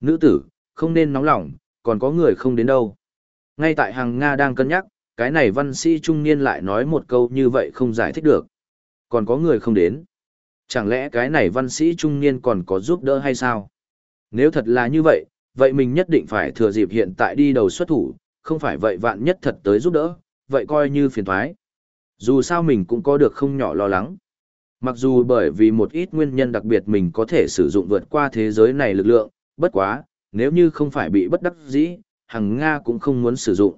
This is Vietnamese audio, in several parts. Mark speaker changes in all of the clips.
Speaker 1: Nữ tử, không nên nóng lòng, còn có người không đến đâu. Ngay tại hàng Nga đang cân nhắc, cái này văn sĩ trung niên lại nói một câu như vậy không giải thích được. Còn có người không đến. Chẳng lẽ cái này văn sĩ trung niên còn có giúp đỡ hay sao? Nếu thật là như vậy, vậy mình nhất định phải thừa dịp hiện tại đi đầu xuất thủ, không phải vậy vạn nhất thật tới giúp đỡ, vậy coi như phiền thoái. Dù sao mình cũng có được không nhỏ lo lắng. Mặc dù bởi vì một ít nguyên nhân đặc biệt mình có thể sử dụng vượt qua thế giới này lực lượng, bất quá, nếu như không phải bị bất đắc dĩ, hằng Nga cũng không muốn sử dụng.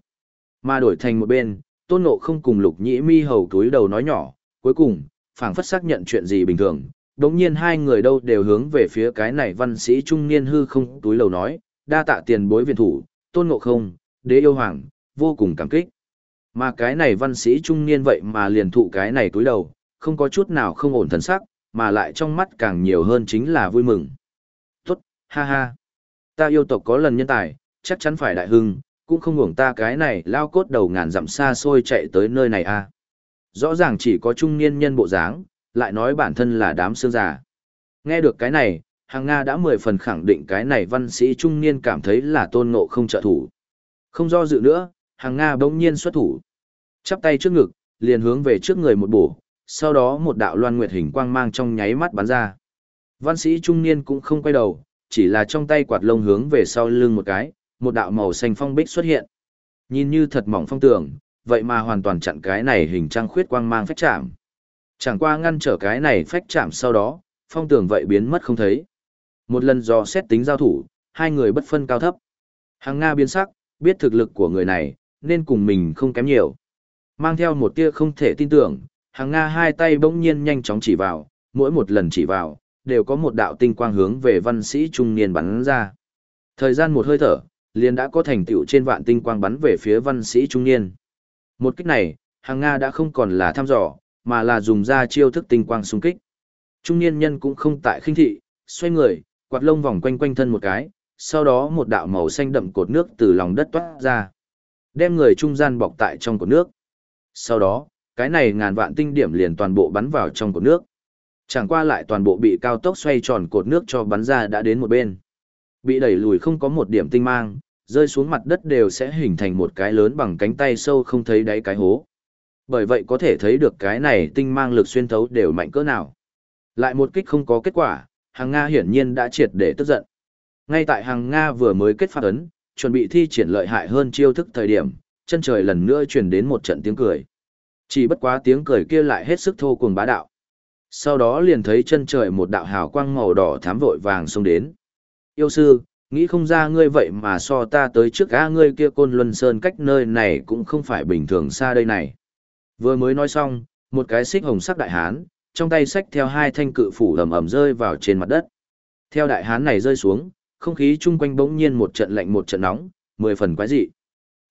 Speaker 1: Mà đổi thành một bên, tôn nộ không cùng lục nhĩ mi hầu túi đầu nói nhỏ, cuối cùng, phảng phất xác nhận chuyện gì bình thường. Đống nhiên hai người đâu đều hướng về phía cái này văn sĩ trung niên hư không túi lầu nói, đa tạ tiền bối viện thủ, tôn ngộ không, đế yêu hoàng, vô cùng cảm kích. Mà cái này văn sĩ trung niên vậy mà liền thụ cái này túi đầu, không có chút nào không ổn thần sắc, mà lại trong mắt càng nhiều hơn chính là vui mừng. Ha ha. Ta yêu tộc có lần nhân tài, chắc chắn phải đại hưng, cũng không ngủng ta cái này lao cốt đầu ngàn dặm xa xôi chạy tới nơi này a. À. Rõ ràng chỉ có trung niên nhân bộ dáng, lại nói bản thân là đám xương già. Nghe được cái này, hàng Nga đã mười phần khẳng định cái này văn sĩ trung niên cảm thấy là tôn ngộ không trợ thủ. Không do dự nữa, hàng Nga bỗng nhiên xuất thủ. Chắp tay trước ngực, liền hướng về trước người một bổ, sau đó một đạo loan nguyệt hình quang mang trong nháy mắt bắn ra. Văn sĩ trung niên cũng không quay đầu, chỉ là trong tay quạt lông hướng về sau lưng một cái, một đạo màu xanh phong bích xuất hiện. Nhìn như thật mỏng phong tường, vậy mà hoàn toàn chặn cái này hình trăng khuyết quang mang phách chạm. Chẳng qua ngăn trở cái này phách chạm sau đó, phong tường vậy biến mất không thấy. Một lần do xét tính giao thủ, hai người bất phân cao thấp. Hàng Nga biến sắc, biết thực lực của người này, nên cùng mình không kém nhiều. Mang theo một tia không thể tin tưởng, hàng Nga hai tay bỗng nhiên nhanh chóng chỉ vào, mỗi một lần chỉ vào, đều có một đạo tinh quang hướng về văn sĩ trung niên bắn ra. Thời gian một hơi thở, liền đã có thành tựu trên vạn tinh quang bắn về phía văn sĩ trung niên. Một kích này, hàng Nga đã không còn là thăm dò, mà là dùng ra chiêu thức tinh quang xung kích. Trung niên nhân cũng không tại khinh thị, xoay người, quạt lông vòng quanh quanh thân một cái, sau đó một đạo màu xanh đậm cột nước từ lòng đất toát ra. Đem người trung gian bọc tại trong cột nước. Sau đó, cái này ngàn vạn tinh điểm liền toàn bộ bắn vào trong cột nước. Chẳng qua lại toàn bộ bị cao tốc xoay tròn cột nước cho bắn ra đã đến một bên. Bị đẩy lùi không có một điểm tinh mang, rơi xuống mặt đất đều sẽ hình thành một cái lớn bằng cánh tay sâu không thấy đáy cái hố. Bởi vậy có thể thấy được cái này tinh mang lực xuyên thấu đều mạnh cỡ nào. Lại một kích không có kết quả, hàng Nga hiển nhiên đã triệt để tức giận. Ngay tại hàng Nga vừa mới kết phát ấn, chuẩn bị thi triển lợi hại hơn chiêu thức thời điểm, chân trời lần nữa truyền đến một trận tiếng cười. Chỉ bất quá tiếng cười kia lại hết sức thô cuồng bá đạo. Sau đó liền thấy chân trời một đạo hào quang màu đỏ thám vội vàng xông đến. Yêu sư, nghĩ không ra ngươi vậy mà so ta tới trước a ngươi kia côn luân sơn cách nơi này cũng không phải bình thường xa đây này. Vừa mới nói xong, một cái xích hồng sắc đại hán, trong tay xách theo hai thanh cự phủ ầm ầm rơi vào trên mặt đất. Theo đại hán này rơi xuống, không khí chung quanh bỗng nhiên một trận lạnh một trận nóng, mười phần quái dị.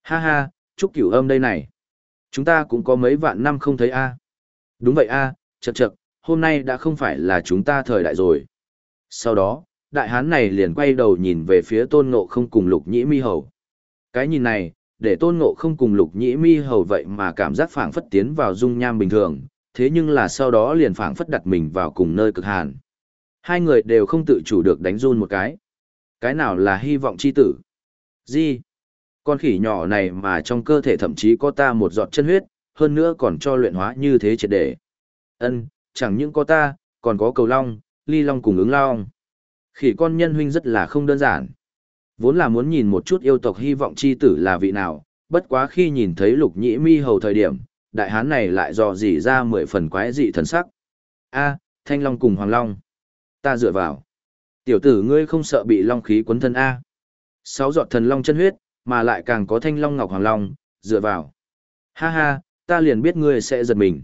Speaker 1: Ha ha, chúc cửu âm đây này. Chúng ta cũng có mấy vạn năm không thấy a. Đúng vậy a, chậc chậc, hôm nay đã không phải là chúng ta thời đại rồi. Sau đó, đại hán này liền quay đầu nhìn về phía tôn ngộ không cùng lục nhĩ mi hầu. Cái nhìn này, để tôn ngộ không cùng lục nhĩ mi hầu vậy mà cảm giác phảng phất tiến vào dung nham bình thường, thế nhưng là sau đó liền phảng phất đặt mình vào cùng nơi cực hàn. Hai người đều không tự chủ được đánh run một cái. Cái nào là hy vọng chi tử? Gì? Con khỉ nhỏ này mà trong cơ thể thậm chí có ta một giọt chân huyết, hơn nữa còn cho luyện hóa như thế triệt để. Ân, chẳng những có ta, còn có cầu long, ly long cùng ứng long. Khỉ con nhân huynh rất là không đơn giản. Vốn là muốn nhìn một chút yêu tộc hy vọng chi tử là vị nào, bất quá khi nhìn thấy lục nhĩ mi hầu thời điểm, đại hán này lại dò dỉ ra mười phần quái dị thần sắc. A, thanh long cùng hoàng long. Ta dựa vào. Tiểu tử ngươi không sợ bị long khí quấn thân A. Sáu giọt thần long chân huyết, mà lại càng có thanh long ngọc hoàng long, dựa vào. Ha ha, ta liền biết ngươi sẽ giật mình.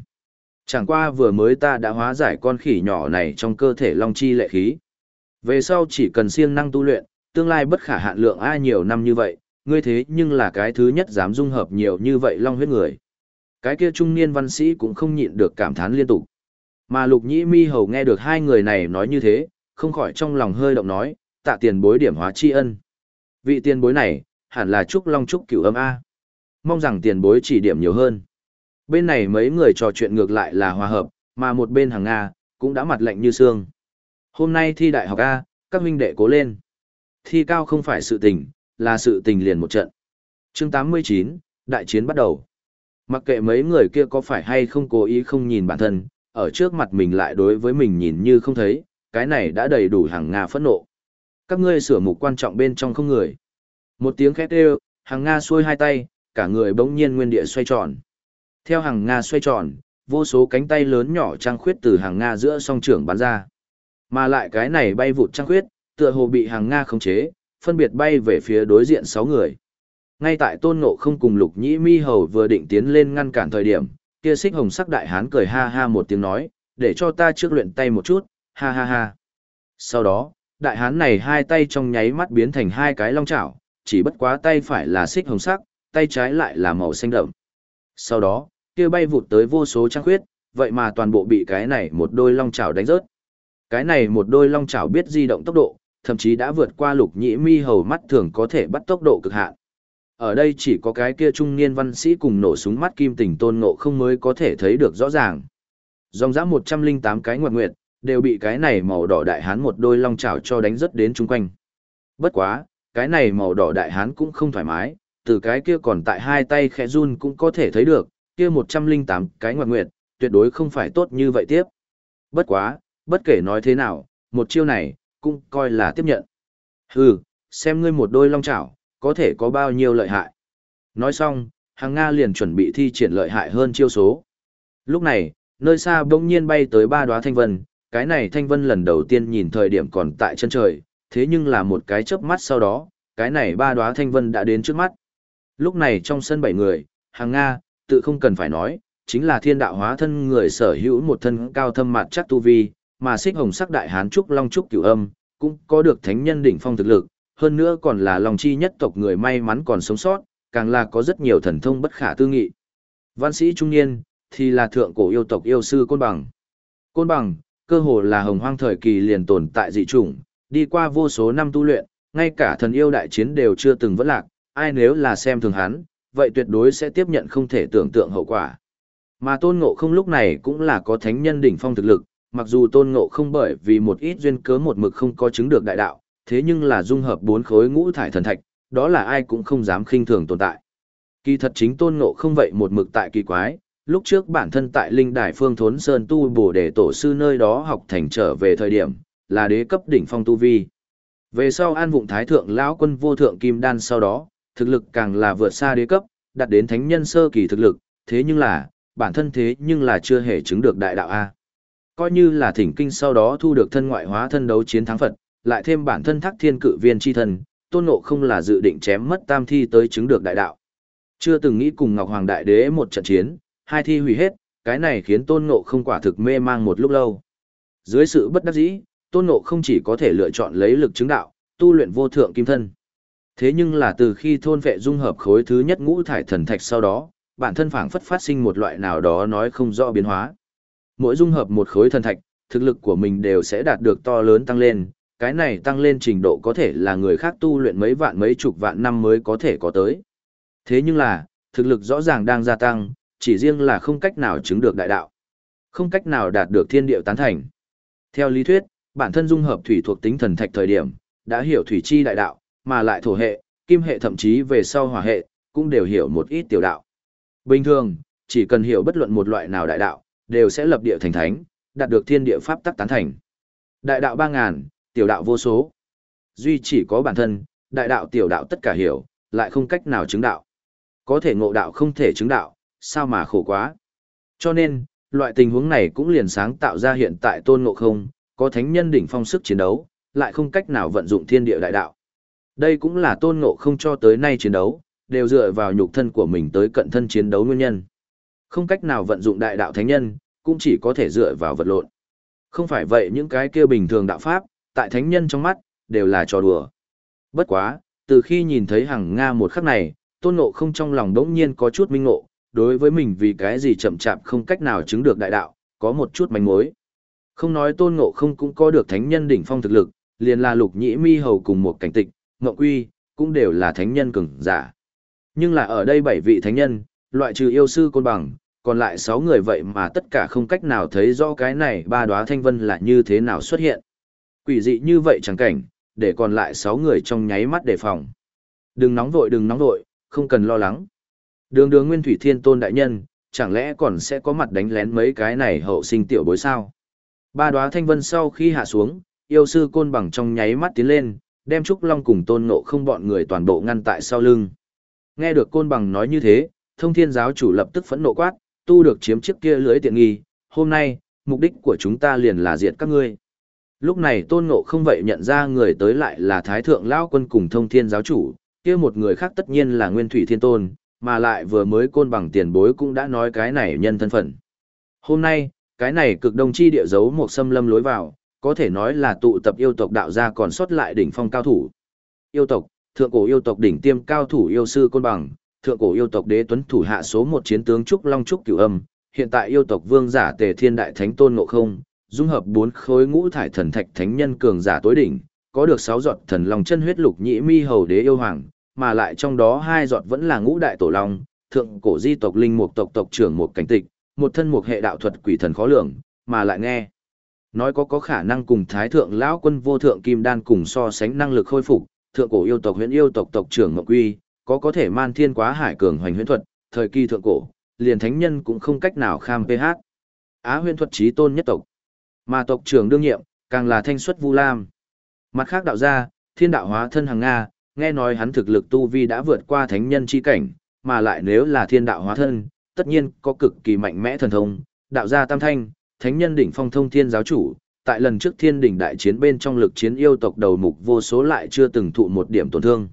Speaker 1: Chẳng qua vừa mới ta đã hóa giải con khỉ nhỏ này trong cơ thể long chi lệ khí. Về sau chỉ cần siêng năng tu luyện, tương lai bất khả hạn lượng ai nhiều năm như vậy, ngươi thế nhưng là cái thứ nhất dám dung hợp nhiều như vậy long huyết người. Cái kia trung niên văn sĩ cũng không nhịn được cảm thán liên tục. Mà lục nhĩ mi hầu nghe được hai người này nói như thế, không khỏi trong lòng hơi động nói, tạ tiền bối điểm hóa tri ân. Vị tiền bối này, hẳn là Trúc Long Trúc cửu âm A. Mong rằng tiền bối chỉ điểm nhiều hơn. Bên này mấy người trò chuyện ngược lại là hòa hợp, mà một bên hàng Nga, cũng đã mặt lạnh như xương. Hôm nay thi đại học A, các huynh đệ cố lên. Thi cao không phải sự tình, là sự tình liền một trận. chương 89, đại chiến bắt đầu. Mặc kệ mấy người kia có phải hay không cố ý không nhìn bản thân, ở trước mặt mình lại đối với mình nhìn như không thấy, cái này đã đầy đủ hàng Nga phẫn nộ. Các ngươi sửa mục quan trọng bên trong không người. Một tiếng khét đều, hàng Nga xuôi hai tay, cả người bỗng nhiên nguyên địa xoay tròn. Theo hàng Nga xoay tròn, vô số cánh tay lớn nhỏ trang khuyết từ hàng Nga giữa song trưởng bắn ra. Mà lại cái này bay vụt trang khuyết, tựa hồ bị hàng Nga khống chế, phân biệt bay về phía đối diện sáu người. Ngay tại tôn ngộ không cùng lục nhĩ mi hầu vừa định tiến lên ngăn cản thời điểm, kia xích hồng sắc đại hán cười ha ha một tiếng nói, để cho ta trước luyện tay một chút, ha ha ha. Sau đó, đại hán này hai tay trong nháy mắt biến thành hai cái long chảo, chỉ bất quá tay phải là xích hồng sắc, tay trái lại là màu xanh đậm. Sau đó, kia bay vụt tới vô số trăng khuyết, vậy mà toàn bộ bị cái này một đôi long chảo đánh rớt. Cái này một đôi long chảo biết di động tốc độ, thậm chí đã vượt qua lục nhĩ mi hầu mắt thường có thể bắt tốc độ cực hạn. Ở đây chỉ có cái kia trung niên văn sĩ cùng nổ súng mắt kim tình tôn ngộ không mới có thể thấy được rõ ràng. Dòng dã 108 cái nguyệt nguyệt, đều bị cái này màu đỏ đại hán một đôi long chảo cho đánh rất đến chung quanh. Bất quá, cái này màu đỏ đại hán cũng không thoải mái, từ cái kia còn tại hai tay khẽ run cũng có thể thấy được, kia 108 cái ngoạn nguyệt, tuyệt đối không phải tốt như vậy tiếp. Bất quá, bất kể nói thế nào, một chiêu này, cũng coi là tiếp nhận. Hừ, xem ngươi một đôi long chảo, có thể có bao nhiêu lợi hại. Nói xong, hàng Nga liền chuẩn bị thi triển lợi hại hơn chiêu số. Lúc này, nơi xa bỗng nhiên bay tới ba đóa thanh vân, cái này thanh vân lần đầu tiên nhìn thời điểm còn tại chân trời, thế nhưng là một cái chớp mắt sau đó, cái này ba đóa thanh vân đã đến trước mắt. Lúc này trong sân bảy người, hàng Nga, tự không cần phải nói, chính là thiên đạo hóa thân người sở hữu một thân cao thâm mặt chắc tu vi, mà xích hồng sắc đại hán trúc long trúc cửu âm, cũng có được thánh nhân đỉnh phong thực lực, hơn nữa còn là lòng chi nhất tộc người may mắn còn sống sót, càng là có rất nhiều thần thông bất khả tư nghị. Văn sĩ trung niên, thì là thượng cổ yêu tộc yêu sư Côn Bằng. Côn Bằng, cơ hồ là hồng hoang thời kỳ liền tồn tại dị chủng, đi qua vô số năm tu luyện, ngay cả thần yêu đại chiến đều chưa từng vỡ lạc, ai nếu là xem thường hắn, vậy tuyệt đối sẽ tiếp nhận không thể tưởng tượng hậu quả. Mà tôn ngộ không lúc này cũng là có thánh nhân đỉnh phong thực lực, mặc dù tôn ngộ không bởi vì một ít duyên cớ một mực không có chứng được đại đạo, thế nhưng là dung hợp bốn khối ngũ thải thần thạch, đó là ai cũng không dám khinh thường tồn tại. Kỳ thật chính tôn ngộ không vậy một mực tại kỳ quái, lúc trước bản thân tại linh đài phương thốn sơn tu bổ để tổ sư nơi đó học thành trở về thời điểm, là đế cấp đỉnh phong tu vi. Về sau an vụng thái thượng lão quân vô thượng kim đan sau đó, thực lực càng là vượt xa đế cấp, đạt đến thánh nhân sơ kỳ thực lực, thế nhưng là, bản thân thế nhưng là chưa hề chứng được đại đạo A. Coi như là thỉnh kinh sau đó thu được thân ngoại hóa thân đấu chiến thắng Phật, lại thêm bản thân thác thiên cự viên chi thần. tôn ngộ không là dự định chém mất tam thi tới chứng được đại đạo. Chưa từng nghĩ cùng Ngọc Hoàng Đại Đế một trận chiến, hai thi hủy hết, cái này khiến tôn ngộ không quả thực mê mang một lúc lâu. Dưới sự bất đắc dĩ, tôn ngộ không chỉ có thể lựa chọn lấy lực chứng đạo, tu luyện vô thượng kim thân. Thế nhưng là từ khi thôn vệ dung hợp khối thứ nhất ngũ thải thần thạch sau đó, bản thân phảng phất phát sinh một loại nào đó nói không rõ biến hóa. Mỗi dung hợp một khối thần thạch, thực lực của mình đều sẽ đạt được to lớn tăng lên, cái này tăng lên trình độ có thể là người khác tu luyện mấy vạn mấy chục vạn năm mới có thể có tới. Thế nhưng là, thực lực rõ ràng đang gia tăng, chỉ riêng là không cách nào chứng được đại đạo. Không cách nào đạt được thiên điệu tán thành. Theo lý thuyết, bản thân dung hợp thủy thuộc tính thần thạch thời điểm, đã hiểu thủy chi đại đạo, mà lại thổ hệ, kim hệ thậm chí về sau hỏa hệ, cũng đều hiểu một ít tiểu đạo. Bình thường, chỉ cần hiểu bất luận một loại nào đại đạo, đều sẽ lập địa thành thánh, đạt được thiên địa pháp tắc tán thành. Đại đạo ba ngàn, tiểu đạo vô số. Duy chỉ có bản thân, đại đạo tiểu đạo tất cả hiểu, lại không cách nào chứng đạo. Có thể ngộ đạo không thể chứng đạo, sao mà khổ quá. Cho nên, loại tình huống này cũng liền sáng tạo ra hiện tại tôn ngộ không, có thánh nhân đỉnh phong sức chiến đấu, lại không cách nào vận dụng thiên địa đại đạo. Đây cũng là tôn ngộ không cho tới nay chiến đấu, đều dựa vào nhục thân của mình tới cận thân chiến đấu nguyên nhân. Không cách nào vận dụng đại đạo thánh nhân, cũng chỉ có thể dựa vào vật lộn. Không phải vậy những cái kia bình thường đạo pháp, tại thánh nhân trong mắt, đều là trò đùa. Bất quá, từ khi nhìn thấy hàng Nga một khắc này, tôn ngộ không trong lòng đống nhiên có chút minh ngộ, đối với mình vì cái gì chậm chạp không cách nào chứng được đại đạo, có một chút manh mối. Không nói tôn ngộ không cũng có được thánh nhân đỉnh phong thực lực, liền là lục nhĩ mi hầu cùng một cảnh tịch, ngộ quy, cũng đều là thánh nhân cường giả. Nhưng là ở đây bảy vị thánh nhân, loại trừ yêu sư côn bằng, còn lại sáu người vậy mà tất cả không cách nào thấy rõ cái này ba đóa thanh vân là như thế nào xuất hiện. Quỷ dị như vậy chẳng cảnh, để còn lại sáu người trong nháy mắt đề phòng. Đừng nóng vội đừng nóng vội, không cần lo lắng. Đường đường Nguyên Thủy Thiên Tôn đại nhân, chẳng lẽ còn sẽ có mặt đánh lén mấy cái này hậu sinh tiểu bối sao? Ba đóa thanh vân sau khi hạ xuống, yêu sư côn bằng trong nháy mắt tiến lên, đem Trúc Long cùng tôn ngộ không bọn người toàn bộ ngăn tại sau lưng. Nghe được côn bằng nói như thế, thông thiên giáo chủ lập tức phẫn nộ quát, tu được chiếm chiếc kia lưới tiện nghi, hôm nay, mục đích của chúng ta liền là diệt các ngươi. Lúc này tôn ngộ không vậy nhận ra người tới lại là Thái Thượng Lao Quân cùng thông thiên giáo chủ, kia một người khác tất nhiên là Nguyên Thủy Thiên Tôn, mà lại vừa mới côn bằng tiền bối cũng đã nói cái này nhân thân phận. Hôm nay, cái này cực đông chi địa giấu một xâm lâm lối vào, có thể nói là tụ tập yêu tộc đạo gia còn sót lại đỉnh phong cao thủ. Yêu tộc, thượng cổ yêu tộc đỉnh tiêm cao thủ yêu sư côn bằng, thượng cổ yêu tộc đế tuấn thủ hạ số một chiến tướng trúc long trúc cửu âm, hiện tại yêu tộc vương giả tề thiên đại thánh tôn ngộ không, dung hợp bốn khối ngũ thải thần thạch thánh nhân cường giả tối đỉnh, có được sáu giọt thần long chân huyết lục nhĩ mi hầu đế yêu hoàng, mà lại trong đó hai giọt vẫn là ngũ đại tổ long, thượng cổ di tộc linh mục tộc tộc trưởng một cảnh tịch, một thân một hệ đạo thuật quỷ thần khó lường, mà lại nghe nói có có khả năng cùng thái thượng lão quân vô thượng kim đan cùng so sánh năng lực khôi phục, thượng cổ yêu tộc huyễn yêu tộc tộc trưởng Ngọc Quy, có có thể man thiên quá hải cường hoành huyễn thuật, thời kỳ thượng cổ, liền thánh nhân cũng không cách nào kham PH. Á huyễn thuật trí tôn nhất tộc. Mà tộc trưởng đương nhiệm, càng là thanh xuất Vu Lam. Mặt khác đạo gia, thiên đạo hóa thân hàng Nga, nghe nói hắn thực lực tu vi đã vượt qua thánh nhân chi cảnh, mà lại nếu là thiên đạo hóa thân, tất nhiên có cực kỳ mạnh mẽ thần thông, đạo gia tam thanh, thánh nhân đỉnh phong thông thiên giáo chủ, tại lần trước thiên đỉnh đại chiến bên trong lực chiến yêu tộc đầu mục vô số lại chưa từng thụ một điểm tổn thương.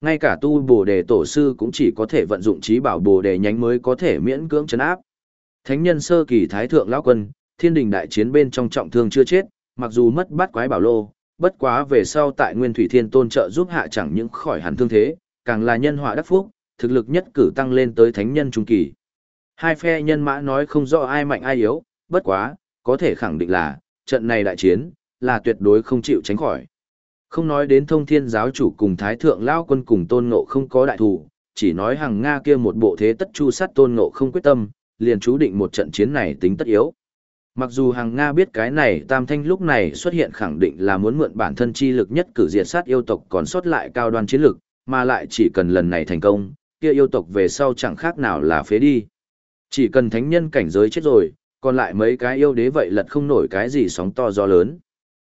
Speaker 1: Ngay cả tu bồ đề tổ sư cũng chỉ có thể vận dụng trí bảo bồ đề nhánh mới có thể miễn cưỡng chấn áp. Thánh nhân sơ kỳ thái thượng lão quân, thiên đình đại chiến bên trong trọng thương chưa chết, mặc dù mất bát quái bảo lô, bất quá về sau tại Nguyên Thủy Thiên Tôn trợ giúp hạ chẳng những khỏi hẳn thương thế, càng là nhân họa đắc phúc, thực lực nhất cử tăng lên tới thánh nhân trung kỳ. Hai phe nhân mã nói không rõ ai mạnh ai yếu, bất quá, có thể khẳng định là, trận này đại chiến, là tuyệt đối không chịu tránh khỏi. Không nói đến thông thiên giáo chủ cùng thái thượng lao quân cùng tôn ngộ không có đại thủ, chỉ nói hàng Nga kia một bộ thế tất chu sát tôn ngộ không quyết tâm, liền chú định một trận chiến này tính tất yếu. Mặc dù hàng Nga biết cái này tam thanh lúc này xuất hiện khẳng định là muốn mượn bản thân chi lực nhất cử diệt sát yêu tộc còn sót lại cao đoan chiến lực, mà lại chỉ cần lần này thành công, kia yêu tộc về sau chẳng khác nào là phế đi. Chỉ cần thánh nhân cảnh giới chết rồi, còn lại mấy cái yêu đế vậy lật không nổi cái gì sóng to gió lớn.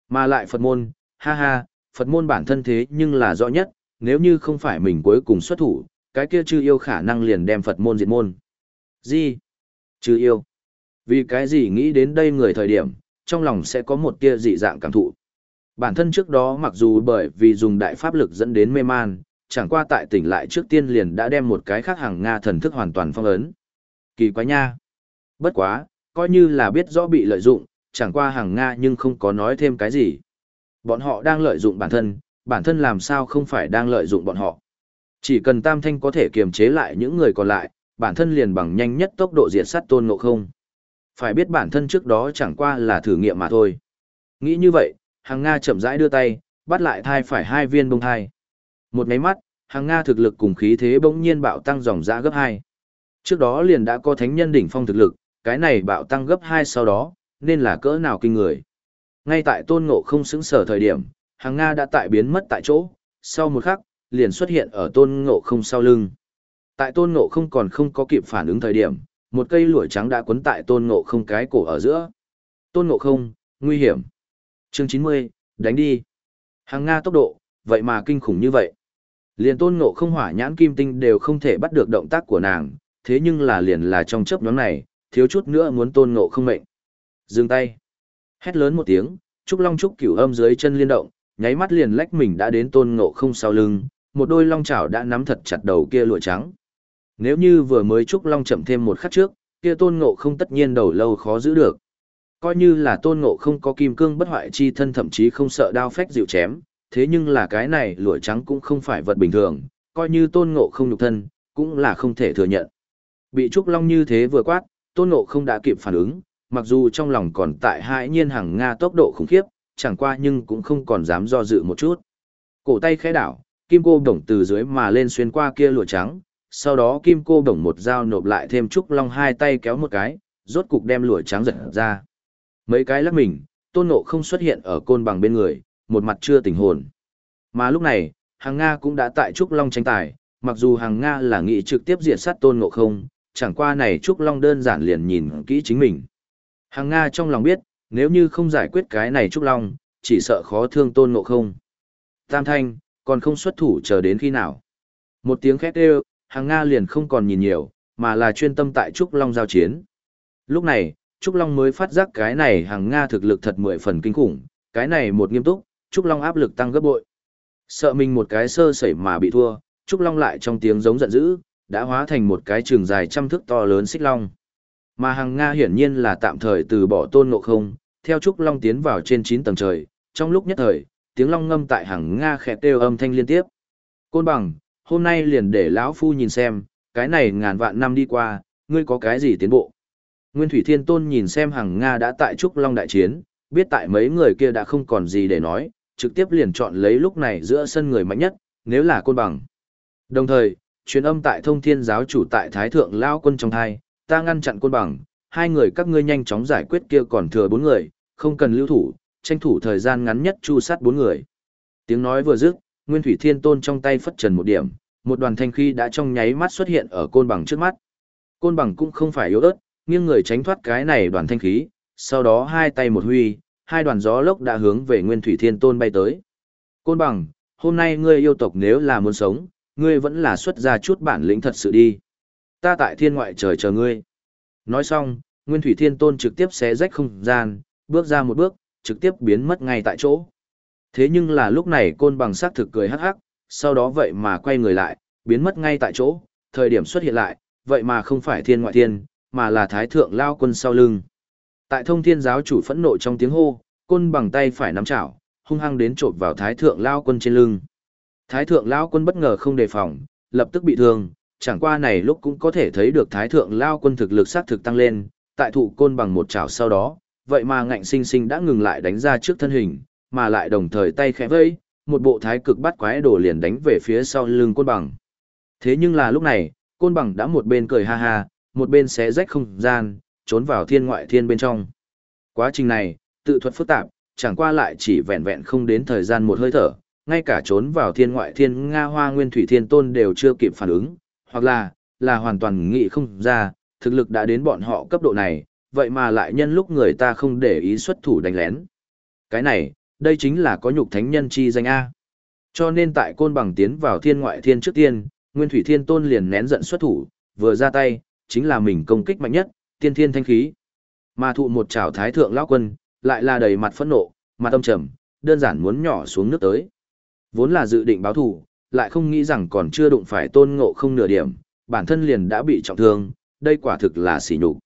Speaker 1: Mà lại Phật môn, ha ha, Phật môn bản thân thế nhưng là rõ nhất, nếu như không phải mình cuối cùng xuất thủ, cái kia chư yêu khả năng liền đem Phật môn diệt môn. Gì? Chư yêu. Vì cái gì nghĩ đến đây người thời điểm, trong lòng sẽ có một tia dị dạng cảm thụ. Bản thân trước đó mặc dù bởi vì dùng đại pháp lực dẫn đến mê man, chẳng qua tại tỉnh lại trước tiên liền đã đem một cái khác hàng Nga thần thức hoàn toàn phong ấn. Kỳ quái nha. Bất quá, coi như là biết rõ bị lợi dụng, chẳng qua hàng Nga nhưng không có nói thêm cái gì. Bọn họ đang lợi dụng bản thân, bản thân làm sao không phải đang lợi dụng bọn họ. Chỉ cần Tam Thanh có thể kiềm chế lại những người còn lại, bản thân liền bằng nhanh nhất tốc độ diệt sát tôn ngộ không. Phải biết bản thân trước đó chẳng qua là thử nghiệm mà thôi. Nghĩ như vậy, hàng Nga chậm rãi đưa tay, bắt lại thai phải hai viên bông thai. Một máy mắt, hàng Nga thực lực cùng khí thế bỗng nhiên bạo tăng dòng dã gấp hai. Trước đó liền đã có thánh nhân đỉnh phong thực lực, cái này bạo tăng gấp hai sau đó, nên là cỡ nào kinh người. Ngay tại tôn ngộ không xứng sở thời điểm, hàng Nga đã tại biến mất tại chỗ, sau một khắc, liền xuất hiện ở tôn ngộ không sau lưng. Tại tôn ngộ không còn không có kịp phản ứng thời điểm, một cây lũa trắng đã quấn tại tôn ngộ không cái cổ ở giữa. Tôn ngộ không, nguy hiểm. Chương chín mươi đánh đi. Hàng Nga tốc độ, vậy mà kinh khủng như vậy. Liền tôn ngộ không hỏa nhãn kim tinh đều không thể bắt được động tác của nàng, thế nhưng là liền là trong chớp nhóm này, thiếu chút nữa muốn tôn ngộ không mệnh. Dừng tay. Hét lớn một tiếng, trúc long trúc cửu âm dưới chân liên động, nháy mắt liền lách mình đã đến tôn ngộ không sau lưng, một đôi long chảo đã nắm thật chặt đầu kia lụa trắng. Nếu như vừa mới trúc long chậm thêm một khắc trước, kia tôn ngộ không tất nhiên đầu lâu khó giữ được. Coi như là tôn ngộ không có kim cương bất hoại chi thân thậm chí không sợ đao phách dịu chém, thế nhưng là cái này lụa trắng cũng không phải vật bình thường, coi như tôn ngộ không nhục thân, cũng là không thể thừa nhận. Bị trúc long như thế vừa quát, tôn ngộ không đã kịp phản ứng, mặc dù trong lòng còn tại hãi nhiên hàng Nga tốc độ khủng khiếp, chẳng qua nhưng cũng không còn dám do dự một chút. Cổ tay khẽ đảo, kim cô đồng từ dưới mà lên xuyên qua kia lụa trắng, sau đó kim cô đồng một dao nộp lại thêm trúc long hai tay kéo một cái, rốt cục đem lụa trắng giật ra. Mấy cái lắc mình, tôn ngộ không xuất hiện ở côn bằng bên người, một mặt chưa tỉnh hồn. Mà lúc này, hàng Nga cũng đã tại Trúc Long tranh tài, mặc dù hàng Nga là nghị trực tiếp diệt sát tôn ngộ không, chẳng qua này Trúc Long đơn giản liền nhìn kỹ chính mình. Hàng Nga trong lòng biết, nếu như không giải quyết cái này Trúc Long, chỉ sợ khó thương tôn ngộ không. Tam thanh, còn không xuất thủ chờ đến khi nào. Một tiếng khét đều, hàng Nga liền không còn nhìn nhiều, mà là chuyên tâm tại Trúc Long giao chiến. Lúc này, Trúc Long mới phát giác cái này hàng Nga thực lực thật mười phần kinh khủng, cái này một nghiêm túc, Trúc Long áp lực tăng gấp bội. Sợ mình một cái sơ sẩy mà bị thua, Trúc Long lại trong tiếng giống giận dữ, đã hóa thành một cái trường dài trăm thước to lớn xích long. Mà hàng Nga hiển nhiên là tạm thời từ bỏ tôn ngộ không, theo Trúc Long tiến vào trên 9 tầng trời, trong lúc nhất thời, tiếng long ngâm tại hàng Nga khẽ kêu âm thanh liên tiếp. Côn bằng, hôm nay liền để lão phu nhìn xem, cái này ngàn vạn năm đi qua, ngươi có cái gì tiến bộ. Nguyên Thủy Thiên Tôn nhìn xem hàng Nga đã tại Trúc Long đại chiến, biết tại mấy người kia đã không còn gì để nói, trực tiếp liền chọn lấy lúc này giữa sân người mạnh nhất, nếu là côn bằng. Đồng thời, truyền âm tại thông thiên giáo chủ tại Thái Thượng Lao quân trong thai, ta ngăn chặn côn bằng, hai người các ngươi nhanh chóng giải quyết kia còn thừa bốn người, không cần lưu thủ, tranh thủ thời gian ngắn nhất chu sát bốn người. Tiếng nói vừa dứt, Nguyên Thủy Thiên Tôn trong tay phất trần một điểm, một đoàn thanh khí đã trong nháy mắt xuất hiện ở côn bằng trước mắt. Côn bằng cũng không phải yếu ớt, nghiêng người tránh thoát cái này đoàn thanh khí, sau đó hai tay một huy, hai đoàn gió lốc đã hướng về Nguyên Thủy Thiên Tôn bay tới. Côn bằng, hôm nay ngươi yêu tộc nếu là muốn sống, ngươi vẫn là xuất ra chút bản lĩnh thật sự đi. Ta tại thiên ngoại trời chờ ngươi. Nói xong, Nguyên Thủy Thiên Tôn trực tiếp xé rách không gian, bước ra một bước, trực tiếp biến mất ngay tại chỗ. Thế nhưng là lúc này côn bằng sắc thực cười hắc hắc, sau đó vậy mà quay người lại, biến mất ngay tại chỗ, thời điểm xuất hiện lại, vậy mà không phải thiên ngoại thiên, mà là thái thượng lao quân sau lưng. Tại thông thiên giáo chủ phẫn nộ trong tiếng hô, côn bằng tay phải nắm chảo, hung hăng đến trộm vào thái thượng lao quân trên lưng. Thái thượng lao quân bất ngờ không đề phòng, lập tức bị thương, chẳng qua này lúc cũng có thể thấy được thái thượng lao quân thực lực sát thực tăng lên, tại thụ côn bằng một chảo sau đó, vậy mà ngạnh sinh sinh đã ngừng lại đánh ra trước thân hình, mà lại đồng thời tay khẽ vây, một bộ thái cực bắt quái đổ liền đánh về phía sau lưng côn bằng. Thế nhưng là lúc này, côn bằng đã một bên cười ha ha, một bên xé rách không gian, trốn vào thiên ngoại thiên bên trong. Quá trình này, tự thuật phức tạp, chẳng qua lại chỉ vẹn vẹn không đến thời gian một hơi thở, ngay cả trốn vào thiên ngoại thiên Nga Hoa Nguyên Thủy Thiên Tôn đều chưa kịp phản ứng, hoặc là, là hoàn toàn nghĩ không ra, thực lực đã đến bọn họ cấp độ này, vậy mà lại nhân lúc người ta không để ý xuất thủ đánh lén. Cái này, đây chính là có nhục thánh nhân chi danh A. Cho nên tại côn bằng tiến vào thiên ngoại thiên trước tiên, Nguyên Thủy Thiên Tôn liền nén giận xuất thủ, vừa ra tay, chính là mình công kích mạnh nhất, tiên thiên thanh khí. Mà thụ một trảo thái thượng lão quân, lại là đầy mặt phẫn nộ, mặt âm trầm, đơn giản muốn nhỏ xuống nước tới. Vốn là dự định báo thù, lại không nghĩ rằng còn chưa đụng phải tôn ngộ không nửa điểm, bản thân liền đã bị trọng thương, đây quả thực là xỉ nhục.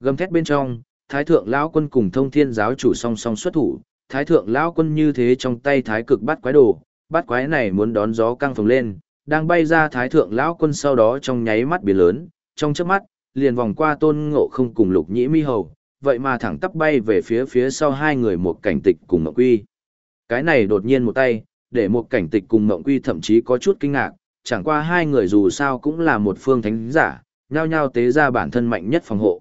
Speaker 1: Gầm thét bên trong, thái thượng lão quân cùng thông thiên giáo chủ song song xuất thủ, thái thượng lão quân như thế trong tay thái cực bắt quái đồ, bắt quái này muốn đón gió căng phồng lên, đang bay ra thái thượng lão quân sau đó trong nháy mắt biến lớn, trong chớp mắt, liền vòng qua tôn ngộ không cùng lục nhĩ mi hầu, vậy mà thẳng tắp bay về phía phía sau hai người một cảnh tịch cùng Ngọc quy. Cái này đột nhiên một tay, để một cảnh tịch cùng mộng quy thậm chí có chút kinh ngạc, chẳng qua hai người dù sao cũng là một phương thánh giả, nhao nhao tế ra bản thân mạnh nhất phòng hộ.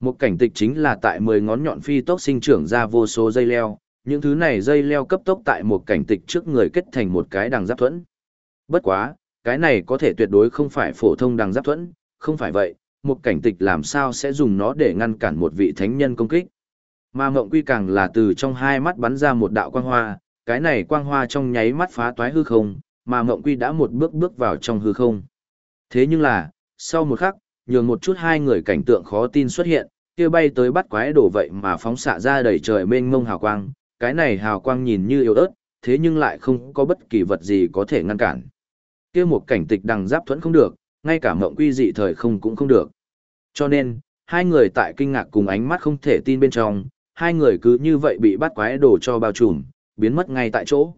Speaker 1: Một cảnh tịch chính là tại 10 ngón nhọn phi tốc sinh trưởng ra vô số dây leo, những thứ này dây leo cấp tốc tại một cảnh tịch trước người kết thành một cái đằng giáp thuẫn. Bất quá, cái này có thể tuyệt đối không phải phổ thông đằng giáp thuẫn, không phải vậy, một cảnh tịch làm sao sẽ dùng nó để ngăn cản một vị thánh nhân công kích. Mà mộng quy càng là từ trong hai mắt bắn ra một đạo quang hoa, cái này quang hoa trong nháy mắt phá toái hư không, mà mộng quy đã một bước bước vào trong hư không. Thế nhưng là, sau một khắc, nhường một chút hai người cảnh tượng khó tin xuất hiện, kia bay tới bắt quái đổ vậy mà phóng xạ ra đầy trời mênh mông hào quang, cái này hào quang nhìn như yếu ớt, thế nhưng lại không có bất kỳ vật gì có thể ngăn cản. Kia một cảnh tịch đằng giáp thuẫn không được, ngay cả mộng quy dị thời không cũng không được. Cho nên, hai người tại kinh ngạc cùng ánh mắt không thể tin bên trong, hai người cứ như vậy bị bắt quái đổ cho bao trùm, biến mất ngay tại chỗ.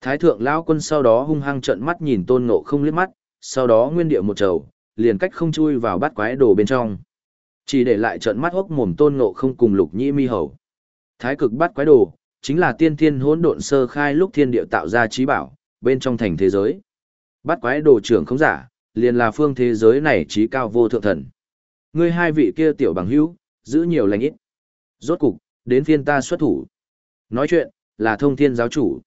Speaker 1: Thái thượng lão quân sau đó hung hăng trợn mắt nhìn tôn ngộ không liếc mắt, sau đó nguyên địa một trầu, liền cách không chui vào bắt quái đồ bên trong. Chỉ để lại trợn mắt hốc mồm tôn ngộ không cùng lục nhĩ mi hầu. Thái cực bắt quái đồ, chính là tiên thiên hỗn độn sơ khai lúc thiên địa tạo ra trí bảo, bên trong thành thế giới. Bắt quái đồ trưởng không giả, liền là phương thế giới này trí cao vô thượng thần. Ngươi hai vị kia tiểu bằng hữu, giữ nhiều lành ít. Rốt cục, đến phiên ta xuất thủ. Nói chuyện, là thông thiên giáo chủ.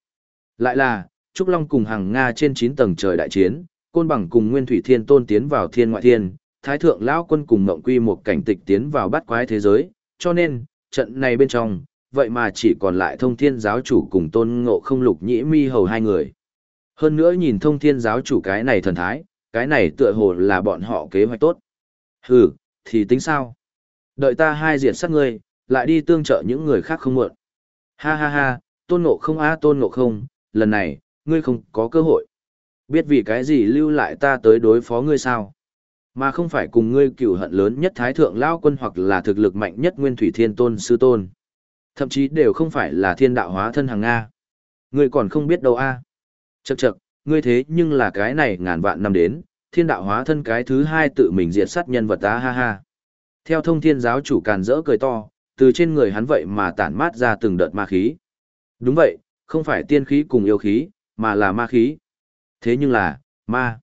Speaker 1: Lại là, Trúc Long cùng hàng Nga trên 9 tầng trời đại chiến, Côn Bằng cùng Nguyên Thủy Thiên Tôn tiến vào thiên ngoại thiên, Thái Thượng Lão Quân cùng Mộng Quy một cảnh tịch tiến vào bát quái thế giới, cho nên, trận này bên trong, vậy mà chỉ còn lại thông thiên giáo chủ cùng tôn ngộ không lục nhĩ mi hầu hai người. Hơn nữa nhìn thông thiên giáo chủ cái này thần thái, cái này tựa hồ là bọn họ kế hoạch tốt. Hừ, thì tính sao? Đợi ta hai diệt sát ngươi, lại đi tương trợ những người khác không muộn. Ha ha ha, tôn ngộ không a tôn ngộ không, lần này, ngươi không có cơ hội. Biết vì cái gì lưu lại ta tới đối phó ngươi sao? Mà không phải cùng ngươi cửu hận lớn nhất thái thượng lao quân hoặc là thực lực mạnh nhất nguyên thủy thiên tôn sư tôn. Thậm chí đều không phải là thiên đạo hóa thân hàng Nga. Ngươi còn không biết đâu a Chậc chậc, ngươi thế nhưng là cái này ngàn vạn năm đến, thiên đạo hóa thân cái thứ hai tự mình diệt sát nhân vật ta ha ha. Theo thông thiên giáo chủ càn rỡ cười to, từ trên người hắn vậy mà tản mát ra từng đợt ma khí. Đúng vậy, không phải tiên khí cùng yêu khí, mà là ma khí. Thế nhưng là, ma.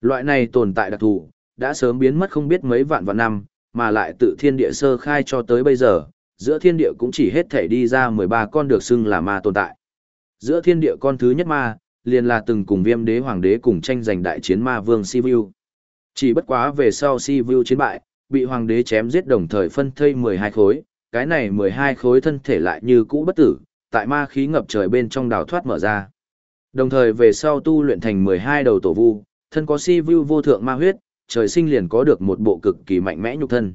Speaker 1: Loại này tồn tại đặc thù, đã sớm biến mất không biết mấy vạn vạn năm, mà lại tự thiên địa sơ khai cho tới bây giờ, giữa thiên địa cũng chỉ hết thể đi ra 13 con được xưng là ma tồn tại. Giữa thiên địa con thứ nhất ma, liền là từng cùng viêm đế hoàng đế cùng tranh giành đại chiến ma vương Sivu. Chỉ bất quá về sau Sivu chiến bại, bị hoàng đế chém giết đồng thời phân thây 12 khối, cái này 12 khối thân thể lại như cũ bất tử, tại ma khí ngập trời bên trong đào thoát mở ra. Đồng thời về sau tu luyện thành 12 đầu tổ vu, thân có si vu vô thượng ma huyết, trời sinh liền có được một bộ cực kỳ mạnh mẽ nhục thân.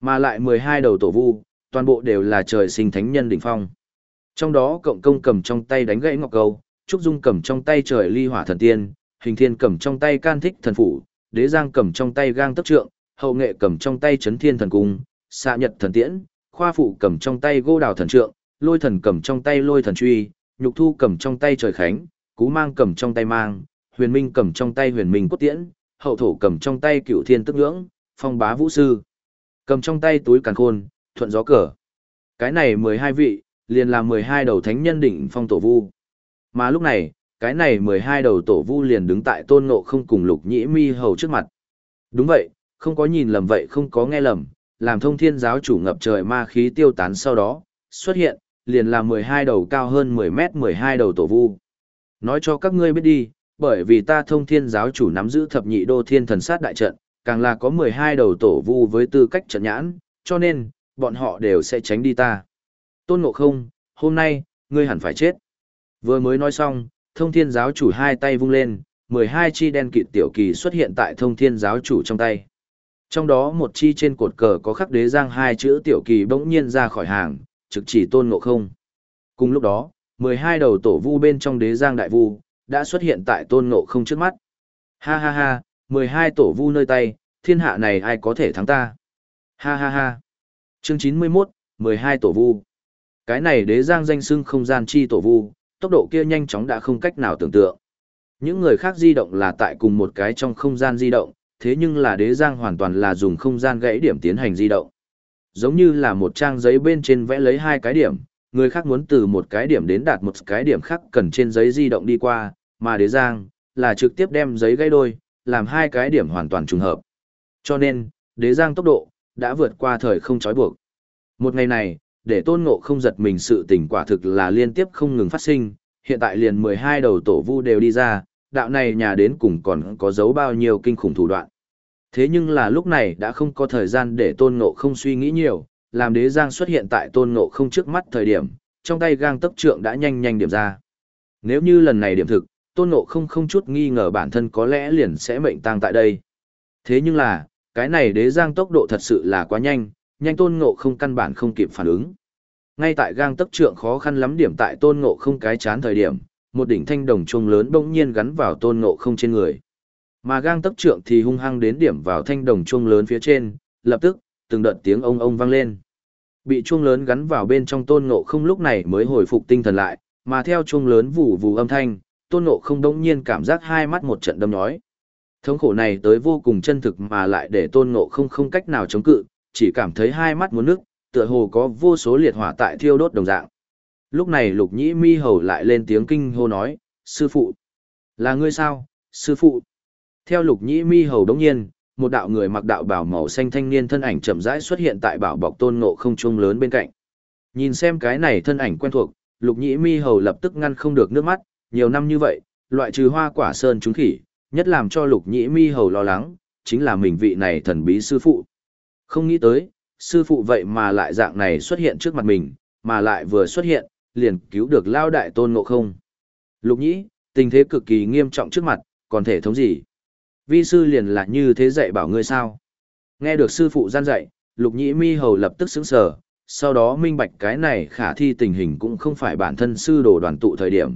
Speaker 1: Mà lại 12 đầu tổ vu, toàn bộ đều là trời sinh thánh nhân đỉnh phong. Trong đó cộng công cầm trong tay đánh gãy ngọc cầu, Trúc Dung cầm trong tay trời ly hỏa thần tiên, Hình Thiên cầm trong tay can thích thần phủ, Đế Giang cầm trong tay gang tấp trượng, Hậu Nghệ cầm trong tay chấn thiên thần cung, Xạ Nhật thần tiễn, Khoa phụ cầm trong tay gô đào thần trượng, Lôi thần cầm trong tay lôi thần truy, Nhục Thu cầm trong tay trời khánh, Cú Mang cầm trong tay mang, Huyền Minh cầm trong tay huyền minh cốt tiễn, Hậu Thổ cầm trong tay cựu thiên tức ngưỡng, Phong bá vũ sư, cầm trong tay túi càn khôn, thuận gió cờ. Cái này 12 vị, liền là 12 đầu thánh nhân đỉnh phong tổ vu. Mà lúc này, cái này 12 đầu tổ vu liền đứng tại tôn ngộ không cùng lục nhĩ mi hầu trước mặt. Đúng vậy, không có nhìn lầm vậy không có nghe lầm, làm thông thiên giáo chủ ngập trời ma khí tiêu tán sau đó, xuất hiện, liền là 12 đầu cao hơn 10 mét 12 đầu tổ vu. Nói cho các ngươi biết đi, bởi vì ta thông thiên giáo chủ nắm giữ thập nhị đô thiên thần sát đại trận, càng là có 12 đầu tổ vu với tư cách trận nhãn, cho nên, bọn họ đều sẽ tránh đi ta. Tôn ngộ không, hôm nay, ngươi hẳn phải chết. Vừa mới nói xong, thông thiên giáo chủ hai tay vung lên, 12 chi đen kịt tiểu kỳ xuất hiện tại thông thiên giáo chủ trong tay. Trong đó một chi trên cột cờ có khắc đế giang hai chữ tiểu kỳ bỗng nhiên ra khỏi hàng, trực chỉ tôn ngộ không. Cùng lúc đó, 12 đầu tổ vu bên trong đế giang đại vu, đã xuất hiện tại tôn ngộ không trước mắt. Ha ha ha, 12 tổ vu nơi tay, thiên hạ này ai có thể thắng ta. Ha ha ha. Chương 91, 12 tổ vu. Cái này đế giang danh xưng không gian chi tổ vu, tốc độ kia nhanh chóng đã không cách nào tưởng tượng. Những người khác di động là tại cùng một cái trong không gian di động, thế nhưng là đế giang hoàn toàn là dùng không gian gãy điểm tiến hành di động. Giống như là một trang giấy bên trên vẽ lấy hai cái điểm, người khác muốn từ một cái điểm đến đạt một cái điểm khác cần trên giấy di động đi qua, mà đế giang là trực tiếp đem giấy gãy đôi, làm hai cái điểm hoàn toàn trùng hợp. Cho nên, đế giang tốc độ đã vượt qua thời không trói buộc. Một ngày này, để tôn ngộ không giật mình sự tỉnh quả thực là liên tiếp không ngừng phát sinh, hiện tại liền 12 đầu tổ vu đều đi ra, đạo này nhà đến cùng còn có giấu bao nhiêu kinh khủng thủ đoạn. Thế nhưng là lúc này đã không có thời gian để tôn ngộ không suy nghĩ nhiều, làm đế giang xuất hiện tại tôn ngộ không trước mắt thời điểm, trong tay gang tấp trượng đã nhanh nhanh điểm ra. Nếu như lần này điểm thực, tôn ngộ không không chút nghi ngờ bản thân có lẽ liền sẽ mệnh tang tại đây. Thế nhưng là, cái này đế giang tốc độ thật sự là quá nhanh, nhanh tôn ngộ không căn bản không kịp phản ứng. Ngay tại gang tấc trượng khó khăn lắm điểm tại tôn ngộ không cái chán thời điểm, một đỉnh thanh đồng chuông lớn bỗng nhiên gắn vào tôn ngộ không trên người. Mà gang tấc trượng thì hung hăng đến điểm vào thanh đồng chuông lớn phía trên, lập tức, từng đợt tiếng ông ông vang lên. Bị chuông lớn gắn vào bên trong tôn ngộ không lúc này mới hồi phục tinh thần lại, mà theo chuông lớn vù vù âm thanh, tôn ngộ không đống nhiên cảm giác hai mắt một trận đâm nhói. Thống khổ này tới vô cùng chân thực mà lại để tôn ngộ không không cách nào chống cự, chỉ cảm thấy hai mắt muốn nước, tựa hồ có vô số liệt hỏa tại thiêu đốt đồng dạng. Lúc này lục nhĩ mi hầu lại lên tiếng kinh hô nói, sư phụ, là ngươi sao, sư phụ. Theo lục nhĩ mi hầu đống nhiên, một đạo người mặc đạo bảo màu xanh thanh niên thân ảnh chậm rãi xuất hiện tại bảo bọc tôn ngộ không trung lớn bên cạnh. Nhìn xem cái này thân ảnh quen thuộc, lục nhĩ mi hầu lập tức ngăn không được nước mắt, nhiều năm như vậy, loại trừ hoa quả sơn trúng khỉ, nhất làm cho lục nhĩ mi hầu lo lắng, chính là mình vị này thần bí sư phụ. Không nghĩ tới, sư phụ vậy mà lại dạng này xuất hiện trước mặt mình, mà lại vừa xuất hiện, liền cứu được lao đại tôn ngộ không. Lục nhĩ, tình thế cực kỳ nghiêm trọng trước mặt, còn thể thống gì? Vi sư liền là như thế dạy bảo ngươi sao? Nghe được sư phụ gian dạy, lục nhĩ mi hầu lập tức sững sờ, sau đó minh bạch cái này khả thi tình hình cũng không phải bản thân sư đồ đoàn tụ thời điểm.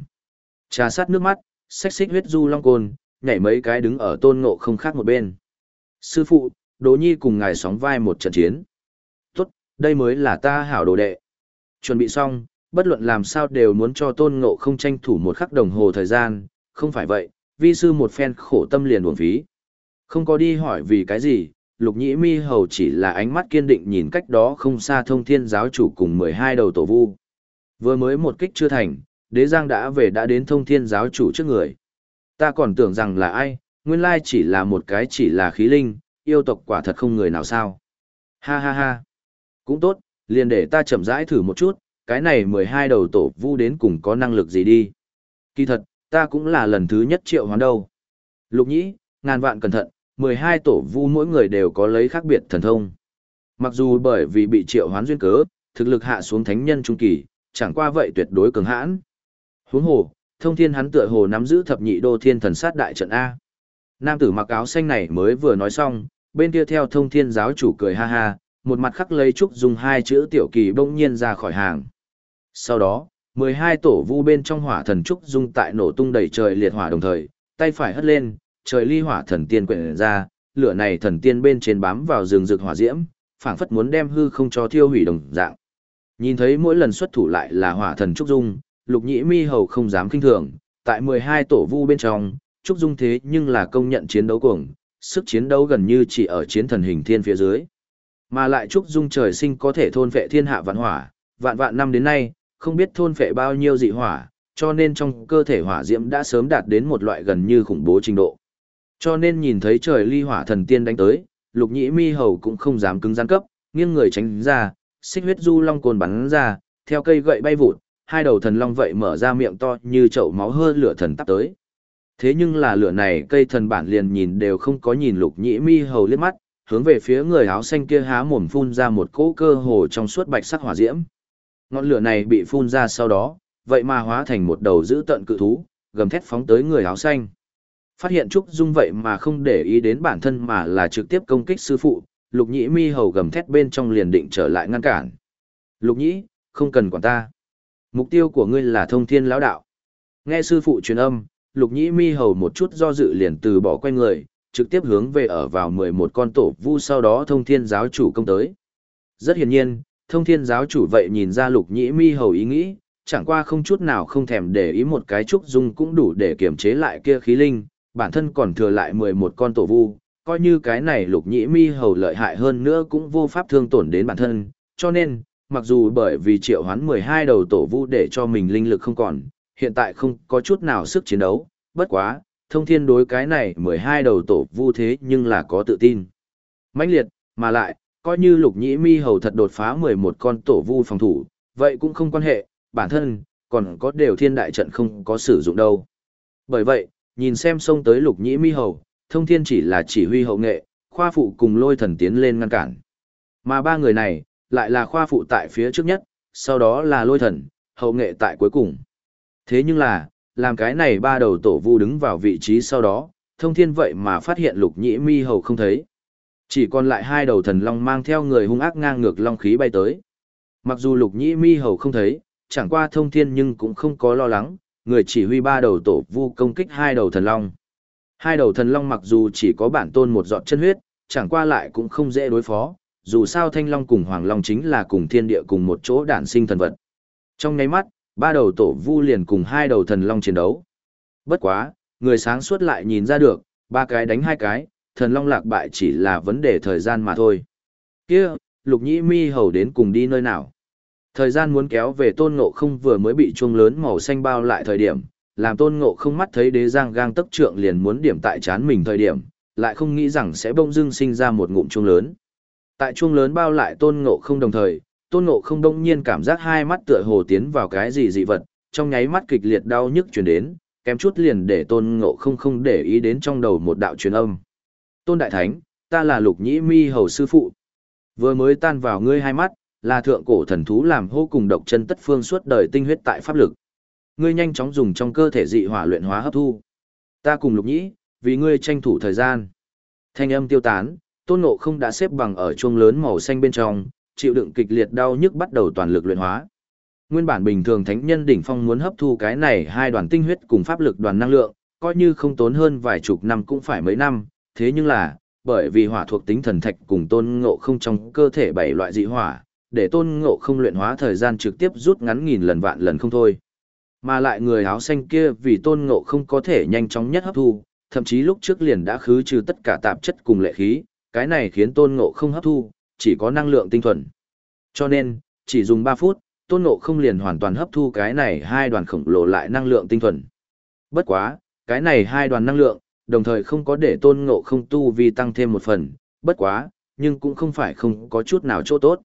Speaker 1: Trà sát nước mắt, xách xích huyết du long côn, nhảy mấy cái đứng ở tôn ngộ không khác một bên. Sư phụ, Đỗ Nhi cùng ngài sóng vai một trận chiến. Tốt, đây mới là ta hảo đồ đệ. Chuẩn bị xong, bất luận làm sao đều muốn cho tôn ngộ không tranh thủ một khắc đồng hồ thời gian, không phải vậy, vi sư một phen khổ tâm liền buồn phí. Không có đi hỏi vì cái gì, lục nhĩ mi hầu chỉ là ánh mắt kiên định nhìn cách đó không xa thông thiên giáo chủ cùng mười hai đầu tổ vu. Vừa mới một kích chưa thành, đế giang đã về đã đến thông thiên giáo chủ trước người. Ta còn tưởng rằng là ai, nguyên lai chỉ là một cái chỉ là khí linh, yêu tộc quả thật không người nào sao. Ha ha ha. Cũng tốt, liền để ta chậm rãi thử một chút, cái này mười hai đầu tổ vu đến cùng có năng lực gì đi. Kỳ thật, ta cũng là lần thứ nhất triệu hoán đâu. Lục nhĩ, ngàn vạn cẩn thận, mười hai tổ vu mỗi người đều có lấy khác biệt thần thông. Mặc dù bởi vì bị triệu hoán duyên cớ, thực lực hạ xuống thánh nhân trung kỳ, chẳng qua vậy tuyệt đối cường hãn. Huống hồ, thông thiên hắn tựa hồ nắm giữ thập nhị đô thiên thần sát đại trận A. Nam tử mặc áo xanh này mới vừa nói xong, bên kia theo thông thiên giáo chủ cười ha ha, một mặt khắc lấy trúc dùng hai chữ tiểu kỳ bỗng nhiên ra khỏi hàng. Sau đó, mười hai tổ vu bên trong hỏa thần trúc dung tại nổ tung đầy trời liệt hỏa đồng thời, tay phải hất lên, trời ly hỏa thần tiên quyện ra, lửa này thần tiên bên trên bám vào rừng rực hỏa diễm, phảng phất muốn đem hư không cho thiêu hủy đồng dạng. Nhìn thấy mỗi lần xuất thủ lại là hỏa thần trúc dung, lục nhĩ mi hầu không dám kinh thường, tại 12 tổ vu bên trong, Trúc Dung thế nhưng là công nhận chiến đấu cuồng, sức chiến đấu gần như chỉ ở chiến thần hình thiên phía dưới. Mà lại Trúc Dung trời sinh có thể thôn vệ thiên hạ vạn hỏa, vạn vạn năm đến nay, không biết thôn phệ bao nhiêu dị hỏa, cho nên trong cơ thể hỏa diễm đã sớm đạt đến một loại gần như khủng bố trình độ. Cho nên nhìn thấy trời ly hỏa thần tiên đánh tới, lục nhĩ mi hầu cũng không dám cứng gian cấp, nghiêng người tránh ra, xích huyết du long cồn bắn ra, theo cây gậy bay vụt, hai đầu thần long vậy mở ra miệng to như chậu máu hơ lửa thần tắp tới. Thế nhưng là lửa này cây thần bản liền nhìn đều không có nhìn lục nhĩ mi hầu liếc mắt, hướng về phía người áo xanh kia há mồm phun ra một cỗ cơ hồ trong suốt bạch sắc hỏa diễm. Ngọn lửa này bị phun ra sau đó, vậy mà hóa thành một đầu dữ tận cự thú, gầm thét phóng tới người áo xanh. Phát hiện Trúc Dung vậy mà không để ý đến bản thân mà là trực tiếp công kích sư phụ, lục nhĩ mi hầu gầm thét bên trong liền định trở lại ngăn cản. Lục nhĩ, không cần quản ta. Mục tiêu của ngươi là thông thiên lão đạo. Nghe sư phụ truyền âm, lục nhĩ mi hầu một chút do dự liền từ bỏ quay người, trực tiếp hướng về ở vào mười một con tổ vu sau đó thông thiên giáo chủ công tới. Rất hiển nhiên, thông thiên giáo chủ vậy nhìn ra lục nhĩ mi hầu ý nghĩ, chẳng qua không chút nào không thèm để ý một cái trúc dung cũng đủ để kiềm chế lại kia khí linh, bản thân còn thừa lại mười một con tổ vu, coi như cái này lục nhĩ mi hầu lợi hại hơn nữa cũng vô pháp thương tổn đến bản thân, cho nên, mặc dù bởi vì triệu hoán 12 đầu tổ vu để cho mình linh lực không còn, hiện tại không có chút nào sức chiến đấu, bất quá, thông thiên đối cái này 12 đầu tổ vu thế nhưng là có tự tin. mãnh liệt, mà lại, coi như lục nhĩ mi hầu thật đột phá 11 con tổ vu phòng thủ, vậy cũng không quan hệ, bản thân, còn có đều thiên đại trận không có sử dụng đâu. Bởi vậy, nhìn xem xông tới lục nhĩ mi hầu, thông thiên chỉ là chỉ huy hậu nghệ, khoa phụ cùng lôi thần tiến lên ngăn cản. Mà ba người này, lại là khoa phụ tại phía trước nhất, sau đó là lôi thần, hậu nghệ tại cuối cùng. Thế nhưng là, làm cái này ba đầu tổ vu đứng vào vị trí sau đó, thông thiên vậy mà phát hiện lục nhĩ mi hầu không thấy. Chỉ còn lại hai đầu thần long mang theo người hung ác ngang ngược long khí bay tới. Mặc dù lục nhĩ mi hầu không thấy, chẳng qua thông thiên nhưng cũng không có lo lắng, người chỉ huy ba đầu tổ vu công kích hai đầu thần long. Hai đầu thần long mặc dù chỉ có bản tôn một giọt chân huyết, chẳng qua lại cũng không dễ đối phó, dù sao thanh long cùng hoàng long chính là cùng thiên địa cùng một chỗ đản sinh thần vật. Trong nháy mắt, ba đầu tổ vu liền cùng hai đầu thần long chiến đấu. Bất quá, người sáng suốt lại nhìn ra được, ba cái đánh hai cái, thần long lạc bại chỉ là vấn đề thời gian mà thôi. Kia, lục nhĩ mi hầu đến cùng đi nơi nào? Thời gian muốn kéo về tôn ngộ không vừa mới bị chuông lớn màu xanh bao lại thời điểm, làm tôn ngộ không mắt thấy đế giang gang tức trượng liền muốn điểm tại chán mình thời điểm, lại không nghĩ rằng sẽ bỗng dưng sinh ra một ngụm chuông lớn. Tại chuông lớn bao lại tôn ngộ không đồng thời, tôn ngộ không đông nhiên cảm giác hai mắt tựa hồ tiến vào cái gì dị vật, trong nháy mắt kịch liệt đau nhức chuyển đến, kém chút liền để tôn ngộ không không để ý đến trong đầu một đạo truyền âm. Tôn Đại Thánh, ta là lục nhĩ mi hầu sư phụ. Vừa mới tan vào ngươi hai mắt, là thượng cổ thần thú làm hô cùng độc chân tất phương suốt đời tinh huyết tại pháp lực. Ngươi nhanh chóng dùng trong cơ thể dị hỏa luyện hóa hấp thu. Ta cùng lục nhĩ, vì ngươi tranh thủ thời gian. Thanh âm tiêu tán, tôn ngộ không đã xếp bằng ở chuông lớn màu xanh bên trong, chịu đựng kịch liệt đau nhức bắt đầu toàn lực luyện hóa. Nguyên bản bình thường thánh nhân đỉnh phong muốn hấp thu cái này hai đoàn tinh huyết cùng pháp lực đoàn năng lượng, coi như không tốn hơn vài chục năm cũng phải mấy năm, thế nhưng là, bởi vì hỏa thuộc tính thần thạch cùng tôn ngộ không trong cơ thể bảy loại dị hỏa, để tôn ngộ không luyện hóa thời gian trực tiếp rút ngắn nghìn lần vạn lần không thôi. Mà lại người áo xanh kia vì tôn ngộ không có thể nhanh chóng nhất hấp thu, thậm chí lúc trước liền đã khứ trừ tất cả tạp chất cùng lệ khí, cái này khiến tôn ngộ không hấp thu, chỉ có năng lượng tinh thuần. Cho nên, chỉ dùng 3 phút, tôn ngộ không liền hoàn toàn hấp thu cái này hai đoàn khổng lồ lại năng lượng tinh thuần. Bất quá, cái này hai đoàn năng lượng, đồng thời không có để tôn ngộ không tu vi tăng thêm một phần, bất quá, nhưng cũng không phải không có chút nào chỗ tốt.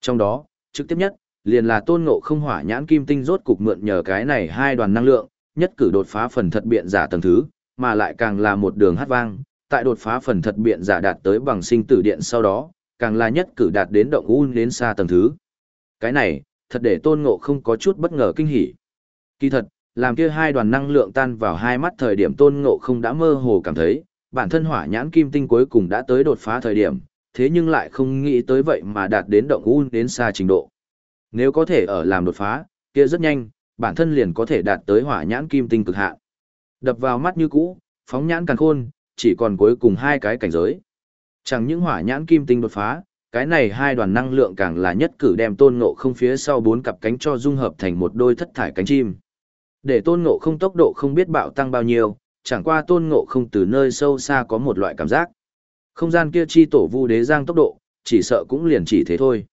Speaker 1: Trong đó, trực tiếp nhất, liền là tôn ngộ không hỏa nhãn kim tinh rốt cục mượn nhờ cái này hai đoàn năng lượng, nhất cử đột phá phần thật biện giả tầng thứ, mà lại càng là một đường hát vang, tại đột phá phần thật biện giả đạt tới bằng sinh tử điện sau đó, càng là nhất cử đạt đến động un đến xa tầng thứ. Cái này, thật để tôn ngộ không có chút bất ngờ kinh hỉ. Kỳ thật, làm kia hai đoàn năng lượng tan vào hai mắt thời điểm tôn ngộ không đã mơ hồ cảm thấy, bản thân hỏa nhãn kim tinh cuối cùng đã tới đột phá thời điểm, thế nhưng lại không nghĩ tới vậy mà đạt đến động un đến xa trình độ. Nếu có thể ở làm đột phá, kia rất nhanh, bản thân liền có thể đạt tới hỏa nhãn kim tinh cực hạn. Đập vào mắt như cũ, phóng nhãn càng khôn, chỉ còn cuối cùng hai cái cảnh giới. Chẳng những hỏa nhãn kim tinh đột phá, cái này hai đoàn năng lượng càng là nhất cử đem tôn ngộ không phía sau bốn cặp cánh cho dung hợp thành một đôi thất thải cánh chim. Để tôn ngộ không tốc độ không biết bạo tăng bao nhiêu, chẳng qua tôn ngộ không từ nơi sâu xa có một loại cảm giác. Không gian kia chi tổ vu đế giang tốc độ, chỉ sợ cũng liền chỉ thế thôi.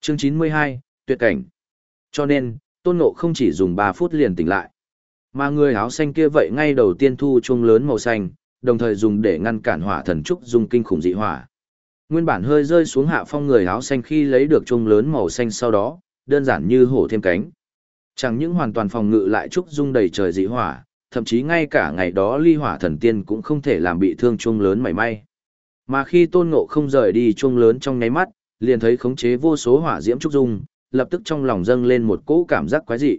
Speaker 1: Chương 92, tuyệt cảnh. Cho nên, tôn ngộ không chỉ dùng 3 phút liền tỉnh lại. Mà người áo xanh kia vậy ngay đầu tiên thu chuông lớn màu xanh, đồng thời dùng để ngăn cản hỏa thần trúc dùng kinh khủng dị hỏa. Nguyên bản hơi rơi xuống hạ phong người áo xanh khi lấy được chuông lớn màu xanh sau đó, đơn giản như hổ thêm cánh. Chẳng những hoàn toàn phòng ngự lại trúc dung đầy trời dị hỏa, thậm chí ngay cả ngày đó ly hỏa thần tiên cũng không thể làm bị thương chuông lớn mảy may. Mà khi tôn ngộ không rời đi chuông lớn trong nháy mắt, liền thấy khống chế vô số hỏa diễm trúc dung, lập tức trong lòng dâng lên một cỗ cảm giác quái dị.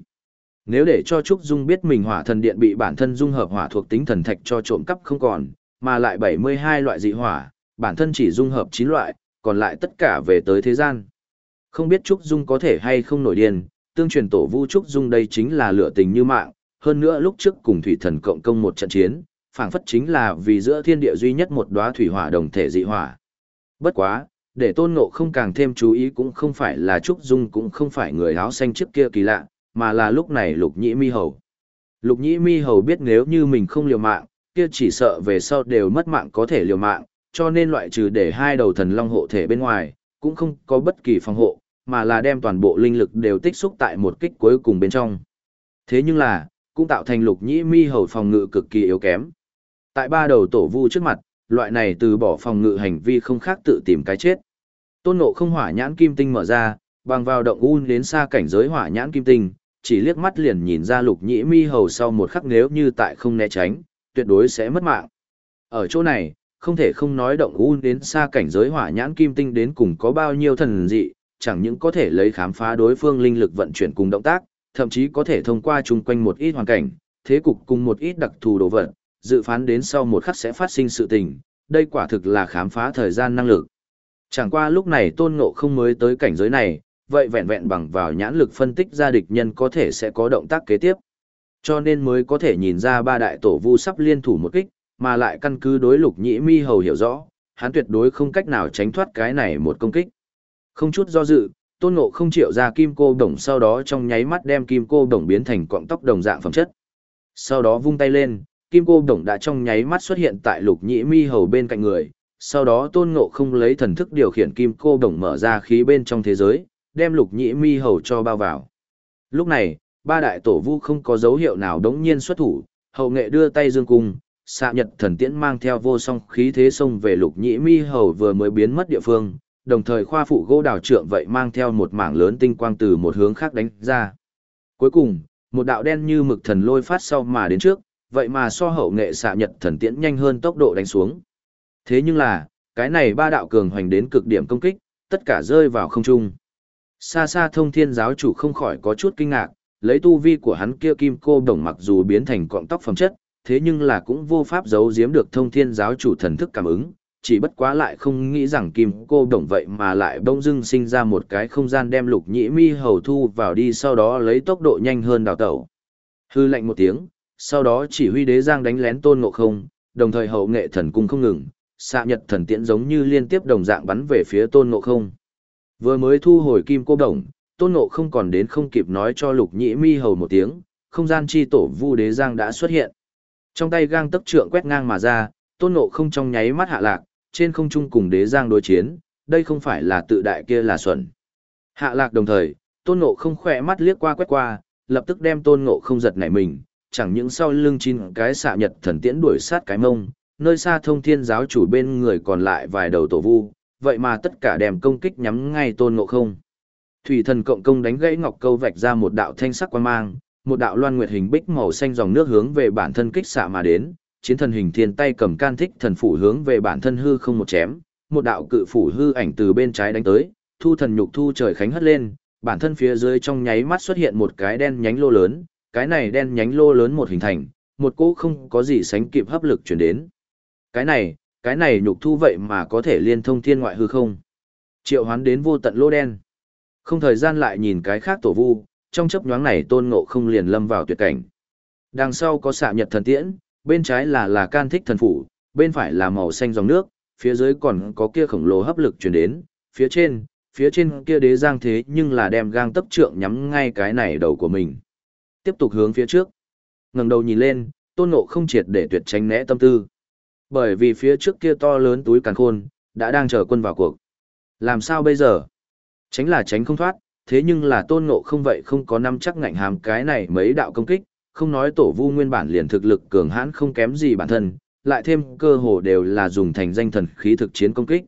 Speaker 1: Nếu để cho Trúc Dung biết mình hỏa thần điện bị bản thân dung hợp hỏa thuộc tính thần thạch cho trộm cắp không còn, mà lại 72 loại dị hỏa, bản thân chỉ dung hợp 9 loại, còn lại tất cả về tới thế gian. Không biết Trúc Dung có thể hay không nổi điên, tương truyền tổ vu Trúc Dung đây chính là lửa tình như mạng, hơn nữa lúc trước cùng thủy thần cộng công một trận chiến, phảng phất chính là vì giữa thiên địa duy nhất một đóa thủy hỏa đồng thể dị hỏa. Bất quá, để tôn ngộ không càng thêm chú ý cũng không phải là Trúc Dung cũng không phải người áo xanh trước kia kỳ lạ, mà là lúc này lục nhĩ mi hầu. Lục nhĩ mi hầu biết nếu như mình không liều mạng, kia chỉ sợ về sau đều mất mạng có thể liều mạng, cho nên loại trừ để hai đầu thần long hộ thể bên ngoài, cũng không có bất kỳ phòng hộ, mà là đem toàn bộ linh lực đều tích xúc tại một kích cuối cùng bên trong. Thế nhưng là, cũng tạo thành lục nhĩ mi hầu phòng ngự cực kỳ yếu kém. Tại ba đầu tổ vu trước mặt, loại này từ bỏ phòng ngự hành vi không khác tự tìm cái chết. Tôn nộ không hỏa nhãn kim tinh mở ra, bằng vào động un đến xa cảnh giới hỏa nhãn kim tinh, chỉ liếc mắt liền nhìn ra lục nhĩ mi hầu sau một khắc nếu như tại không né tránh, tuyệt đối sẽ mất mạng. Ở chỗ này, không thể không nói động un đến xa cảnh giới hỏa nhãn kim tinh đến cùng có bao nhiêu thần dị, chẳng những có thể lấy khám phá đối phương linh lực vận chuyển cùng động tác, thậm chí có thể thông qua chung quanh một ít hoàn cảnh, thế cục cùng một ít đặc thù đồ vật, dự phán đến sau một khắc sẽ phát sinh sự tình, đây quả thực là khám phá thời gian năng lực. Chẳng qua lúc này tôn ngộ không mới tới cảnh giới này, vậy vẹn vẹn bằng vào nhãn lực phân tích ra địch nhân có thể sẽ có động tác kế tiếp. Cho nên mới có thể nhìn ra ba đại tổ vu sắp liên thủ một kích, mà lại căn cứ đối lục nhĩ mi hầu hiểu rõ, hắn tuyệt đối không cách nào tránh thoát cái này một công kích. Không chút do dự, tôn ngộ không chịu ra kim cô đồng sau đó trong nháy mắt đem kim cô đồng biến thành cọng tóc đồng dạng phẩm chất. Sau đó vung tay lên, kim cô đồng đã trong nháy mắt xuất hiện tại lục nhĩ mi hầu bên cạnh người, sau đó tôn ngộ không lấy thần thức điều khiển kim cô đồng mở ra khí bên trong thế giới, đem lục nhĩ mi hầu cho bao vào. Lúc này, ba đại tổ vu không có dấu hiệu nào đống nhiên xuất thủ, hậu nghệ đưa tay dương cung, xạ nhật thần tiễn mang theo vô song khí thế xông về lục nhĩ mi hầu vừa mới biến mất địa phương, đồng thời khoa phụ gỗ đào trượng vậy mang theo một mảng lớn tinh quang từ một hướng khác đánh ra. Cuối cùng, Một đạo đen như mực thần lôi phát sau mà đến trước, vậy mà so hậu nghệ xạ nhật thần tiễn nhanh hơn tốc độ đánh xuống. Thế nhưng là, cái này ba đạo cường hoành đến cực điểm công kích, tất cả rơi vào không trung. Xa xa thông thiên giáo chủ không khỏi có chút kinh ngạc, lấy tu vi của hắn kia kim cô đồng mặc dù biến thành cọng tóc phẩm chất, thế nhưng là cũng vô pháp giấu giếm được thông thiên giáo chủ thần thức cảm ứng, chỉ bất quá lại không nghĩ rằng kim cô đồng vậy mà lại bỗng dưng sinh ra một cái không gian đem lục nhĩ mi hầu thu vào đi sau đó lấy tốc độ nhanh hơn đào tẩu. Hư lệnh một tiếng, sau đó chỉ huy đế giang đánh lén tôn ngộ không, đồng thời hậu nghệ thần cung không ngừng, xạ nhật thần tiễn giống như liên tiếp đồng dạng bắn về phía tôn ngộ không. Vừa mới thu hồi kim cô đồng, tôn ngộ không còn đến không kịp nói cho lục nhĩ mi hầu một tiếng, không gian chi tổ vu đế giang đã xuất hiện. Trong tay gang tấc trượng quét ngang mà ra, tôn ngộ không trong nháy mắt hạ lạc, trên không trung cùng đế giang đối chiến, đây không phải là tự đại kia là xuẩn. Hạ lạc đồng thời, tôn ngộ không khỏe mắt liếc qua quét qua, lập tức đem tôn ngộ không giật nảy mình, chẳng những sau lưng chín cái xạ nhật thần tiễn đuổi sát cái mông, nơi xa thông thiên giáo chủ bên người còn lại vài đầu tổ vu, vậy mà tất cả đem công kích nhắm ngay tôn ngộ không. Thủy thần cộng công đánh gãy ngọc câu vạch ra một đạo thanh sắc quan mang, một đạo loan nguyệt hình bích màu xanh dòng nước hướng về bản thân kích xạ mà đến, chiến thần hình thiên tay cầm can thích thần phủ hướng về bản thân hư không một chém, một đạo cự phủ hư ảnh từ bên trái đánh tới, thu thần nhục thu trời khánh hất lên, bản thân phía dưới trong nháy mắt xuất hiện một cái đen nhánh lô lớn, cái này đen nhánh lô lớn một hình thành, một cỗ không có gì sánh kịp hấp lực chuyển đến. Cái này, cái này nhục thu vậy mà có thể liên thông thiên ngoại hư không. Triệu hoán đến vô tận lô đen. Không thời gian lại nhìn cái khác tổ vu, trong chấp nhoáng này tôn ngộ không liền lâm vào tuyệt cảnh. Đằng sau có xạ nhật thần tiễn, bên trái là là can thích thần phủ, bên phải là màu xanh dòng nước, phía dưới còn có kia khổng lồ hấp lực truyền đến, phía trên, phía trên kia đế giang thế nhưng là đem gang tấp trượng nhắm ngay cái này đầu của mình. Tiếp tục hướng phía trước. ngẩng đầu nhìn lên, tôn ngộ không triệt để tuyệt tránh né tâm tư. Bởi vì phía trước kia to lớn túi càn khôn, đã đang chờ quân vào cuộc. Làm sao bây giờ? Tránh là tránh không thoát, thế nhưng là tôn ngộ không vậy không có năm chắc ngạnh hàm cái này mấy đạo công kích, không nói tổ vu nguyên bản liền thực lực cường hãn không kém gì bản thân, lại thêm cơ hồ đều là dùng thành danh thần khí thực chiến công kích.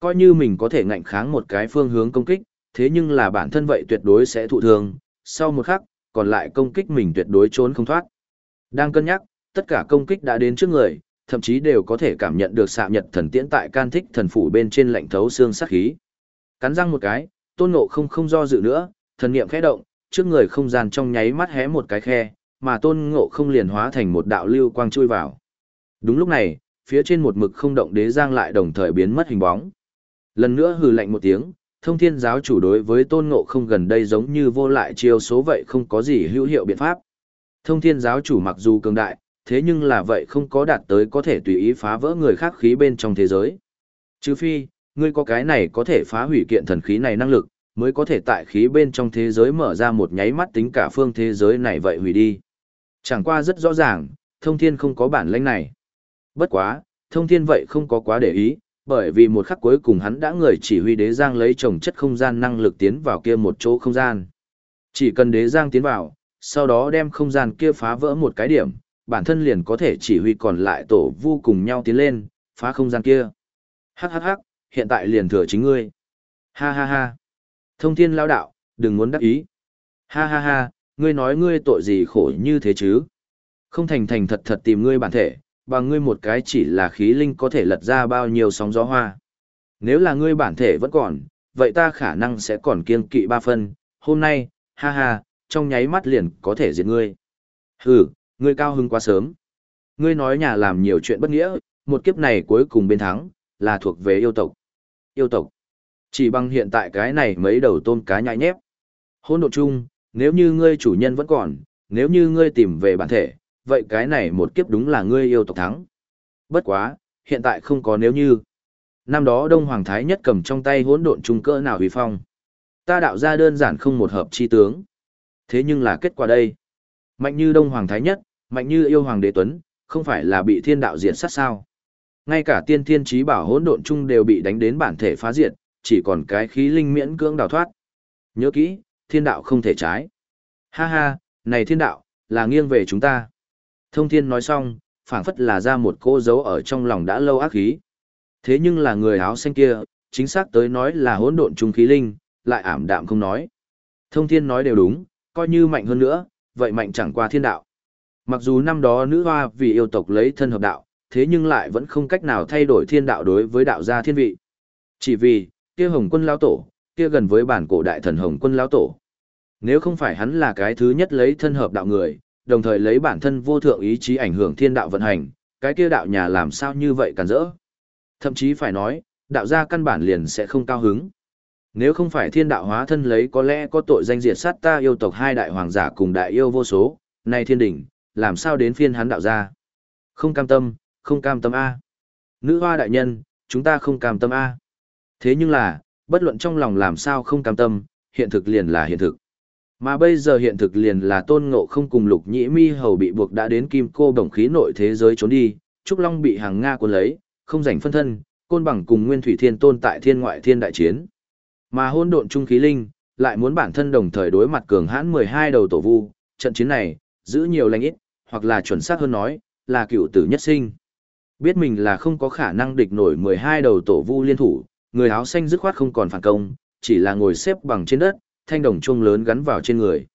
Speaker 1: Coi như mình có thể ngạnh kháng một cái phương hướng công kích, thế nhưng là bản thân vậy tuyệt đối sẽ thụ thương, sau một khắc, còn lại công kích mình tuyệt đối trốn không thoát. Đang cân nhắc, tất cả công kích đã đến trước người, thậm chí đều có thể cảm nhận được xạ nhật thần tiễn tại can thích thần phủ bên trên lạnh thấu xương sắc khí. Cắn răng một cái, tôn ngộ không không do dự nữa, thần niệm khẽ động, trước người không gian trong nháy mắt hé một cái khe, mà tôn ngộ không liền hóa thành một đạo lưu quang chui vào. Đúng lúc này, phía trên một mực không động đế giang lại đồng thời biến mất hình bóng. Lần nữa hừ lạnh một tiếng, thông thiên giáo chủ đối với tôn ngộ không gần đây giống như vô lại chiêu số vậy không có gì hữu hiệu biện pháp. Thông thiên giáo chủ mặc dù cường đại, thế nhưng là vậy không có đạt tới có thể tùy ý phá vỡ người khác khí bên trong thế giới. Trừ phi, ngươi có cái này có thể phá hủy kiện thần khí này năng lực, mới có thể tại khí bên trong thế giới mở ra một nháy mắt tính cả phương thế giới này vậy hủy đi. Chẳng qua rất rõ ràng, thông thiên không có bản lĩnh này. Bất quá, thông thiên vậy không có quá để ý, bởi vì một khắc cuối cùng hắn đã người chỉ huy đế giang lấy trồng chất không gian năng lực tiến vào kia một chỗ không gian. Chỉ cần đế giang tiến vào, sau đó đem không gian kia phá vỡ một cái điểm, bản thân liền có thể chỉ huy còn lại tổ vu cùng nhau tiến lên, phá không gian kia. Hắc hắc hắc, hiện tại liền thừa chính ngươi. Ha ha ha. Thông thiên lao đạo, đừng muốn đắc ý. Ha ha ha, ngươi nói ngươi tội gì khổ như thế chứ? Không thành thành thật thật tìm ngươi bản thể, bằng ngươi một cái chỉ là khí linh có thể lật ra bao nhiêu sóng gió hoa. Nếu là ngươi bản thể vẫn còn, vậy ta khả năng sẽ còn kiên kỵ ba phân, hôm nay, ha ha, trong nháy mắt liền có thể diệt ngươi. Hừ, ngươi cao hứng quá sớm. Ngươi nói nhà làm nhiều chuyện bất nghĩa, một kiếp này cuối cùng bên thắng, là thuộc về yêu tộc. Yêu tộc. Chỉ bằng hiện tại cái này mấy đầu tôm cá nhãi nhép. Hôn độ chung, nếu như ngươi chủ nhân vẫn còn, nếu như ngươi tìm về bản thể, vậy cái này một kiếp đúng là ngươi yêu tộc thắng. Bất quá, hiện tại không có nếu như. Năm đó Đông Hoàng Thái nhất cầm trong tay hỗn độn trung cỡ nào huy phong. Ta đạo ra đơn giản không một hợp chi tướng. Thế nhưng là kết quả đây. Mạnh như Đông Hoàng Thái nhất, mạnh như yêu Hoàng Đế Tuấn, không phải là bị thiên đạo diệt sát sao. Ngay cả tiên thiên trí bảo hỗn độn trung đều bị đánh đến bản thể phá diệt, chỉ còn cái khí linh miễn cưỡng đào thoát. Nhớ kỹ, thiên đạo không thể trái. Ha ha, này thiên đạo, là nghiêng về chúng ta. Thông thiên nói xong, phảng phất là ra một cô dấu ở trong lòng đã lâu ác khí. Thế nhưng là người áo xanh kia, chính xác tới nói là hỗn độn trung khí linh, lại ảm đạm không nói. Thông thiên nói đều đúng, coi như mạnh hơn nữa, vậy mạnh chẳng qua thiên đạo. Mặc dù năm đó nữ hoa vì yêu tộc lấy thân hợp đạo, thế nhưng lại vẫn không cách nào thay đổi thiên đạo đối với đạo gia thiên vị. Chỉ vì, kia hồng quân lao tổ, kia gần với bản cổ đại thần hồng quân lão tổ. Nếu không phải hắn là cái thứ nhất lấy thân hợp đạo người, đồng thời lấy bản thân vô thượng ý chí ảnh hưởng thiên đạo vận hành, cái kia đạo nhà làm sao như vậy cản rỡ. Thậm chí phải nói, đạo gia căn bản liền sẽ không cao hứng. Nếu không phải thiên đạo hóa thân lấy có lẽ có tội danh diệt sát ta yêu tộc hai đại hoàng giả cùng đại yêu vô số, nay thiên đỉnh, làm sao đến phiên hắn đạo gia? Không cam tâm, không cam tâm A. Nữ hoa đại nhân, chúng ta không cam tâm A. Thế nhưng là, bất luận trong lòng làm sao không cam tâm, hiện thực liền là hiện thực. Mà bây giờ hiện thực liền là tôn ngộ không cùng lục nhĩ mi hầu bị buộc đã đến kim cô đồng khí nội thế giới trốn đi, Trúc Long bị hàng Nga cuốn lấy, không rảnh phân thân, côn bằng cùng nguyên thủy thiên tôn tại thiên ngoại thiên đại chiến. Mà hôn độn trung khí linh, lại muốn bản thân đồng thời đối mặt cường hãn 12 đầu tổ vu, trận chiến này, giữ nhiều lành ít, hoặc là chuẩn xác hơn nói, là cựu tử nhất sinh. Biết mình là không có khả năng địch nổi 12 đầu tổ vu liên thủ, người áo xanh dứt khoát không còn phản công, chỉ là ngồi xếp bằng trên đất, thanh đồng chuông lớn gắn vào trên người.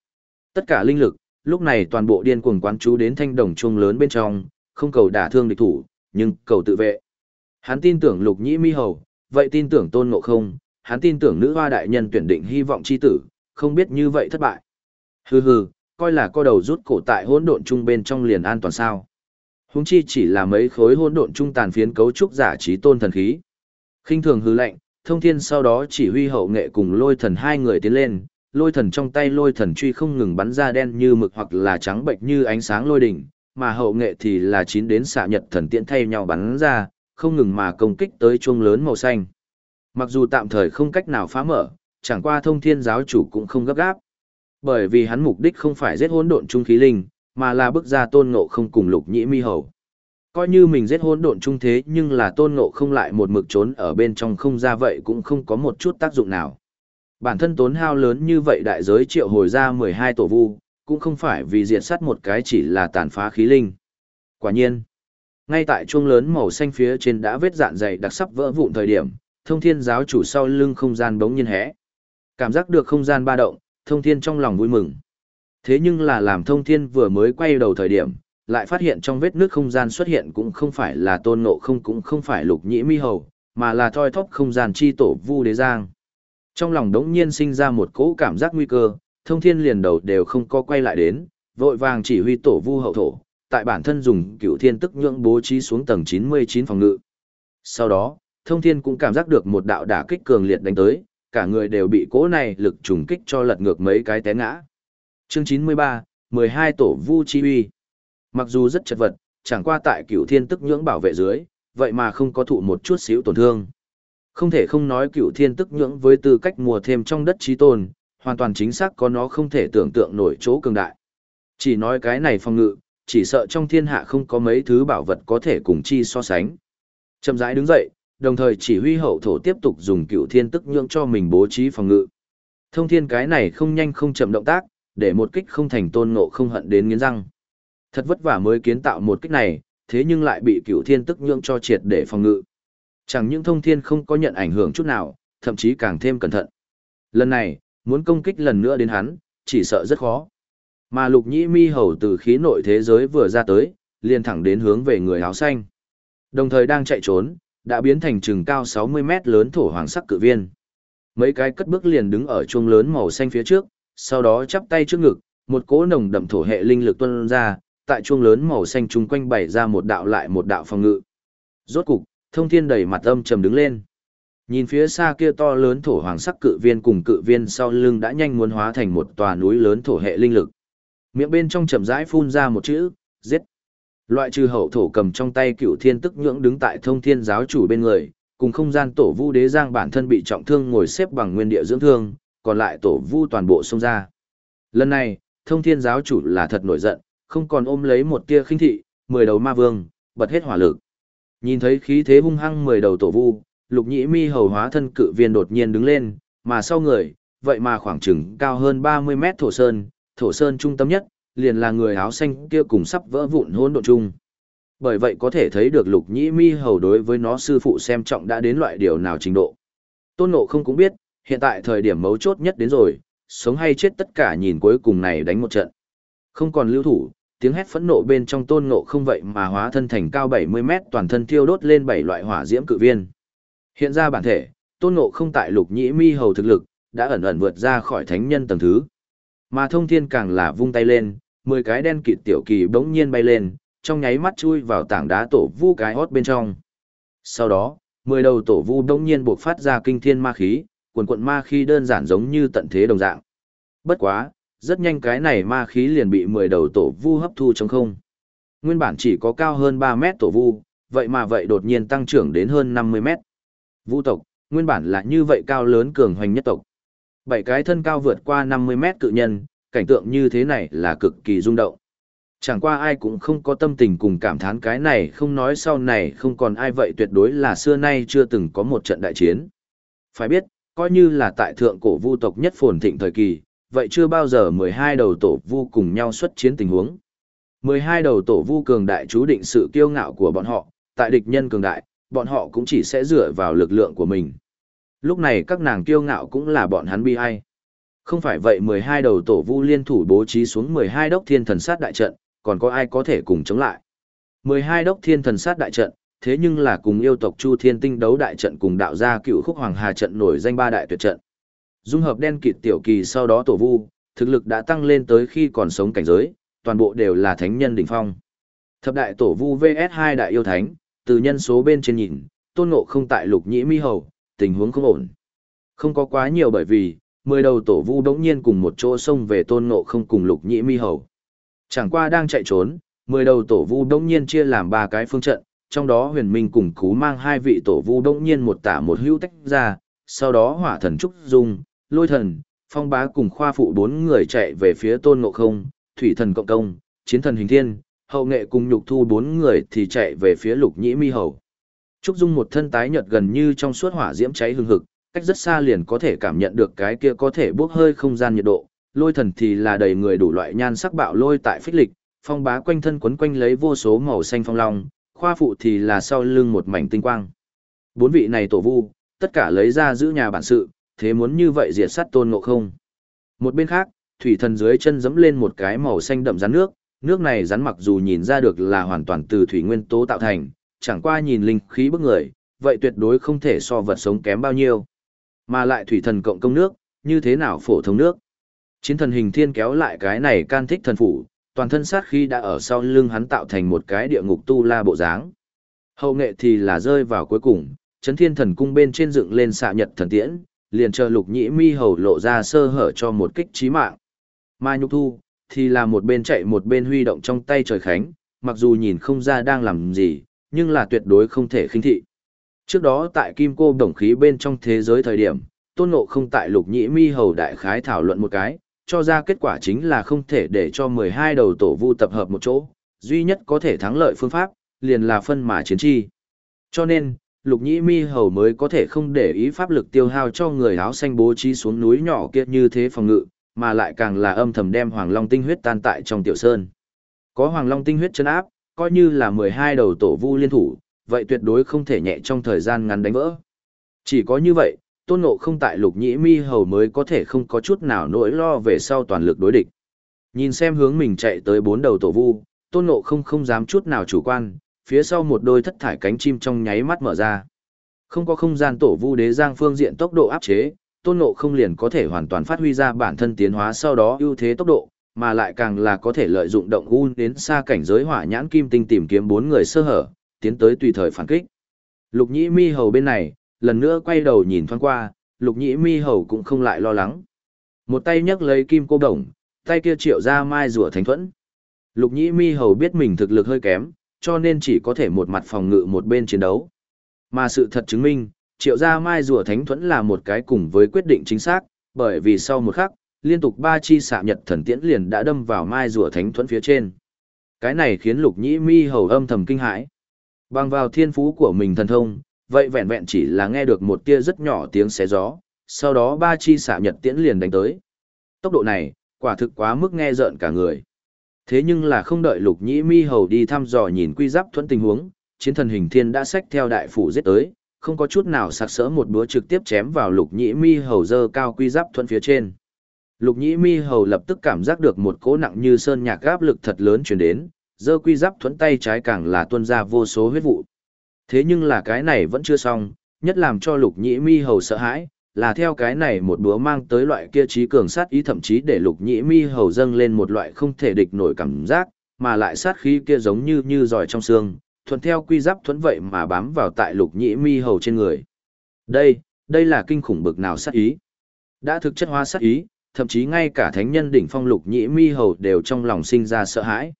Speaker 1: Tất cả linh lực, lúc này toàn bộ điên cuồng quán chú đến thanh đồng chuông lớn bên trong, không cầu đả thương địch thủ, nhưng cầu tự vệ. Hắn tin tưởng lục nhĩ mi hầu, vậy tin tưởng tôn ngộ không, hắn tin tưởng nữ hoa đại nhân tuyển định hy vọng chi tử, không biết như vậy thất bại. Hừ hừ, coi là co đầu rút cổ tại hỗn độn trung bên trong liền an toàn sao. Húng chi chỉ là mấy khối hỗn độn trung tàn phiến cấu trúc giả trí tôn thần khí khinh thường hư lệnh, thông thiên sau đó chỉ huy hậu nghệ cùng lôi thần hai người tiến lên, lôi thần trong tay lôi thần truy không ngừng bắn ra đen như mực hoặc là trắng bệnh như ánh sáng lôi đỉnh, mà hậu nghệ thì là chín đến xạ nhật thần tiễn thay nhau bắn ra, không ngừng mà công kích tới chuông lớn màu xanh. Mặc dù tạm thời không cách nào phá mở, chẳng qua thông thiên giáo chủ cũng không gấp gáp. Bởi vì hắn mục đích không phải giết hỗn độn trung khí linh, mà là bức ra tôn ngộ không cùng lục nhĩ mi hầu. Coi như mình giết hỗn độn trung thế nhưng là tôn ngộ không lại một mực trốn ở bên trong không ra vậy cũng không có một chút tác dụng nào. Bản thân tốn hao lớn như vậy đại giới triệu hồi ra 12 tổ vu, cũng không phải vì diệt sát một cái chỉ là tàn phá khí linh. Quả nhiên, ngay tại chuông lớn màu xanh phía trên đã vết dạn dày đặc sắp vỡ vụn thời điểm, thông thiên giáo chủ sau lưng không gian bỗng nhiên hẽ. Cảm giác được không gian ba động, thông thiên trong lòng vui mừng. Thế nhưng là làm thông thiên vừa mới quay đầu thời điểm, lại phát hiện trong vết nước không gian xuất hiện cũng không phải là tôn ngộ không cũng không phải lục nhĩ mi hầu, mà là thoi thóp không gian chi tổ vu đế giang. Trong lòng đống nhiên sinh ra một cỗ cảm giác nguy cơ, thông thiên liền đầu đều không có quay lại đến, vội vàng chỉ huy tổ vu hậu thổ, tại bản thân dùng cựu thiên tức nhưỡng bố trí xuống tầng 99 phòng ngự. Sau đó, thông thiên cũng cảm giác được một đạo đả kích cường liệt đánh tới, cả người đều bị cỗ này lực trùng kích cho lật ngược mấy cái té ngã. Chương 93, 12 tổ vu chi uy. Mặc dù rất chật vật, chẳng qua tại cựu thiên tức nhưỡng bảo vệ dưới, vậy mà không có thụ một chút xíu tổn thương. Không thể không nói cựu thiên tức nhưỡng với tư cách mùa thêm trong đất trí tôn, hoàn toàn chính xác có nó không thể tưởng tượng nổi chỗ cường đại. Chỉ nói cái này phòng ngự, chỉ sợ trong thiên hạ không có mấy thứ bảo vật có thể cùng chi so sánh. Chậm rãi đứng dậy, đồng thời chỉ huy hậu thổ tiếp tục dùng cựu thiên tức nhưỡng cho mình bố trí phòng ngự. Thông thiên cái này không nhanh không chậm động tác, để một kích không thành tôn ngộ không hận đến nghiến răng. Thật vất vả mới kiến tạo một kích này, thế nhưng lại bị cựu thiên tức nhượng cho triệt để phòng ngự. Chẳng những thông thiên không có nhận ảnh hưởng chút nào, thậm chí càng thêm cẩn thận. Lần này, muốn công kích lần nữa đến hắn, chỉ sợ rất khó. Mà lục nhĩ mi hầu từ khí nội thế giới vừa ra tới, liền thẳng đến hướng về người áo xanh. Đồng thời đang chạy trốn, đã biến thành chừng cao 60 mét lớn thổ hoàng sắc cự viên. Mấy cái cất bước liền đứng ở chuông lớn màu xanh phía trước, sau đó chắp tay trước ngực, một cỗ nồng đậm thổ hệ linh lực tuôn ra, tại chuông lớn màu xanh chung quanh bày ra một đạo lại một đạo phòng ngự. Rốt cục, thông thiên đầy mặt âm trầm đứng lên. Nhìn phía xa kia to lớn thổ hoàng sắc cự viên cùng cự viên sau lưng đã nhanh muốn hóa thành một tòa núi lớn thổ hệ linh lực. Miệng bên trong chậm rãi phun ra một chữ, giết. Loại trừ hậu thổ cầm trong tay cựu thiên tức nhưỡng đứng tại thông thiên giáo chủ bên người, cùng không gian tổ vu đế giang bản thân bị trọng thương ngồi xếp bằng nguyên địa dưỡng thương, còn lại tổ vu toàn bộ xông ra. Lần này, thông thiên giáo chủ là thật nổi giận, không còn ôm lấy một tia khinh thị, mười đầu ma vương, bật hết hỏa lực. Nhìn thấy khí thế hung hăng mười đầu tổ vu, lục nhĩ mi hầu hóa thân cự viên đột nhiên đứng lên, mà sau người, vậy mà khoảng chừng cao hơn 30 mét thổ sơn, thổ sơn trung tâm nhất, liền là người áo xanh kia cùng sắp vỡ vụn hỗn độn chung. Bởi vậy có thể thấy được lục nhĩ mi hầu đối với nó sư phụ xem trọng đã đến loại điều nào trình độ. Tôn nộ không cũng biết, hiện tại thời điểm mấu chốt nhất đến rồi, sống hay chết tất cả nhìn cuối cùng này đánh một trận. Không còn lưu thủ, tiếng hét phẫn nộ bên trong tôn ngộ không vậy mà hóa thân thành cao 70 mét toàn thân thiêu đốt lên bảy loại hỏa diễm cự viên. Hiện ra bản thể, tôn ngộ không tại lục nhĩ mi hầu thực lực, đã ẩn ẩn vượt ra khỏi thánh nhân tầng thứ. Mà thông thiên càng là vung tay lên, 10 cái đen kịt tiểu kỳ bỗng nhiên bay lên, trong nháy mắt chui vào tảng đá tổ vu cái hót bên trong. Sau đó, 10 đầu tổ vu bỗng nhiên bộc phát ra kinh thiên ma khí, quần quận ma khí đơn giản giống như tận thế đồng dạng. Bất quá, rất nhanh cái này ma khí liền bị 10 đầu tổ vu hấp thu trong không. Nguyên bản chỉ có cao hơn 3 mét tổ vu, vậy mà vậy đột nhiên tăng trưởng đến hơn 50 mét. Vu tộc, nguyên bản là như vậy cao lớn cường hoành nhất tộc. Bảy cái thân cao vượt qua 50 mét cự nhân, cảnh tượng như thế này là cực kỳ rung động. Chẳng qua ai cũng không có tâm tình cùng cảm thán cái này không nói sau này không còn ai vậy tuyệt đối là xưa nay chưa từng có một trận đại chiến. Phải biết, coi như là tại thượng cổ vu tộc nhất phồn thịnh thời kỳ, vậy chưa bao giờ 12 đầu tổ vu cùng nhau xuất chiến tình huống. 12 đầu tổ vu cường đại chú định sự kiêu ngạo của bọn họ, tại địch nhân cường đại, bọn họ cũng chỉ sẽ dựa vào lực lượng của mình. Lúc này các nàng kiêu ngạo cũng là bọn hắn bi ai. Không phải vậy 12 đầu tổ vu liên thủ bố trí xuống 12 đốc thiên thần sát đại trận, còn có ai có thể cùng chống lại. 12 đốc thiên thần sát đại trận, thế nhưng là cùng yêu tộc Chu Thiên Tinh đấu đại trận cùng đạo gia cựu khúc hoàng hà trận nổi danh ba đại tuyệt trận. Dung hợp đen kịt tiểu kỳ sau đó tổ vu, thực lực đã tăng lên tới khi còn sống cảnh giới, toàn bộ đều là thánh nhân đỉnh phong. Thập đại tổ vu VS hai đại yêu thánh, từ nhân số bên trên nhìn, tôn ngộ không tại lục nhĩ mi hầu, tình huống không ổn. Không có quá nhiều bởi vì, mười đầu tổ vu đống nhiên cùng một chỗ xông về tôn ngộ không cùng lục nhĩ mi hầu. Chẳng qua đang chạy trốn, mười đầu tổ vu đống nhiên chia làm ba cái phương trận, trong đó huyền minh cùng cú mang hai vị tổ vu đống nhiên một tả một hữu tách ra, sau đó hỏa thần trúc dung, lôi thần, phong bá cùng khoa phụ bốn người chạy về phía tôn ngộ không, thủy thần cộng công, chiến thần hình thiên, hậu nghệ cùng nhục thu bốn người thì chạy về phía lục nhĩ mi hầu. Trúc Dung một thân tái nhợt gần như trong suốt hỏa diễm cháy hừng hực, cách rất xa liền có thể cảm nhận được cái kia có thể bốc hơi không gian nhiệt độ, lôi thần thì là đầy người đủ loại nhan sắc bạo lôi tại phích lịch, phong bá quanh thân quấn quanh lấy vô số màu xanh phong long, khoa phụ thì là sau lưng một mảnh tinh quang. Bốn vị này tổ vu, tất cả lấy ra giữ nhà bản sự, thế muốn như vậy diệt sát tôn ngộ không. Một bên khác, thủy thần dưới chân dẫm lên một cái màu xanh đậm rắn nước, nước này rắn mặc dù nhìn ra được là hoàn toàn từ thủy nguyên tố tạo thành, chẳng qua nhìn linh khí bức người, vậy tuyệt đối không thể so vật sống kém bao nhiêu. Mà lại thủy thần cộng công nước, như thế nào phổ thông nước. Chiến thần hình thiên kéo lại cái này can thích thần phủ, toàn thân sát khi đã ở sau lưng hắn tạo thành một cái địa ngục tu la bộ dáng. Hậu nghệ thì là rơi vào cuối cùng, chấn thiên thần cung bên trên dựng lên xạ nhật thần tiễn, liền chờ lục nhĩ mi hầu lộ ra sơ hở cho một kích trí mạng. Mai nhục thu, thì là một bên chạy một bên huy động trong tay trời khánh, mặc dù nhìn không ra đang làm gì, nhưng là tuyệt đối không thể khinh thị. Trước đó tại kim cô đồng khí bên trong thế giới thời điểm, tôn ngộ không tại lục nhĩ mi hầu đại khái thảo luận một cái, cho ra kết quả chính là không thể để cho 12 đầu tổ vu tập hợp một chỗ, duy nhất có thể thắng lợi phương pháp, liền là phân mà chiến chi. Cho nên, lục nhĩ mi hầu mới có thể không để ý pháp lực tiêu hao cho người áo xanh bố trí xuống núi nhỏ kia như thế phòng ngự, mà lại càng là âm thầm đem hoàng long tinh huyết tan tại trong tiểu sơn. Có hoàng long tinh huyết chân áp, coi như là 12 đầu tổ vu liên thủ, vậy tuyệt đối không thể nhẹ trong thời gian ngắn đánh vỡ. Chỉ có như vậy, tôn ngộ không tại lục nhĩ mi hầu mới có thể không có chút nào nỗi lo về sau toàn lực đối địch. Nhìn xem hướng mình chạy tới bốn đầu tổ vu, tôn ngộ không không dám chút nào chủ quan, phía sau một đôi thất thải cánh chim trong nháy mắt mở ra. Không có không gian tổ vu đế giang phương diện tốc độ áp chế, tôn ngộ không liền có thể hoàn toàn phát huy ra bản thân tiến hóa sau đó ưu thế tốc độ, mà lại càng là có thể lợi dụng động un đến xa cảnh giới hỏa nhãn kim tinh tìm kiếm bốn người sơ hở, tiến tới tùy thời phản kích. Lục nhĩ mi hầu bên này, lần nữa quay đầu nhìn thoáng qua, lục nhĩ mi hầu cũng không lại lo lắng. Một tay nhấc lấy kim cô đồng, tay kia triệu ra mai rùa thánh thuẫn. Lục nhĩ mi hầu biết mình thực lực hơi kém, cho nên chỉ có thể một mặt phòng ngự một bên chiến đấu. Mà sự thật chứng minh, triệu gia mai rùa thánh thuẫn là một cái cùng với quyết định chính xác, bởi vì sau một khắc, liên tục ba chi xạ nhật thần tiễn liền đã đâm vào mai rùa thánh thuẫn phía trên. Cái này khiến lục nhĩ mi hầu âm thầm kinh hãi. Bằng vào thiên phú của mình thần thông, vậy vẹn vẹn chỉ là nghe được một tia rất nhỏ tiếng xé gió, sau đó ba chi xạ nhật tiễn liền đánh tới. Tốc độ này, quả thực quá mức nghe rợn cả người. Thế nhưng là không đợi lục nhĩ mi hầu đi thăm dò nhìn quy giáp thuẫn tình huống, chiến thần hình thiên đã xách theo đại phủ giết tới, không có chút nào sặc sỡ một búa trực tiếp chém vào lục nhĩ mi hầu dơ cao quy giáp thuẫn phía trên. Lục nhĩ mi hầu lập tức cảm giác được một cỗ nặng như sơn nhạc áp lực thật lớn chuyển đến, dơ quy giáp thuẫn tay trái càng là tuôn ra vô số huyết vụ. Thế nhưng là cái này vẫn chưa xong, nhất làm cho lục nhĩ mi hầu sợ hãi, là theo cái này một búa mang tới loại kia trí cường sát ý thậm chí để lục nhĩ mi hầu dâng lên một loại không thể địch nổi cảm giác, mà lại sát khí kia giống như như giỏi trong xương, thuận theo quy giáp thuẫn vậy mà bám vào tại lục nhĩ mi hầu trên người. Đây, đây là kinh khủng bực nào sát ý. Đã thực chất hóa sát ý, thậm chí ngay cả thánh nhân đỉnh phong lục nhĩ mi hầu đều trong lòng sinh ra sợ hãi.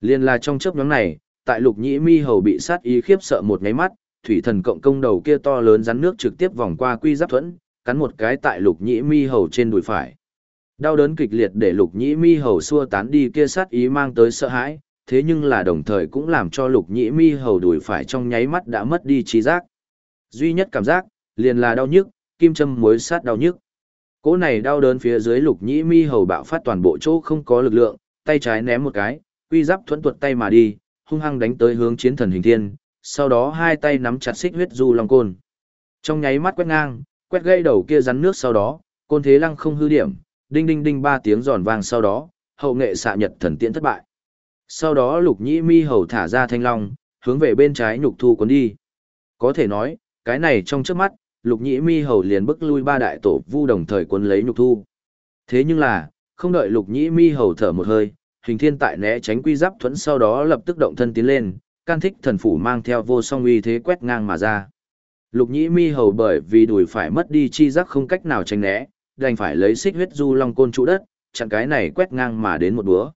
Speaker 1: Liên là trong chớp nhóm này, tại lục nhĩ mi hầu bị sát ý khiếp sợ một nháy mắt, thủy thần cộng công đầu kia to lớn rắn nước trực tiếp vòng qua quy giáp thuẫn, cắn một cái tại lục nhĩ mi hầu trên đùi phải. Đau đớn kịch liệt để lục nhĩ mi hầu xua tán đi kia sát ý mang tới sợ hãi, thế nhưng là đồng thời cũng làm cho lục nhĩ mi hầu đùi phải trong nháy mắt đã mất đi trí giác. Duy nhất cảm giác, liền là đau nhức, kim châm muối sát đau nhức. Cỗ này đau đớn phía dưới lục nhĩ mi hầu bạo phát toàn bộ chỗ không có lực lượng, tay trái ném một cái, quy giáp thuẫn tuột tay mà đi, hung hăng đánh tới hướng chiến thần hình thiên, sau đó hai tay nắm chặt xích huyết du long côn. Trong nháy mắt quét ngang, quét gây đầu kia rắn nước sau đó, côn thế lăng không hư điểm, đinh đinh đinh ba tiếng giòn vang sau đó, hậu nghệ xạ nhật thần tiễn thất bại. Sau đó lục nhĩ mi hầu thả ra thanh long, hướng về bên trái nhục thu cuốn đi. Có thể nói, cái này trong trước mắt, lục nhĩ mi hầu liền bức lui ba đại tổ vu đồng thời cuốn lấy nhục thu. Thế nhưng là, không đợi lục nhĩ mi hầu thở một hơi, hình thiên tại né tránh quy giáp thuẫn sau đó lập tức động thân tiến lên, can thích thần phủ mang theo vô song uy thế quét ngang mà ra. Lục nhĩ mi hầu bởi vì đùi phải mất đi chi giác không cách nào tránh né, đành phải lấy xích huyết du long côn trụ đất, chặn cái này quét ngang mà đến một búa.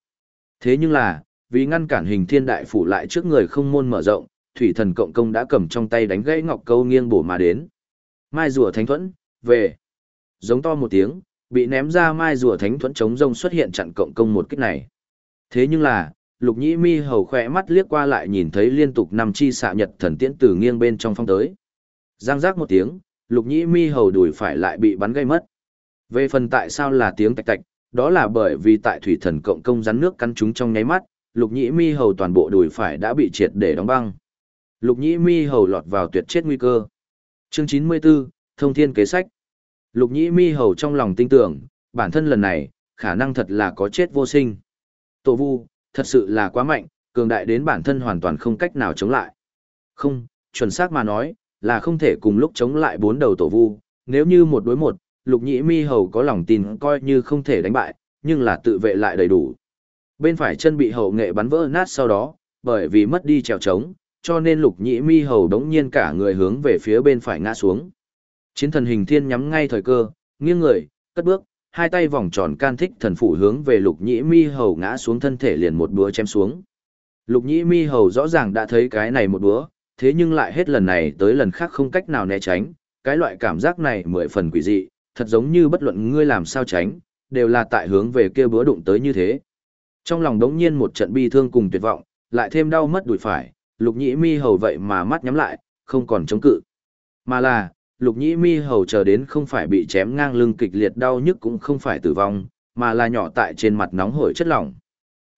Speaker 1: Thế nhưng là, vì ngăn cản hình thiên đại phủ lại trước người không môn mở rộng, thủy thần cộng công đã cầm trong tay đánh gãy ngọc câu nghiêng bổ mà đến. Mai rùa thánh thuẫn, về. Giống to một tiếng, bị ném ra mai rùa thánh thuẫn chống rông xuất hiện chặn cộng công một kích này. Thế nhưng là, lục nhĩ mi hầu khỏe mắt liếc qua lại nhìn thấy liên tục năm chi xạ nhật thần tiễn từ nghiêng bên trong phong tới. Giang giác một tiếng, lục nhĩ mi hầu đùi phải lại bị bắn gây mất. Về phần tại sao là tiếng tạch tạch, đó là bởi vì tại thủy thần cộng công rắn nước cắn chúng trong nháy mắt, lục nhĩ mi hầu toàn bộ đùi phải đã bị triệt để đóng băng. Lục nhĩ mi hầu lọt vào tuyệt chết nguy cơ. Chương 94, Thông Thiên Kế Sách Lục nhĩ mi hầu trong lòng tin tưởng, bản thân lần này, khả năng thật là có chết vô sinh. Tổ vu, thật sự là quá mạnh, cường đại đến bản thân hoàn toàn không cách nào chống lại. Không, chuẩn xác mà nói, là không thể cùng lúc chống lại bốn đầu tổ vu, nếu như một đối một, lục nhĩ mi hầu có lòng tin coi như không thể đánh bại, nhưng là tự vệ lại đầy đủ. Bên phải chân bị hậu nghệ bắn vỡ nát sau đó, bởi vì mất đi trèo trống, cho nên lục nhĩ mi hầu đống nhiên cả người hướng về phía bên phải ngã xuống. Chiến thần hình thiên nhắm ngay thời cơ, nghiêng người, cất bước, hai tay vòng tròn can thích thần phủ hướng về lục nhĩ mi hầu ngã xuống thân thể liền một búa chém xuống. Lục nhĩ mi hầu rõ ràng đã thấy cái này một búa, thế nhưng lại hết lần này tới lần khác không cách nào né tránh, cái loại cảm giác này mười phần quỷ dị, thật giống như bất luận ngươi làm sao tránh, đều là tại hướng về kia búa đụng tới như thế. Trong lòng đống nhiên một trận bi thương cùng tuyệt vọng, lại thêm đau mất đùi phải, lục nhĩ mi hầu vậy mà mắt nhắm lại, không còn chống cự. Mà là, lục nhĩ mi hầu chờ đến không phải bị chém ngang lưng kịch liệt đau nhức cũng không phải tử vong, mà là nhỏ tại trên mặt nóng hổi chất lỏng.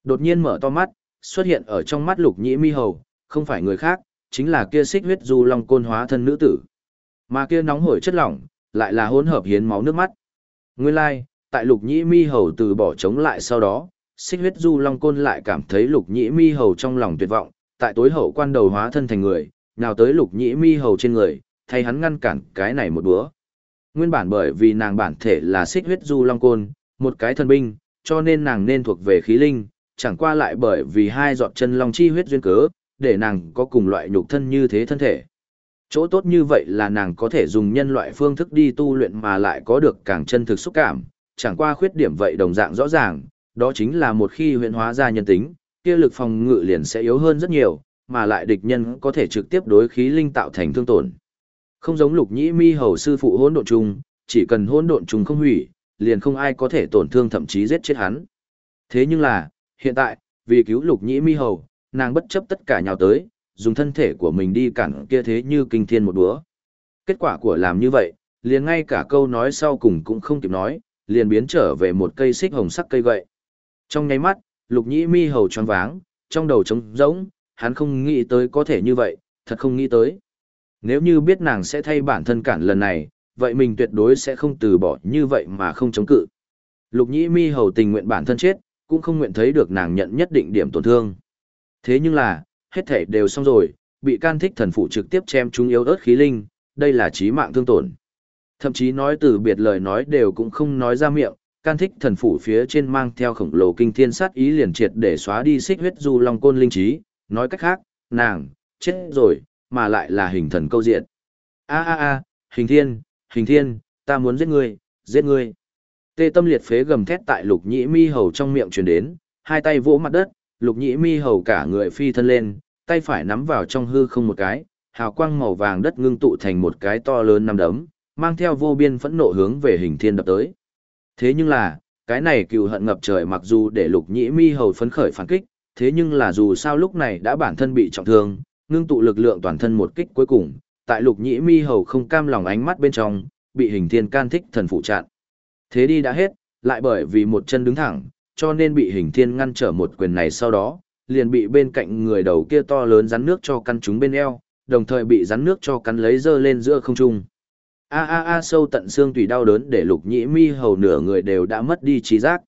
Speaker 1: Đột nhiên mở to mắt, xuất hiện ở trong mắt lục nhĩ mi hầu, không phải người khác, chính là kia xích huyết du long côn hóa thân nữ tử. Mà kia nóng hổi chất lỏng, lại là hỗn hợp hiến máu nước mắt. Nguyên lai, like, tại lục nhĩ mi hầu từ bỏ chống lại sau đó, xích huyết du long côn lại cảm thấy lục nhĩ mi hầu trong lòng tuyệt vọng, tại tối hậu quan đầu hóa thân thành người, nào tới lục nhĩ mi hầu trên người, thay hắn ngăn cản cái này một bữa. Nguyên bản bởi vì nàng bản thể là xích huyết du long côn, một cái thần binh, cho nên nàng nên thuộc về khí linh, chẳng qua lại bởi vì hai giọt chân long chi huyết duyên cớ, để nàng có cùng loại nhục thân như thế thân thể. Chỗ tốt như vậy là nàng có thể dùng nhân loại phương thức đi tu luyện mà lại có được càng chân thực xúc cảm, chẳng qua khuyết điểm vậy đồng dạng rõ ràng, đó chính là một khi huyện hóa ra nhân tính, kia lực phòng ngự liền sẽ yếu hơn rất nhiều, mà lại địch nhân có thể trực tiếp đối khí linh tạo thành thương tổn. Không giống lục nhĩ mi hầu sư phụ hỗn độn trùng, chỉ cần hỗn độn trùng không hủy, liền không ai có thể tổn thương thậm chí giết chết hắn. Thế nhưng là, hiện tại, vì cứu lục nhĩ mi hầu, nàng bất chấp tất cả nhào tới, dùng thân thể của mình đi cản kia thế như kinh thiên một búa. Kết quả của làm như vậy, liền ngay cả câu nói sau cùng cũng không kịp nói, liền biến trở về một cây xích hồng sắc cây gậy. Trong nháy mắt, lục nhĩ mi hầu choáng váng, trong đầu trống rỗng, hắn không nghĩ tới có thể như vậy, thật không nghĩ tới. Nếu như biết nàng sẽ thay bản thân cản lần này, vậy mình tuyệt đối sẽ không từ bỏ như vậy mà không chống cự. Lục nhĩ mi hầu tình nguyện bản thân chết, cũng không nguyện thấy được nàng nhận nhất định điểm tổn thương. Thế nhưng là, hết thể đều xong rồi, bị can thích thần phụ trực tiếp chém chúng yếu ớt khí linh, đây là chí mạng thương tổn. Thậm chí nói từ biệt lời nói đều cũng không nói ra miệng, can thích thần phủ phía trên mang theo khổng lồ kinh thiên sát ý liền triệt để xóa đi xích huyết du long côn linh trí, nói cách khác, nàng, chết rồi, mà lại là hình thần câu diện. a a a hình thiên, hình thiên, ta muốn giết ngươi, giết ngươi. Tê tâm liệt phế gầm thét tại lục nhĩ mi hầu trong miệng truyền đến, hai tay vỗ mặt đất, lục nhĩ mi hầu cả người phi thân lên, tay phải nắm vào trong hư không một cái, hào quang màu vàng đất ngưng tụ thành một cái to lớn nằm đấm, mang theo vô biên phẫn nộ hướng về hình thiên đập tới. Thế nhưng là, cái này cựu hận ngập trời mặc dù để lục nhĩ mi hầu phấn khởi phản kích, thế nhưng là dù sao lúc này đã bản thân bị trọng thương, ngưng tụ lực lượng toàn thân một kích cuối cùng, tại lục nhĩ mi hầu không cam lòng ánh mắt bên trong, bị hình thiên can thích thần phụ chặn. Thế đi đã hết, lại bởi vì một chân đứng thẳng, cho nên bị hình thiên ngăn trở một quyền này sau đó, liền bị bên cạnh người đầu kia to lớn rắn nước cho căn chúng bên eo, đồng thời bị rắn nước cho cắn lấy dơ lên giữa không trung. A a a sâu tận xương tùy đau đớn để lục nhĩ mi hầu nửa người đều đã mất đi trí giác.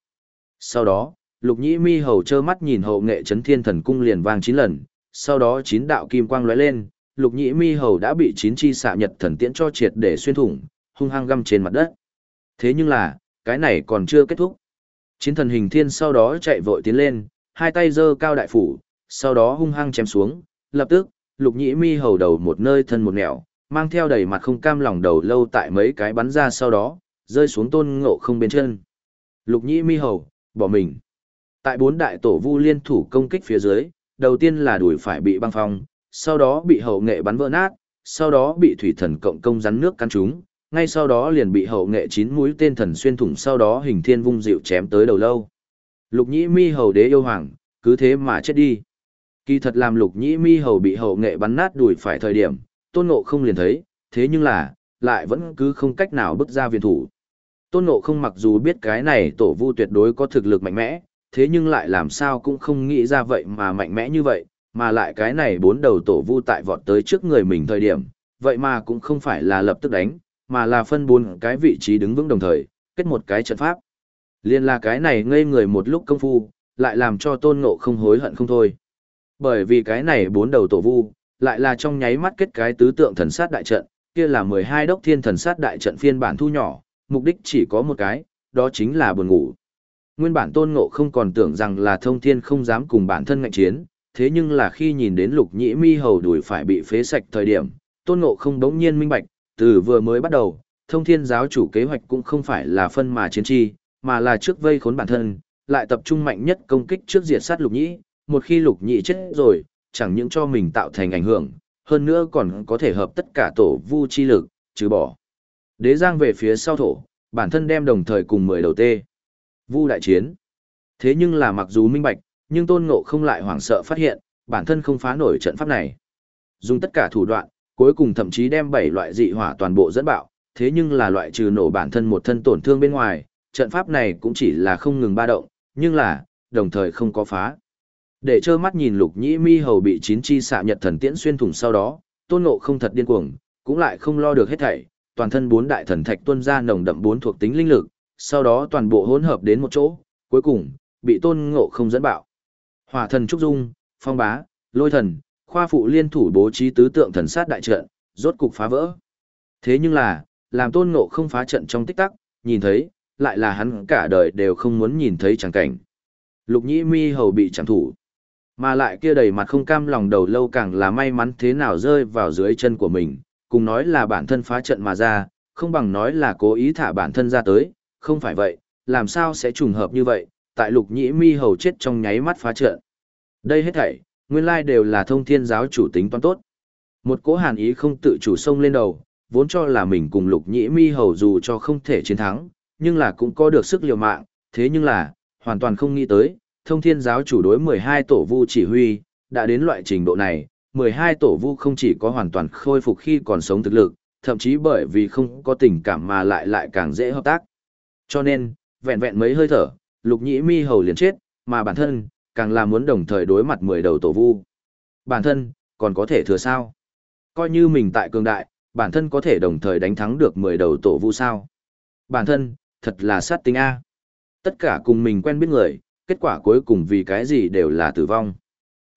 Speaker 1: Sau đó, lục nhĩ mi hầu trơ mắt nhìn hậu nghệ chấn thiên thần cung liền vang chín lần, sau đó chín đạo kim quang lóe lên, lục nhĩ mi hầu đã bị chín chi xạ nhật thần tiễn cho triệt để xuyên thủng, hung hăng găm trên mặt đất. Thế nhưng là, cái này còn chưa kết thúc. Chiến thần hình thiên sau đó chạy vội tiến lên, hai tay giơ cao đại phủ, sau đó hung hăng chém xuống, lập tức, lục nhĩ mi hầu đầu một nơi thân một nẻo, mang theo đầy mặt không cam lòng đầu lâu tại mấy cái bắn ra sau đó, rơi xuống tôn ngộ không bên chân. Lục nhĩ mi hầu, bỏ mình. Tại bốn đại tổ vu liên thủ công kích phía dưới, đầu tiên là đuổi phải bị băng phong, sau đó bị hậu nghệ bắn vỡ nát, sau đó bị thủy thần cộng công rắn nước căn trúng, ngay sau đó liền bị hậu nghệ chín mũi tên thần xuyên thủng sau đó hình thiên vung dịu chém tới đầu lâu. Lục nhĩ mi hầu đế yêu hoàng, cứ thế mà chết đi. Kỳ thật làm lục nhĩ mi hầu bị hậu nghệ bắn nát đuổi phải thời điểm, tôn ngộ không liền thấy, thế nhưng là, lại vẫn cứ không cách nào bước ra viện thủ. Tôn ngộ không mặc dù biết cái này tổ vu tuyệt đối có thực lực mạnh mẽ, thế nhưng lại làm sao cũng không nghĩ ra vậy mà mạnh mẽ như vậy, mà lại cái này bốn đầu tổ vu tại vọt tới trước người mình thời điểm, vậy mà cũng không phải là lập tức đánh, mà là phân bốn cái vị trí đứng vững đồng thời, kết một cái trận pháp. Liên là cái này ngây người một lúc công phu, lại làm cho tôn ngộ không hối hận không thôi. Bởi vì cái này bốn đầu tổ vu, lại là trong nháy mắt kết cái tứ tượng thần sát đại trận, kia là 12 đốc thiên thần sát đại trận phiên bản thu nhỏ, mục đích chỉ có một cái, đó chính là buồn ngủ. Nguyên bản tôn ngộ không còn tưởng rằng là thông thiên không dám cùng bản thân ngạnh chiến, thế nhưng là khi nhìn đến lục nhĩ mi hầu đuổi phải bị phế sạch thời điểm, tôn ngộ không đống nhiên minh bạch, từ vừa mới bắt đầu, thông thiên giáo chủ kế hoạch cũng không phải là phân mà chiến chi, mà là trước vây khốn bản thân, lại tập trung mạnh nhất công kích trước diệt sát lục nhĩ, một khi lục nhĩ chết rồi, chẳng những cho mình tạo thành ảnh hưởng, hơn nữa còn có thể hợp tất cả tổ vu chi lực, trừ bỏ. Đế giang về phía sau thổ, bản thân đem đồng thời cùng mười đầu tê. Vu đại chiến. Thế nhưng là mặc dù minh bạch, nhưng tôn ngộ không lại hoảng sợ phát hiện, bản thân không phá nổi trận pháp này. Dùng tất cả thủ đoạn, cuối cùng thậm chí đem bảy loại dị hỏa toàn bộ dẫn bạo, thế nhưng là loại trừ nổ bản thân một thân tổn thương bên ngoài, trận pháp này cũng chỉ là không ngừng ba động, nhưng là, đồng thời không có phá. Để trơ mắt nhìn lục nhĩ mi hầu bị chín chi xạ nhật thần tiễn xuyên thủng sau đó, tôn ngộ không thật điên cuồng, cũng lại không lo được hết thảy, toàn thân bốn đại thần thạch tuôn ra nồng đậm bốn thuộc tính linh lực, sau đó toàn bộ hỗn hợp đến một chỗ, cuối cùng, bị tôn ngộ không dẫn bạo. Hỏa thần trúc dung, phong bá, lôi thần, khoa phụ liên thủ bố trí tứ tượng thần sát đại trận, rốt cục phá vỡ. Thế nhưng là, làm tôn ngộ không phá trận trong tích tắc, nhìn thấy, lại là hắn cả đời đều không muốn nhìn thấy chẳng cảnh. Lục nhĩ mi hầu bị chẳng thủ. Mà lại kia đầy mặt không cam lòng đầu lâu càng là may mắn thế nào rơi vào dưới chân của mình, cùng nói là bản thân phá trận mà ra, không bằng nói là cố ý thả bản thân ra tới, không phải vậy, làm sao sẽ trùng hợp như vậy, tại lục nhĩ mi hầu chết trong nháy mắt phá trận. Đây hết thảy, nguyên lai đều là thông thiên giáo chủ tính toán tốt. Một cố hàn ý không tự chủ sông lên đầu, vốn cho là mình cùng lục nhĩ mi hầu dù cho không thể chiến thắng, nhưng là cũng có được sức liều mạng, thế nhưng là, hoàn toàn không nghĩ tới, thông thiên giáo chủ đối 12 tổ vu chỉ huy, đã đến loại trình độ này, 12 tổ vu không chỉ có hoàn toàn khôi phục khi còn sống thực lực, thậm chí bởi vì không có tình cảm mà lại lại càng dễ hợp tác. Cho nên, vẹn vẹn mấy hơi thở, lục nhĩ mi hầu liền chết, mà bản thân, càng là muốn đồng thời đối mặt 10 đầu tổ vu. Bản thân, còn có thể thừa sao? Coi như mình tại cường đại, bản thân có thể đồng thời đánh thắng được 10 đầu tổ vu sao? Bản thân, thật là sát tính A. Tất cả cùng mình quen biết người, kết quả cuối cùng vì cái gì đều là tử vong.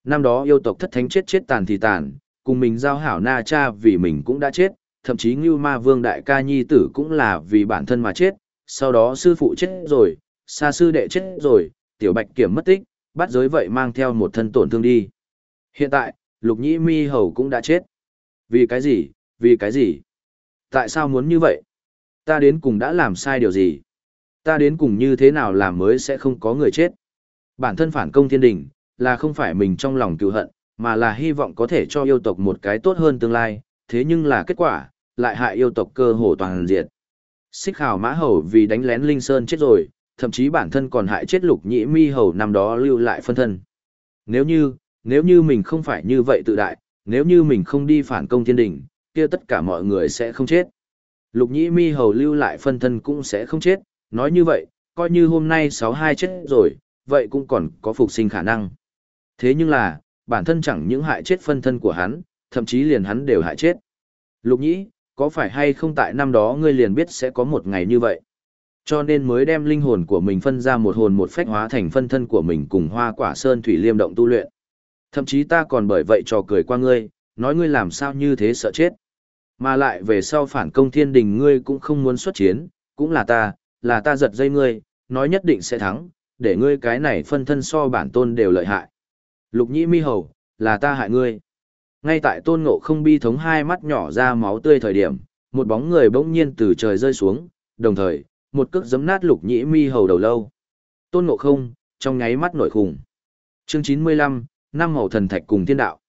Speaker 1: Năm đó yêu tộc thất thánh chết chết tàn thì tàn, cùng mình giao hảo na cha vì mình cũng đã chết, thậm chí Ngưu Ma Vương Đại ca nhi tử cũng là vì bản thân mà chết, sau đó sư phụ chết rồi, xa sư đệ chết rồi, tiểu bạch kiểm mất tích, bắt giới vậy mang theo một thân tổn thương đi. Hiện tại, lục nhĩ mi hầu cũng đã chết. Vì cái gì, vì cái gì? Tại sao muốn như vậy? Ta đến cùng đã làm sai điều gì? Ta đến cùng như thế nào làm mới sẽ không có người chết? Bản thân phản công thiên đình, là không phải mình trong lòng cựu hận, mà là hy vọng có thể cho yêu tộc một cái tốt hơn tương lai, thế nhưng là kết quả, lại hại yêu tộc cơ hồ toàn diệt. Xích hào mã hầu vì đánh lén Linh Sơn chết rồi, thậm chí bản thân còn hại chết lục nhĩ mi hầu năm đó lưu lại phân thân. Nếu như, nếu như mình không phải như vậy tự đại, nếu như mình không đi phản công thiên đình, kia tất cả mọi người sẽ không chết. Lục nhĩ mi hầu lưu lại phân thân cũng sẽ không chết, nói như vậy, coi như hôm nay 62 chết rồi, vậy cũng còn có phục sinh khả năng. Thế nhưng là, bản thân chẳng những hại chết phân thân của hắn, thậm chí liền hắn đều hại chết. Lục nhĩ, có phải hay không tại năm đó ngươi liền biết sẽ có một ngày như vậy? Cho nên mới đem linh hồn của mình phân ra một hồn một phách hóa thành phân thân của mình cùng hoa quả sơn thủy liêm động tu luyện. Thậm chí ta còn bởi vậy trò cười qua ngươi, nói ngươi làm sao như thế sợ chết. Mà lại về sau phản công thiên đình ngươi cũng không muốn xuất chiến, cũng là ta, là ta giật dây ngươi, nói nhất định sẽ thắng, để ngươi cái này phân thân so bản tôn đều lợi hại. Lục nhĩ mi hầu, là ta hại ngươi. Ngay tại tôn ngộ không bi thống hai mắt nhỏ ra máu tươi thời điểm, một bóng người bỗng nhiên từ trời rơi xuống, đồng thời, một cước giấm nát lục nhĩ mi hầu đầu lâu. Tôn ngộ không, trong nháy mắt nổi khủng. Chương chín mươi lăm năm màu thần thạch cùng thiên đạo.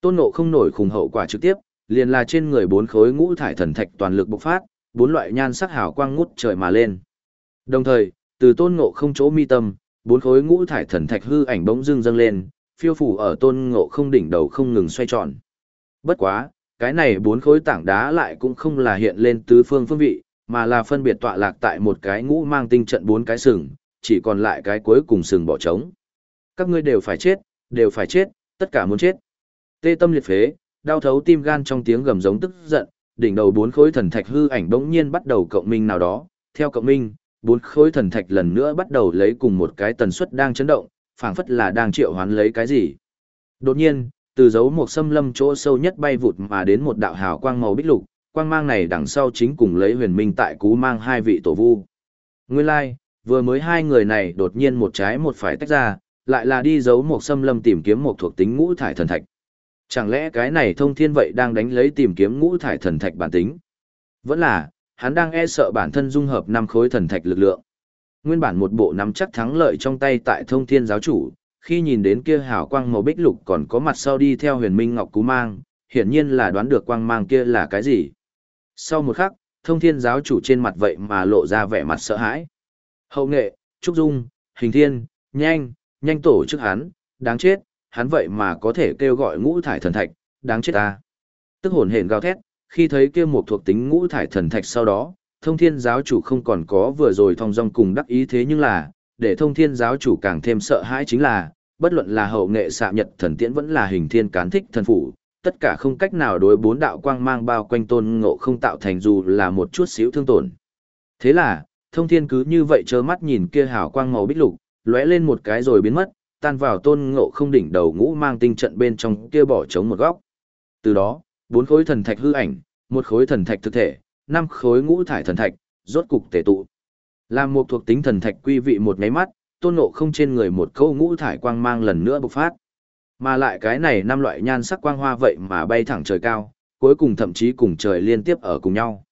Speaker 1: Tôn ngộ không nổi khủng hậu quả trực tiếp, liền là trên người bốn khối ngũ thải thần thạch toàn lực bộc phát, bốn loại nhan sắc hào quang ngút trời mà lên. Đồng thời, từ tôn ngộ không chỗ mi tâm, bốn khối ngũ thải thần thạch hư ảnh bỗng dưng dâng lên, phiêu phủ ở tôn ngộ không đỉnh đầu không ngừng xoay tròn. Bất quá, cái này bốn khối tảng đá lại cũng không là hiện lên tứ phương phương vị, mà là phân biệt tọa lạc tại một cái ngũ mang tinh trận bốn cái sừng, chỉ còn lại cái cuối cùng sừng bỏ trống. Các ngươi đều phải chết, đều phải chết, tất cả muốn chết. Tê tâm liệt phế, đau thấu tim gan trong tiếng gầm giống tức giận, đỉnh đầu bốn khối thần thạch hư ảnh bỗng nhiên bắt đầu cộng minh nào đó, theo cộng minh, bốn khối thần thạch lần nữa bắt đầu lấy cùng một cái tần suất đang chấn động, phảng phất là đang triệu hoán lấy cái gì. Đột nhiên, từ dấu một xâm lâm chỗ sâu nhất bay vụt mà đến một đạo hào quang màu bích lục, quang mang này đằng sau chính cùng lấy huyền minh tại cú mang hai vị tổ vu. Nguyên lai, like, vừa mới hai người này đột nhiên một trái một phải tách ra, lại là đi giấu một xâm lâm tìm kiếm một thuộc tính ngũ thải thần thạch. Chẳng lẽ cái này thông thiên vậy đang đánh lấy tìm kiếm ngũ thải thần thạch bản tính? Vẫn là, hắn đang e sợ bản thân dung hợp năm khối thần thạch lực lượng. Nguyên bản một bộ nắm chắc thắng lợi trong tay tại thông thiên giáo chủ, khi nhìn đến kia hào quang màu bích lục còn có mặt sau đi theo huyền minh ngọc cú mang, hiển nhiên là đoán được quang mang kia là cái gì. Sau một khắc, thông thiên giáo chủ trên mặt vậy mà lộ ra vẻ mặt sợ hãi. Hậu nghệ, trúc dung, hình thiên, nhanh, nhanh tổ chức hắn, đáng chết, hắn vậy mà có thể kêu gọi ngũ thải thần thạch, đáng chết ta. Tức hồn hển gào thét, khi thấy kia một thuộc tính ngũ thải thần thạch sau đó, thông thiên giáo chủ không còn có vừa rồi thong dong cùng đắc ý thế nhưng là, để thông thiên giáo chủ càng thêm sợ hãi chính là, bất luận là hậu nghệ xạ nhật thần tiễn vẫn là hình thiên cán thích thần phủ, tất cả không cách nào đối bốn đạo quang mang bao quanh tôn ngộ không tạo thành dù là một chút xíu thương tổn. Thế là, thông thiên cứ như vậy trơ mắt nhìn kia hào quang màu bích lục, lóe lên một cái rồi biến mất, tan vào tôn ngộ không đỉnh đầu ngũ mang tinh trận bên trong kia bỏ trống một góc. Từ đó, bốn khối thần thạch hư ảnh, một khối thần thạch thực thể, năm khối ngũ thải thần thạch, rốt cục tề tụ. Làm một thuộc tính thần thạch quy vị một nháy mắt, tôn ngộ không trên người một câu ngũ thải quang mang lần nữa bộc phát. Mà lại cái này năm loại nhan sắc quang hoa vậy mà bay thẳng trời cao, cuối cùng thậm chí cùng trời liên tiếp ở cùng nhau.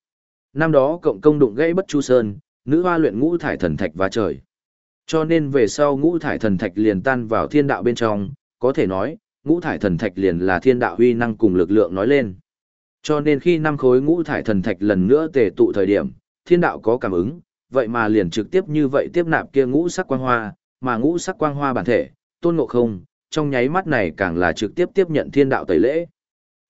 Speaker 1: Năm đó cộng công đụng gãy bất chu sơn, nữ hoa luyện ngũ thải thần thạch và trời. Cho nên về sau ngũ thải thần thạch liền tan vào thiên đạo bên trong, có thể nói, ngũ thải thần thạch liền là thiên đạo huy năng cùng lực lượng nói lên. Cho nên khi năm khối ngũ thải thần thạch lần nữa tề tụ thời điểm, thiên đạo có cảm ứng, vậy mà liền trực tiếp như vậy tiếp nạp kia ngũ sắc quang hoa, mà ngũ sắc quang hoa bản thể, tôn ngộ không, trong nháy mắt này càng là trực tiếp tiếp nhận thiên đạo tẩy lễ.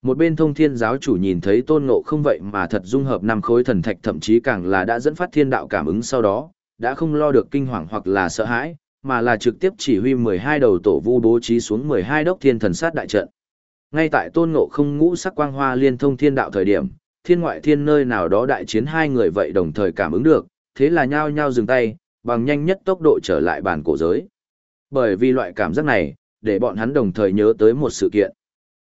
Speaker 1: Một bên thông thiên giáo chủ nhìn thấy tôn ngộ không vậy mà thật dung hợp năm khối thần thạch thậm chí càng là đã dẫn phát thiên đạo cảm ứng sau đó, đã không lo được kinh hoàng hoặc là sợ hãi, mà là trực tiếp chỉ huy 12 đầu tổ vu bố trí xuống 12 đốc thiên thần sát đại trận. Ngay tại tôn ngộ không ngũ sắc quang hoa liên thông thiên đạo thời điểm, thiên ngoại thiên nơi nào đó đại chiến hai người vậy đồng thời cảm ứng được, thế là nhao nhao dừng tay, bằng nhanh nhất tốc độ trở lại bản cổ giới. Bởi vì loại cảm giác này, để bọn hắn đồng thời nhớ tới một sự kiện.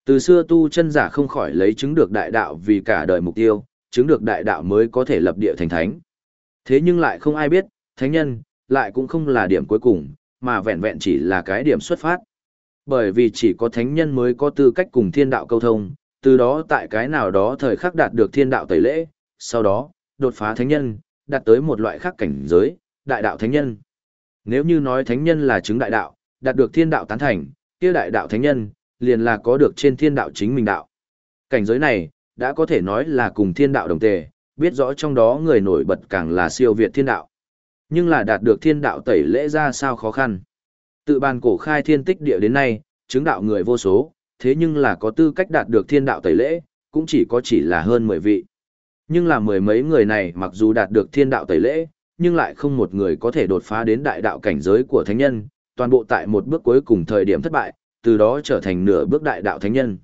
Speaker 1: Từ xưa tu chân giả không khỏi lấy chứng được đại đạo vì cả đời mục tiêu, chứng được đại đạo mới có thể lập địa thành thánh. Thế nhưng lại không ai biết, thánh nhân, lại cũng không là điểm cuối cùng, mà vẹn vẹn chỉ là cái điểm xuất phát. Bởi vì chỉ có thánh nhân mới có tư cách cùng thiên đạo câu thông, từ đó tại cái nào đó thời khắc đạt được thiên đạo tẩy lễ, sau đó, đột phá thánh nhân, đạt tới một loại khác cảnh giới, đại đạo thánh nhân. Nếu như nói thánh nhân là chứng đại đạo, đạt được thiên đạo tán thành, kia đại đạo thánh nhân, liền là có được trên thiên đạo chính mình đạo. Cảnh giới này, đã có thể nói là cùng thiên đạo đồng tề, biết rõ trong đó người nổi bật càng là siêu việt thiên đạo. Nhưng là đạt được thiên đạo tẩy lễ ra sao khó khăn. Tự bàn cổ khai thiên tích địa đến nay, chứng đạo người vô số, thế nhưng là có tư cách đạt được thiên đạo tẩy lễ, cũng chỉ có chỉ là hơn 10 vị. Nhưng là mười mấy người này mặc dù đạt được thiên đạo tẩy lễ, nhưng lại không một người có thể đột phá đến đại đạo cảnh giới của thánh nhân, toàn bộ tại một bước cuối cùng thời điểm thất bại, từ đó trở thành nửa bước đại đạo thánh nhân.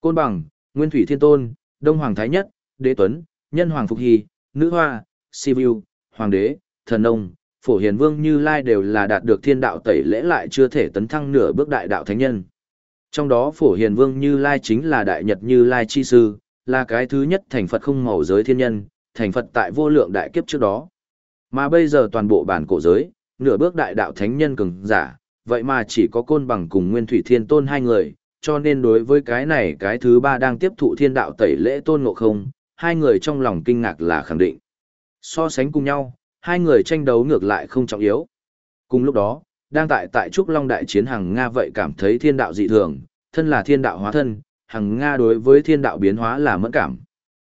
Speaker 1: Côn Bằng, Nguyên Thủy Thiên Tôn, Đông Hoàng Thái Nhất, Đế Tuấn, Nhân Hoàng Phục Hy, Nữ Hoa, Sivu, Hoàng Đế, Thần Nông, Phổ Hiền Vương Như Lai đều là đạt được thiên đạo tẩy lễ lại chưa thể tấn thăng nửa bước đại đạo thánh nhân. Trong đó Phổ Hiền Vương Như Lai chính là đại nhật Như Lai chi sư, là cái thứ nhất thành Phật không màu giới thiên nhân, thành Phật tại vô lượng đại kiếp trước đó. Mà bây giờ toàn bộ bản cổ giới, nửa bước đại đạo thánh nhân cường giả, vậy mà chỉ có côn bằng cùng Nguyên Thủy Thiên Tôn hai người, cho nên đối với cái này cái thứ ba đang tiếp thụ thiên đạo tẩy lễ tôn ngộ không, hai người trong lòng kinh ngạc là khẳng định. So sánh cùng nhau, hai người tranh đấu ngược lại không trọng yếu. Cùng lúc đó, đang tại tại Trúc Long Đại chiến hàng Nga vậy cảm thấy thiên đạo dị thường, thân là thiên đạo hóa thân, hàng Nga đối với thiên đạo biến hóa là mẫn cảm.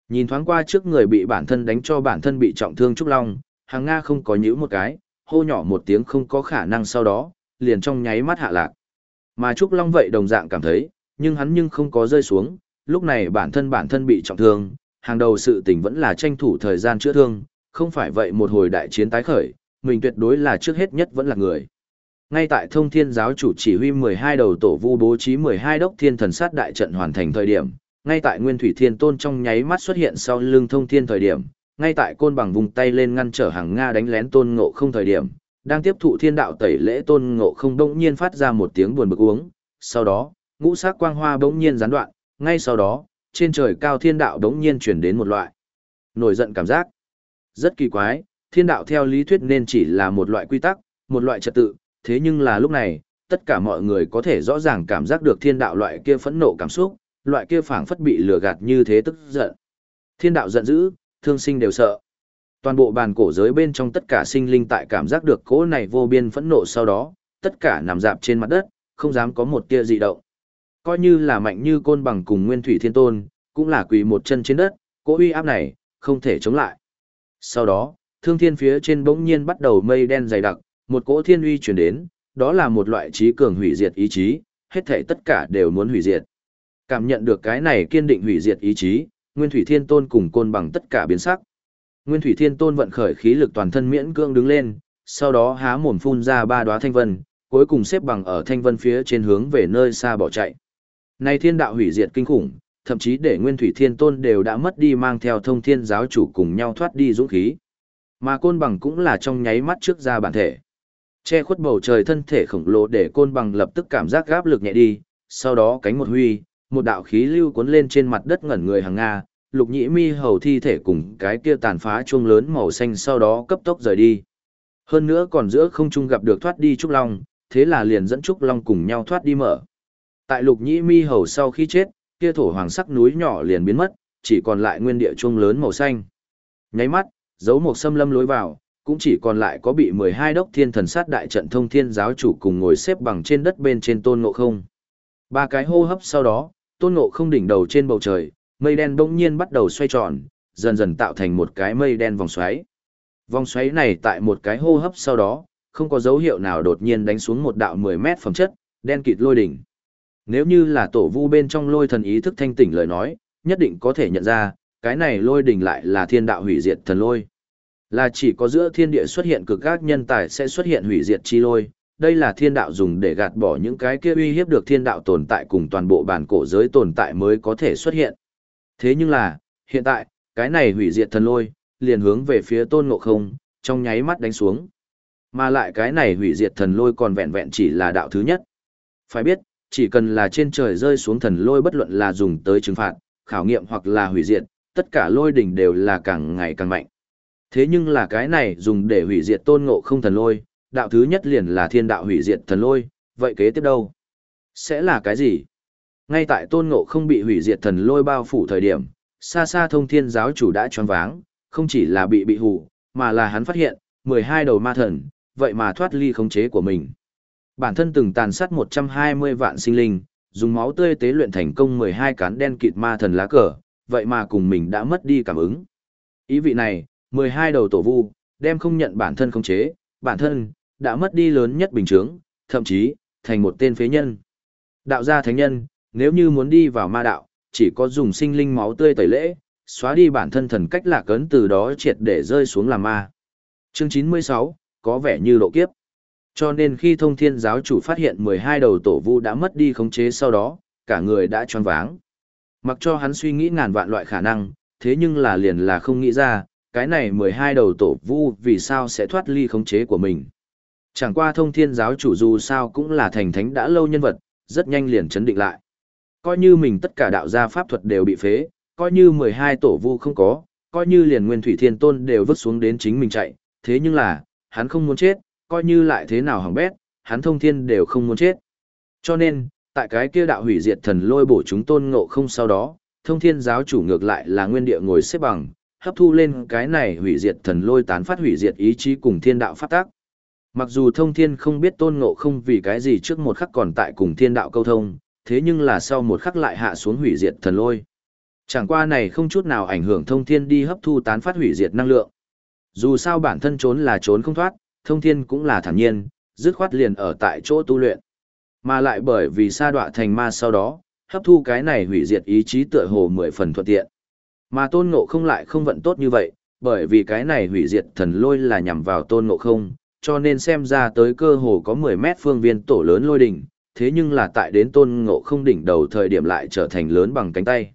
Speaker 1: Nhìn thoáng qua trước người bị bản thân đánh cho bản thân bị trọng thương Trúc Long, hàng Nga không có nhữ một cái, hô nhỏ một tiếng không có khả năng sau đó, liền trong nháy mắt hạ lạc. Mà Trúc Long vậy đồng dạng cảm thấy, nhưng hắn nhưng không có rơi xuống, lúc này bản thân bản thân bị trọng thương, hàng đầu sự tình vẫn là tranh thủ thời gian chữa thương, không phải vậy một hồi đại chiến tái khởi, mình tuyệt đối là trước hết nhất vẫn là người. Ngay tại thông thiên giáo chủ chỉ huy 12 đầu tổ vu bố trí 12 đốc thiên thần sát đại trận hoàn thành thời điểm, ngay tại nguyên thủy thiên tôn trong nháy mắt xuất hiện sau lưng thông thiên thời điểm, ngay tại côn bằng vùng tay lên ngăn trở hàng Nga đánh lén tôn ngộ không thời điểm, đang tiếp thụ thiên đạo tẩy lễ tôn ngộ không đông nhiên phát ra một tiếng buồn bực uống, sau đó, ngũ sắc quang hoa bỗng nhiên gián đoạn, ngay sau đó, trên trời cao thiên đạo đống nhiên chuyển đến một loại nổi giận cảm giác. Rất kỳ quái, thiên đạo theo lý thuyết nên chỉ là một loại quy tắc, một loại trật tự, thế nhưng là lúc này, tất cả mọi người có thể rõ ràng cảm giác được thiên đạo loại kia phẫn nộ cảm xúc, loại kia phảng phất bị lừa gạt như thế tức giận. Thiên đạo giận dữ, thương sinh đều sợ. Toàn bộ bàn cổ giới bên trong tất cả sinh linh tại cảm giác được cỗ này vô biên phẫn nộ sau đó, tất cả nằm dạp trên mặt đất, không dám có một tia dị động. Coi như là mạnh như côn bằng cùng nguyên thủy thiên tôn, cũng là quỳ một chân trên đất, cỗ uy áp này, không thể chống lại. Sau đó, thương thiên phía trên bỗng nhiên bắt đầu mây đen dày đặc, một cỗ thiên uy chuyển đến, đó là một loại trí cường hủy diệt ý chí, hết thảy tất cả đều muốn hủy diệt. Cảm nhận được cái này kiên định hủy diệt ý chí, Nguyên Thủy Thiên Tôn cùng côn bằng tất cả biến sắc. Nguyên Thủy Thiên Tôn vận khởi khí lực toàn thân miễn cưỡng đứng lên, sau đó há mồm phun ra ba đóa thanh vân, cuối cùng xếp bằng ở thanh vân phía trên hướng về nơi xa bỏ chạy. Này thiên đạo hủy diệt kinh khủng, thậm chí để Nguyên Thủy Thiên Tôn đều đã mất đi mang theo thông thiên giáo chủ cùng nhau thoát đi dũng khí. Mà côn bằng cũng là trong nháy mắt trước ra bản thể. Che khuất bầu trời thân thể khổng lồ để côn bằng lập tức cảm giác gáp lực nhẹ đi, sau đó cánh một huy, một đạo khí lưu cuốn lên trên mặt đất ngẩn người hàng Nga, lục nhĩ mi hầu thi thể cùng cái kia tàn phá chuông lớn màu xanh sau đó cấp tốc rời đi. Hơn nữa còn giữa không trung gặp được thoát đi Trúc Long, thế là liền dẫn Trúc Long cùng nhau thoát đi mở. Tại lục nhĩ mi hầu sau khi chết, kia thổ hoàng sắc núi nhỏ liền biến mất, chỉ còn lại nguyên địa chuông lớn màu xanh. Nháy mắt, dấu một xâm lâm lối vào, cũng chỉ còn lại có bị 12 đốc thiên thần sát đại trận thông thiên giáo chủ cùng ngồi xếp bằng trên đất bên trên tôn ngộ không. Ba cái hô hấp sau đó, tôn ngộ không đỉnh đầu trên bầu trời, mây đen bỗng nhiên bắt đầu xoay tròn, dần dần tạo thành một cái mây đen vòng xoáy. Vòng xoáy này tại một cái hô hấp sau đó, không có dấu hiệu nào đột nhiên đánh xuống một đạo 10 mét phẩm chất, đen kịt lôi đỉnh. Nếu như là tổ vu bên trong lôi thần ý thức thanh tỉnh lời nói, nhất định có thể nhận ra, cái này lôi đỉnh lại là thiên đạo hủy diệt thần lôi. Là chỉ có giữa thiên địa xuất hiện cực các nhân tài sẽ xuất hiện hủy diệt chi lôi, đây là thiên đạo dùng để gạt bỏ những cái kia uy hiếp được thiên đạo tồn tại cùng toàn bộ bản cổ giới tồn tại mới có thể xuất hiện. Thế nhưng là, hiện tại, cái này hủy diệt thần lôi, liền hướng về phía tôn ngộ không, trong nháy mắt đánh xuống. Mà lại cái này hủy diệt thần lôi còn vẹn vẹn chỉ là đạo thứ nhất. Phải biết, chỉ cần là trên trời rơi xuống thần lôi bất luận là dùng tới trừng phạt, khảo nghiệm hoặc là hủy diệt, tất cả lôi đỉnh đều là càng ngày càng mạnh. Thế nhưng là cái này dùng để hủy diệt tôn ngộ không thần lôi, đạo thứ nhất liền là thiên đạo hủy diệt thần lôi, vậy kế tiếp đâu? Sẽ là cái gì? Ngay tại tôn ngộ không bị hủy diệt thần lôi bao phủ thời điểm, xa xa thông thiên giáo chủ đã choáng váng, không chỉ là bị bị hủ, mà là hắn phát hiện, 12 đầu ma thần, vậy mà thoát ly khống chế của mình. Bản thân từng tàn sát 120 vạn sinh linh, dùng máu tươi tế luyện thành công 12 cán đen kịt ma thần lá cờ, vậy mà cùng mình đã mất đi cảm ứng. Ý vị này, 12 đầu tổ vu, đem không nhận bản thân khống chế, bản thân, đã mất đi lớn nhất bình chướng, thậm chí, thành một tên phế nhân. Đạo gia thánh nhân, nếu như muốn đi vào ma đạo, chỉ có dùng sinh linh máu tươi tẩy lễ, xóa đi bản thân thần cách lạc ấn từ đó triệt để rơi xuống làm ma. Chương 96, có vẻ như độ kiếp. Cho nên khi thông thiên giáo chủ phát hiện 12 đầu tổ vu đã mất đi khống chế sau đó, cả người đã choáng váng. Mặc cho hắn suy nghĩ ngàn vạn loại khả năng, thế nhưng là liền là không nghĩ ra, cái này 12 đầu tổ vu vì sao sẽ thoát ly khống chế của mình. Chẳng qua thông thiên giáo chủ dù sao cũng là thành thánh đã lâu nhân vật, rất nhanh liền chấn định lại. Coi như mình tất cả đạo gia pháp thuật đều bị phế, coi như 12 tổ vu không có, coi như liền nguyên thủy thiên tôn đều vứt xuống đến chính mình chạy, thế nhưng là, hắn không muốn chết, coi như lại thế nào hỏng bét, hắn thông thiên đều không muốn chết. Cho nên, tại cái kia đạo hủy diệt thần lôi bổ chúng tôn ngộ không sau đó, thông thiên giáo chủ ngược lại là nguyên địa ngồi xếp bằng, hấp thu lên cái này hủy diệt thần lôi tán phát hủy diệt ý chí cùng thiên đạo pháp tác. Mặc dù thông thiên không biết tôn ngộ không vì cái gì trước một khắc còn tại cùng thiên đạo câu thông, thế nhưng là sau một khắc lại hạ xuống hủy diệt thần lôi. Chẳng qua này không chút nào ảnh hưởng thông thiên đi hấp thu tán phát hủy diệt năng lượng. Dù sao bản thân trốn là trốn không thoát, thông thiên cũng là thản nhiên, dứt khoát liền ở tại chỗ tu luyện. Mà lại bởi vì sa đọa thành ma sau đó, hấp thu cái này hủy diệt ý chí tựa hồ mười phần thuận tiện. Mà tôn ngộ không lại không vận tốt như vậy, bởi vì cái này hủy diệt thần lôi là nhằm vào tôn ngộ không, cho nên xem ra tới cơ hồ có 10 mét phương viên tổ lớn lôi đỉnh, thế nhưng là tại đến tôn ngộ không đỉnh đầu thời điểm lại trở thành lớn bằng cánh tay.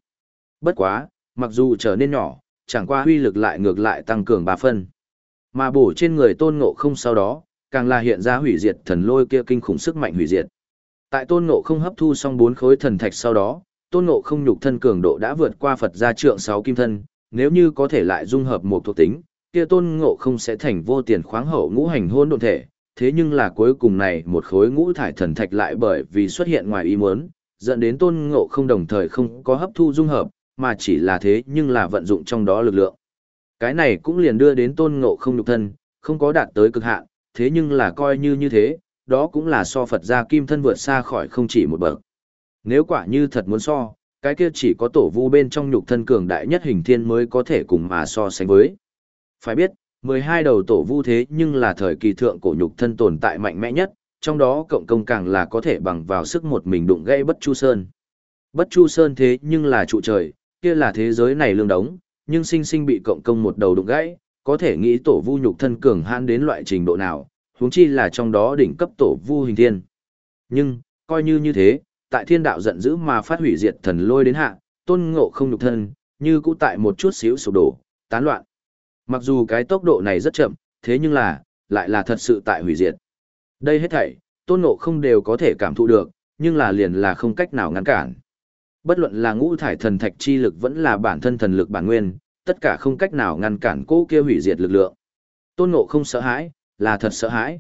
Speaker 1: Bất quá, mặc dù trở nên nhỏ, chẳng qua huy lực lại ngược lại tăng cường 3 phân. Mà bổ trên người tôn ngộ không sau đó, càng là hiện ra hủy diệt thần lôi kia kinh khủng sức mạnh hủy diệt. Tại tôn ngộ không hấp thu xong bốn khối thần thạch sau đó, tôn ngộ không nhục thân cường độ đã vượt qua Phật gia trượng 6 kim thân, nếu như có thể lại dung hợp một thuộc tính, kia tôn ngộ không sẽ thành vô tiền khoáng hậu ngũ hành hôn độn thể. Thế nhưng là cuối cùng này một khối ngũ thải thần thạch lại bởi vì xuất hiện ngoài ý muốn, dẫn đến tôn ngộ không đồng thời không có hấp thu dung hợp, mà chỉ là thế nhưng là vận dụng trong đó lực lượng. Cái này cũng liền đưa đến tôn ngộ không nhục thân, không có đạt tới cực hạn, thế nhưng là coi như như thế, đó cũng là so Phật gia kim thân vượt xa khỏi không chỉ một bậc. Nếu quả như thật muốn so, cái kia chỉ có tổ vu bên trong nhục thân cường đại nhất hình thiên mới có thể cùng mà so sánh với. Phải biết, 12 đầu tổ vu thế nhưng là thời kỳ thượng cổ nhục thân tồn tại mạnh mẽ nhất, trong đó cộng công càng là có thể bằng vào sức một mình đụng gãy bất chu sơn. Bất chu sơn thế nhưng là trụ trời, kia là thế giới này lương đống, nhưng sinh sinh bị cộng công một đầu đụng gãy, có thể nghĩ tổ vu nhục thân cường hãn đến loại trình độ nào, huống chi là trong đó đỉnh cấp tổ vu hình thiên. Nhưng, coi như như thế, tại thiên đạo giận dữ mà phát hủy diệt thần lôi đến hạ, tôn ngộ không nhục thân, như cũ tại một chút xíu sụp đổ, tán loạn. Mặc dù cái tốc độ này rất chậm, thế nhưng là, lại là thật sự tại hủy diệt. Đây hết thảy, tôn ngộ không đều có thể cảm thụ được, nhưng là liền là không cách nào ngăn cản. Bất luận là ngũ thải thần thạch chi lực vẫn là bản thân thần lực bản nguyên, tất cả không cách nào ngăn cản cô kia hủy diệt lực lượng. Tôn ngộ không sợ hãi, là thật sợ hãi.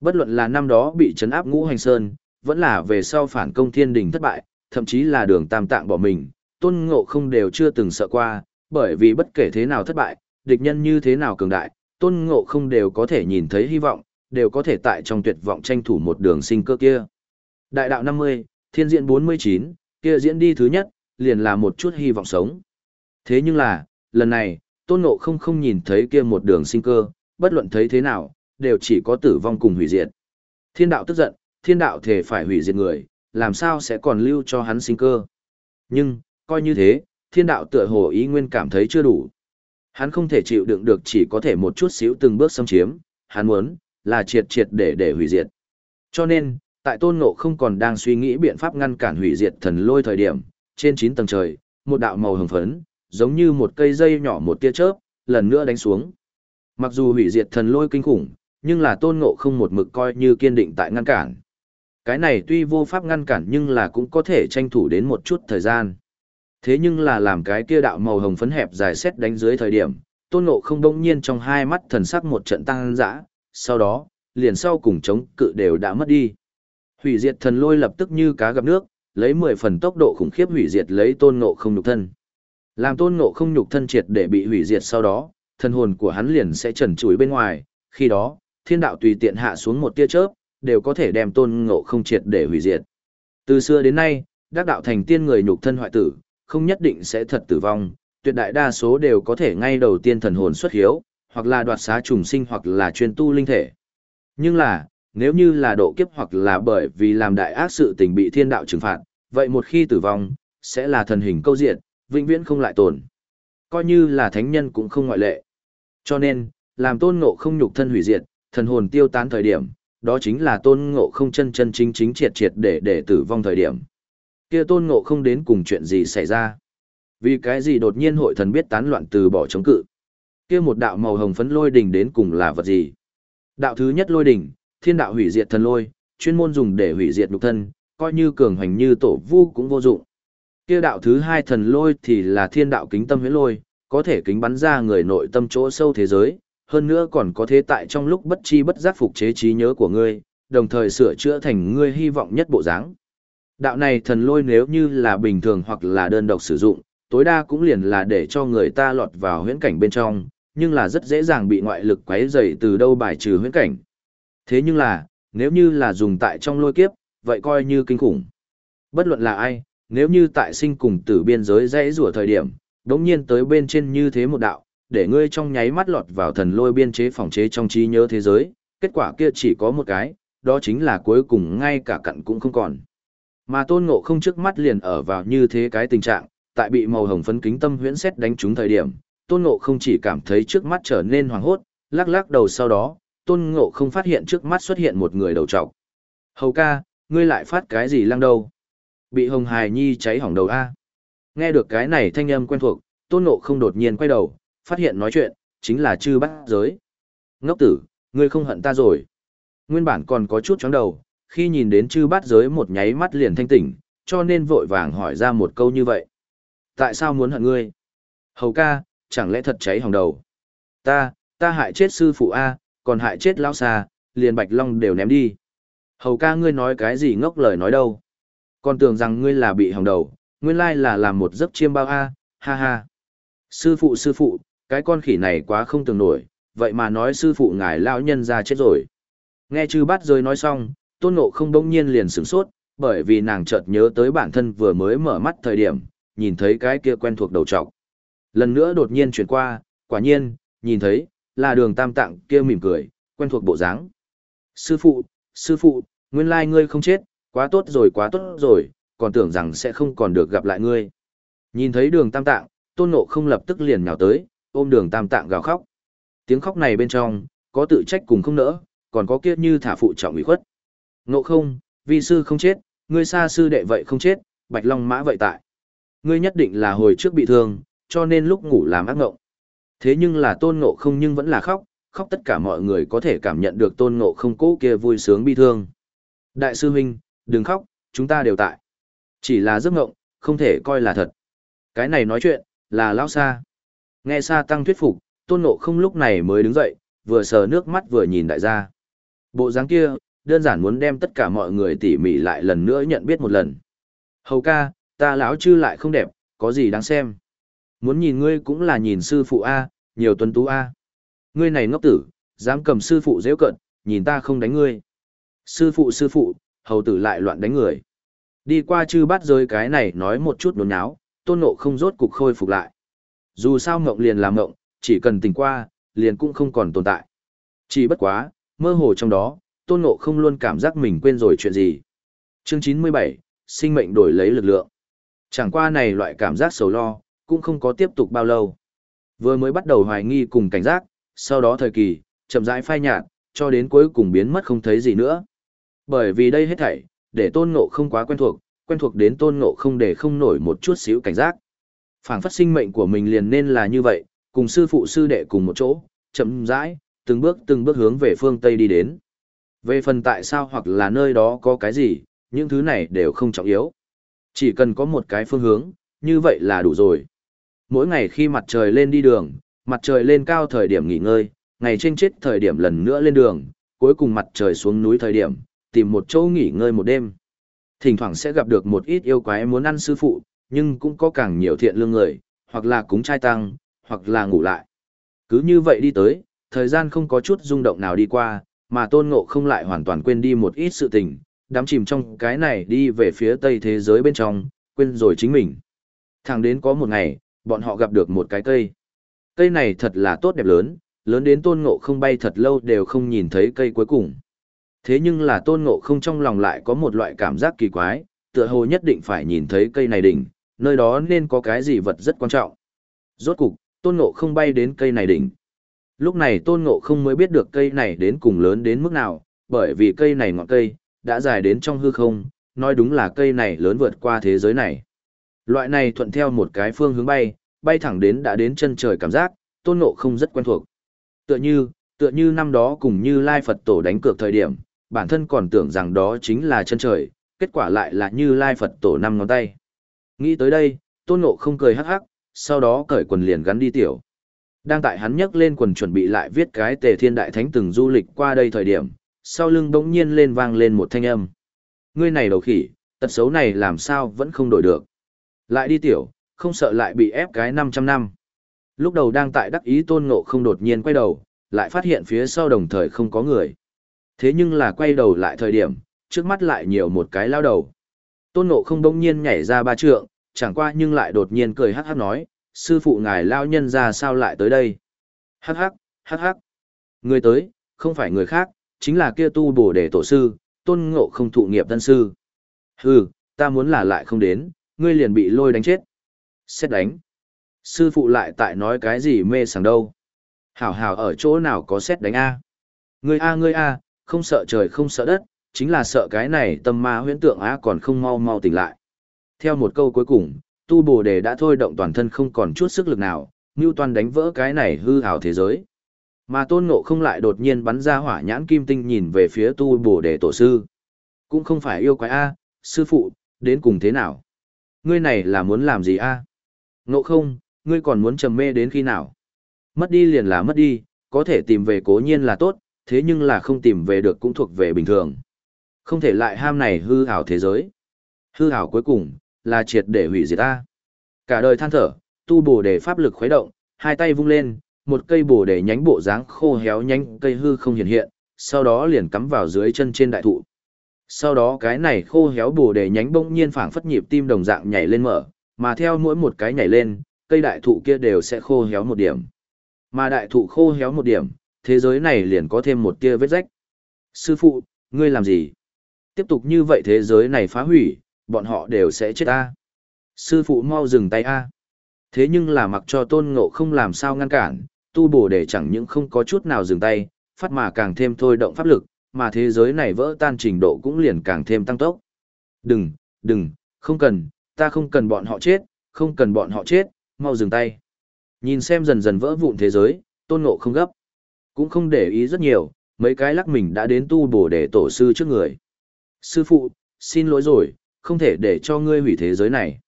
Speaker 1: Bất luận là năm đó bị chấn áp ngũ hành sơn, vẫn là về sau phản công thiên đình thất bại, thậm chí là đường tam tạng bỏ mình, tôn ngộ không đều chưa từng sợ qua, bởi vì bất kể thế nào thất bại, địch nhân như thế nào cường đại, tôn ngộ không đều có thể nhìn thấy hy vọng, đều có thể tại trong tuyệt vọng tranh thủ một đường sinh cơ kia. Đại đạo 50, thiên diện 49, kia diễn đi thứ nhất, liền là một chút hy vọng sống. Thế nhưng là, lần này, tôn ngộ không không nhìn thấy kia một đường sinh cơ, bất luận thấy thế nào, đều chỉ có tử vong cùng hủy diệt. Thiên đạo tức giận, thiên đạo thể phải hủy diệt người, làm sao sẽ còn lưu cho hắn sinh cơ. Nhưng, coi như thế, thiên đạo tựa hồ ý nguyên cảm thấy chưa đủ. Hắn không thể chịu đựng được chỉ có thể một chút xíu từng bước xâm chiếm, hắn muốn, là triệt triệt để để hủy diệt. Cho nên, tại tôn ngộ không còn đang suy nghĩ biện pháp ngăn cản hủy diệt thần lôi thời điểm, trên 9 tầng trời, một đạo màu hồng phấn, giống như một cây dây nhỏ một tia chớp, lần nữa đánh xuống. Mặc dù hủy diệt thần lôi kinh khủng, nhưng là tôn ngộ không một mực coi như kiên định tại ngăn cản. Cái này tuy vô pháp ngăn cản nhưng là cũng có thể tranh thủ đến một chút thời gian. Thế nhưng là làm cái kia đạo màu hồng phấn hẹp dài xét đánh dưới thời điểm, tôn ngộ không đông nhiên trong hai mắt thần sắc một trận tăng dã, sau đó, liền sau cùng chống cự đều đã mất đi. Hủy diệt thần lôi lập tức như cá gặp nước, lấy 10 phần tốc độ khủng khiếp hủy diệt lấy tôn ngộ không nhục thân. Làm tôn ngộ không nhục thân triệt để bị hủy diệt sau đó, thần hồn của hắn liền sẽ trần trụi bên ngoài, khi đó, thiên đạo tùy tiện hạ xuống một tia chớp, đều có thể đem tôn ngộ không triệt để hủy diệt. Từ xưa đến nay, đắc đạo thành tiên người nhục thân hoại tử, không nhất định sẽ thật tử vong, tuyệt đại đa số đều có thể ngay đầu tiên thần hồn xuất hiếu, hoặc là đoạt xá trùng sinh hoặc là chuyên tu linh thể. Nhưng là, nếu như là độ kiếp hoặc là bởi vì làm đại ác sự tình bị thiên đạo trừng phạt, vậy một khi tử vong, sẽ là thần hình câu diện, vĩnh viễn không lại tồn. Coi như là thánh nhân cũng không ngoại lệ. Cho nên, làm tôn ngộ không nhục thân hủy diệt, thần hồn tiêu tán thời điểm, đó chính là tôn ngộ không chân chân chính chính triệt triệt để để tử vong thời điểm. Kia tôn ngộ không đến cùng chuyện gì xảy ra. Vì cái gì đột nhiên hội thần biết tán loạn từ bỏ chống cự. Kia một đạo màu hồng phấn lôi đỉnh đến cùng là vật gì? Đạo thứ nhất lôi đỉnh, thiên đạo hủy diệt thần lôi, chuyên môn dùng để hủy diệt nhục thân, coi như cường hành như tổ vu cũng vô dụng. Kia đạo thứ hai thần lôi thì là thiên đạo kính tâm huyễn lôi, có thể kính bắn ra người nội tâm chỗ sâu thế giới, hơn nữa còn có thế tại trong lúc bất chi bất giác phục chế trí nhớ của ngươi, đồng thời sửa chữa thành ngươi hy vọng nhất bộ dáng. Đạo này thần lôi nếu như là bình thường hoặc là đơn độc sử dụng, tối đa cũng liền là để cho người ta lọt vào huyễn cảnh bên trong, nhưng là rất dễ dàng bị ngoại lực quấy rầy từ đâu bài trừ huyễn cảnh. Thế nhưng là, nếu như là dùng tại trong lôi kiếp, vậy coi như kinh khủng. Bất luận là ai, nếu như tại sinh cùng tử biên giới dãy rủa thời điểm, đống nhiên tới bên trên như thế một đạo, để ngươi trong nháy mắt lọt vào thần lôi biên chế phòng chế trong trí nhớ thế giới, kết quả kia chỉ có một cái, đó chính là cuối cùng ngay cả cặn cũng không còn. Mà tôn ngộ không trước mắt liền ở vào như thế cái tình trạng, tại bị màu hồng phấn kính tâm huyễn xét đánh trúng thời điểm, tôn ngộ không chỉ cảm thấy trước mắt trở nên hoàng hốt, lắc lắc đầu sau đó, tôn ngộ không phát hiện trước mắt xuất hiện một người đầu trọc. Hầu ca, ngươi lại phát cái gì lăng đâu? Bị hồng hài nhi cháy hỏng đầu A. Nghe được cái này thanh âm quen thuộc, tôn ngộ không đột nhiên quay đầu, phát hiện nói chuyện, chính là chư bát giới. Ngốc tử, ngươi không hận ta rồi. Nguyên bản còn có chút chóng đầu, khi nhìn đến chư bát giới một nháy mắt liền thanh tỉnh, cho nên vội vàng hỏi ra một câu như vậy. Tại sao muốn hận ngươi? Hầu ca, chẳng lẽ thật cháy hỏng đầu? Ta, ta hại chết sư phụ A, còn hại chết lão xa, liền bạch long đều ném đi. Hầu ca ngươi nói cái gì ngốc lời nói đâu? Còn tưởng rằng ngươi là bị hỏng đầu, nguyên lai là làm một giấc chiêm bao A, ha ha. Sư phụ sư phụ, cái con khỉ này quá không tưởng nổi, vậy mà nói sư phụ ngài lão nhân ra chết rồi. Nghe chư bát giới nói xong, tôn ngộ không đông nhiên liền sửng sốt, bởi vì nàng chợt nhớ tới bản thân vừa mới mở mắt thời điểm, nhìn thấy cái kia quen thuộc đầu trọc. Lần nữa đột nhiên chuyển qua, quả nhiên, nhìn thấy, là đường tam tạng kia mỉm cười, quen thuộc bộ dáng. Sư phụ, sư phụ, nguyên lai ngươi không chết, quá tốt rồi quá tốt rồi, còn tưởng rằng sẽ không còn được gặp lại ngươi. Nhìn thấy đường tam tạng, tôn ngộ không lập tức liền nhào tới, ôm đường tam tạng gào khóc. Tiếng khóc này bên trong, có tự trách cùng không nỡ, còn có kia như thả phụ trọng ủy khuất. Ngộ không, vi sư không chết, ngươi xa sư đệ vậy không chết, bạch long mã vậy tại. Ngươi nhất định là hồi trước bị thương, cho nên lúc ngủ làm ác ngộng. Thế nhưng là tôn ngộ không nhưng vẫn là khóc, khóc tất cả mọi người có thể cảm nhận được tôn ngộ không cố kia vui sướng bi thương. Đại sư huynh, đừng khóc, chúng ta đều tại. Chỉ là giấc ngộng, không thể coi là thật. Cái này nói chuyện, là lao xa. Nghe xa tăng thuyết phục, tôn ngộ không lúc này mới đứng dậy, vừa sờ nước mắt vừa nhìn đại gia. Bộ dáng kia, đơn giản muốn đem tất cả mọi người tỉ mỉ lại lần nữa nhận biết một lần. Hầu ca, ta lão chư lại không đẹp, có gì đáng xem. Muốn nhìn ngươi cũng là nhìn sư phụ A, nhiều tuấn tú A. Ngươi này ngốc tử, dám cầm sư phụ dễ cận, nhìn ta không đánh ngươi. Sư phụ sư phụ, hầu tử lại loạn đánh người. Đi qua chư bắt rơi cái này nói một chút nôn nháo, tôn nộ không rốt cục khôi phục lại. Dù sao ngộng liền làm ngộng, chỉ cần tỉnh qua, liền cũng không còn tồn tại. Chỉ bất quá, mơ hồ trong đó, tôn Ngộ không luôn cảm giác mình quên rồi chuyện gì. Chương 97, sinh mệnh đổi lấy lực lượng. Chẳng qua này loại cảm giác sầu lo, cũng không có tiếp tục bao lâu. Vừa mới bắt đầu hoài nghi cùng cảnh giác, sau đó thời kỳ, chậm rãi phai nhạt, cho đến cuối cùng biến mất không thấy gì nữa. Bởi vì đây hết thảy, để tôn ngộ không quá quen thuộc, quen thuộc đến tôn ngộ không để không nổi một chút xíu cảnh giác. phảng phất sinh mệnh của mình liền nên là như vậy, cùng sư phụ sư đệ cùng một chỗ, chậm rãi, từng bước từng bước hướng về phương Tây đi đến. Về phần tại sao hoặc là nơi đó có cái gì, những thứ này đều không trọng yếu. Chỉ cần có một cái phương hướng, như vậy là đủ rồi. Mỗi ngày khi mặt trời lên đi đường, mặt trời lên cao thời điểm nghỉ ngơi, ngày trên chết thời điểm lần nữa lên đường, cuối cùng mặt trời xuống núi thời điểm, tìm một chỗ nghỉ ngơi một đêm. Thỉnh thoảng sẽ gặp được một ít yêu quái muốn ăn sư phụ, nhưng cũng có càng nhiều thiện lương người, hoặc là cúng trai tăng, hoặc là ngủ lại. Cứ như vậy đi tới, thời gian không có chút rung động nào đi qua, mà tôn ngộ không lại hoàn toàn quên đi một ít sự tình, đắm chìm trong cái này đi về phía tây thế giới bên trong, quên rồi chính mình. Thẳng đến có một ngày, bọn họ gặp được một cái cây. Cây này thật là tốt đẹp lớn, lớn đến tôn ngộ không bay thật lâu đều không nhìn thấy cây cuối cùng. Thế nhưng là tôn ngộ không trong lòng lại có một loại cảm giác kỳ quái, tựa hồ nhất định phải nhìn thấy cây này đỉnh, nơi đó nên có cái gì vật rất quan trọng. Rốt cục, tôn ngộ không bay đến cây này đỉnh. Lúc này tôn ngộ không mới biết được cây này đến cùng lớn đến mức nào, bởi vì cây này ngọn cây, đã dài đến trong hư không, nói đúng là cây này lớn vượt qua thế giới này. Loại này thuận theo một cái phương hướng bay, bay thẳng đến đã đến chân trời cảm giác, tôn ngộ không rất quen thuộc. Tựa như, tựa như năm đó cùng như Lai Phật Tổ đánh cược thời điểm, bản thân còn tưởng rằng đó chính là chân trời, kết quả lại là như Lai Phật Tổ năm ngón tay. Nghĩ tới đây, tôn ngộ không cười hắc hắc, sau đó cởi quần liền gắn đi tiểu. Đang tại hắn nhấc lên quần chuẩn bị lại viết cái tề thiên đại thánh từng du lịch qua đây thời điểm, sau lưng bỗng nhiên lên vang lên một thanh âm. Ngươi này đầu khỉ, tật xấu này làm sao vẫn không đổi được. Lại đi tiểu, không sợ lại bị ép cái 500 năm. Lúc đầu đang tại đắc ý tôn ngộ không đột nhiên quay đầu, lại phát hiện phía sau đồng thời không có người. Thế nhưng là quay đầu lại thời điểm, trước mắt lại nhiều một cái lao đầu. Tôn ngộ không đông nhiên nhảy ra ba trượng, chẳng qua nhưng lại đột nhiên cười hát hát nói, sư phụ ngài lao nhân ra sao lại tới đây. Hát hắc, hát hắc. Người tới, không phải người khác, chính là kia tu bổ để tổ sư, tôn ngộ không thụ nghiệp tân sư. Hừ, ta muốn là lại không đến, ngươi liền bị lôi đánh chết. Xét đánh. Sư phụ lại tại nói cái gì mê sảng đâu. Hảo hảo ở chỗ nào có xét đánh A. Ngươi A ngươi A, không sợ trời không sợ đất, chính là sợ cái này tâm ma huyễn tượng A còn không mau mau tỉnh lại. Theo một câu cuối cùng, tu bồ đề đã thôi động toàn thân không còn chút sức lực nào, Ngưu Toàn đánh vỡ cái này hư hảo thế giới. Mà tôn ngộ không lại đột nhiên bắn ra hỏa nhãn kim tinh nhìn về phía tu bồ đề tổ sư. Cũng không phải yêu quái A, sư phụ, đến cùng thế nào? Ngươi này là muốn làm gì A? Ngộ không, ngươi còn muốn trầm mê đến khi nào? Mất đi liền là mất đi, có thể tìm về cố nhiên là tốt, thế nhưng là không tìm về được cũng thuộc về bình thường. Không thể lại ham này hư ảo thế giới. Hư ảo cuối cùng, là triệt để hủy diệt ta. Cả đời than thở, tu bổ để pháp lực khuấy động, hai tay vung lên, một cây bổ để nhánh bộ dáng khô héo nhánh cây hư không hiện hiện, sau đó liền cắm vào dưới chân trên đại thụ. Sau đó cái này khô héo bổ để nhánh bỗng nhiên phảng phất nhịp tim đồng dạng nhảy lên mở, mà theo mỗi một cái nhảy lên, cây đại thụ kia đều sẽ khô héo một điểm. Mà đại thụ khô héo một điểm, thế giới này liền có thêm một tia vết rách. Sư phụ, ngươi làm gì? Tiếp tục như vậy thế giới này phá hủy, bọn họ đều sẽ chết ta. Sư phụ mau dừng tay a. Thế nhưng là mặc cho tôn ngộ không làm sao ngăn cản, tu bổ để chẳng những không có chút nào dừng tay, phát mà càng thêm thôi động pháp lực, mà thế giới này vỡ tan trình độ cũng liền càng thêm tăng tốc. Đừng, đừng, không cần, ta không cần bọn họ chết, không cần bọn họ chết, mau dừng tay. Nhìn xem dần dần vỡ vụn thế giới, tôn ngộ không gấp. Cũng không để ý rất nhiều, mấy cái lắc mình đã đến tu bổ để tổ sư trước người. Sư phụ, xin lỗi rồi, không thể để cho ngươi hủy thế giới này.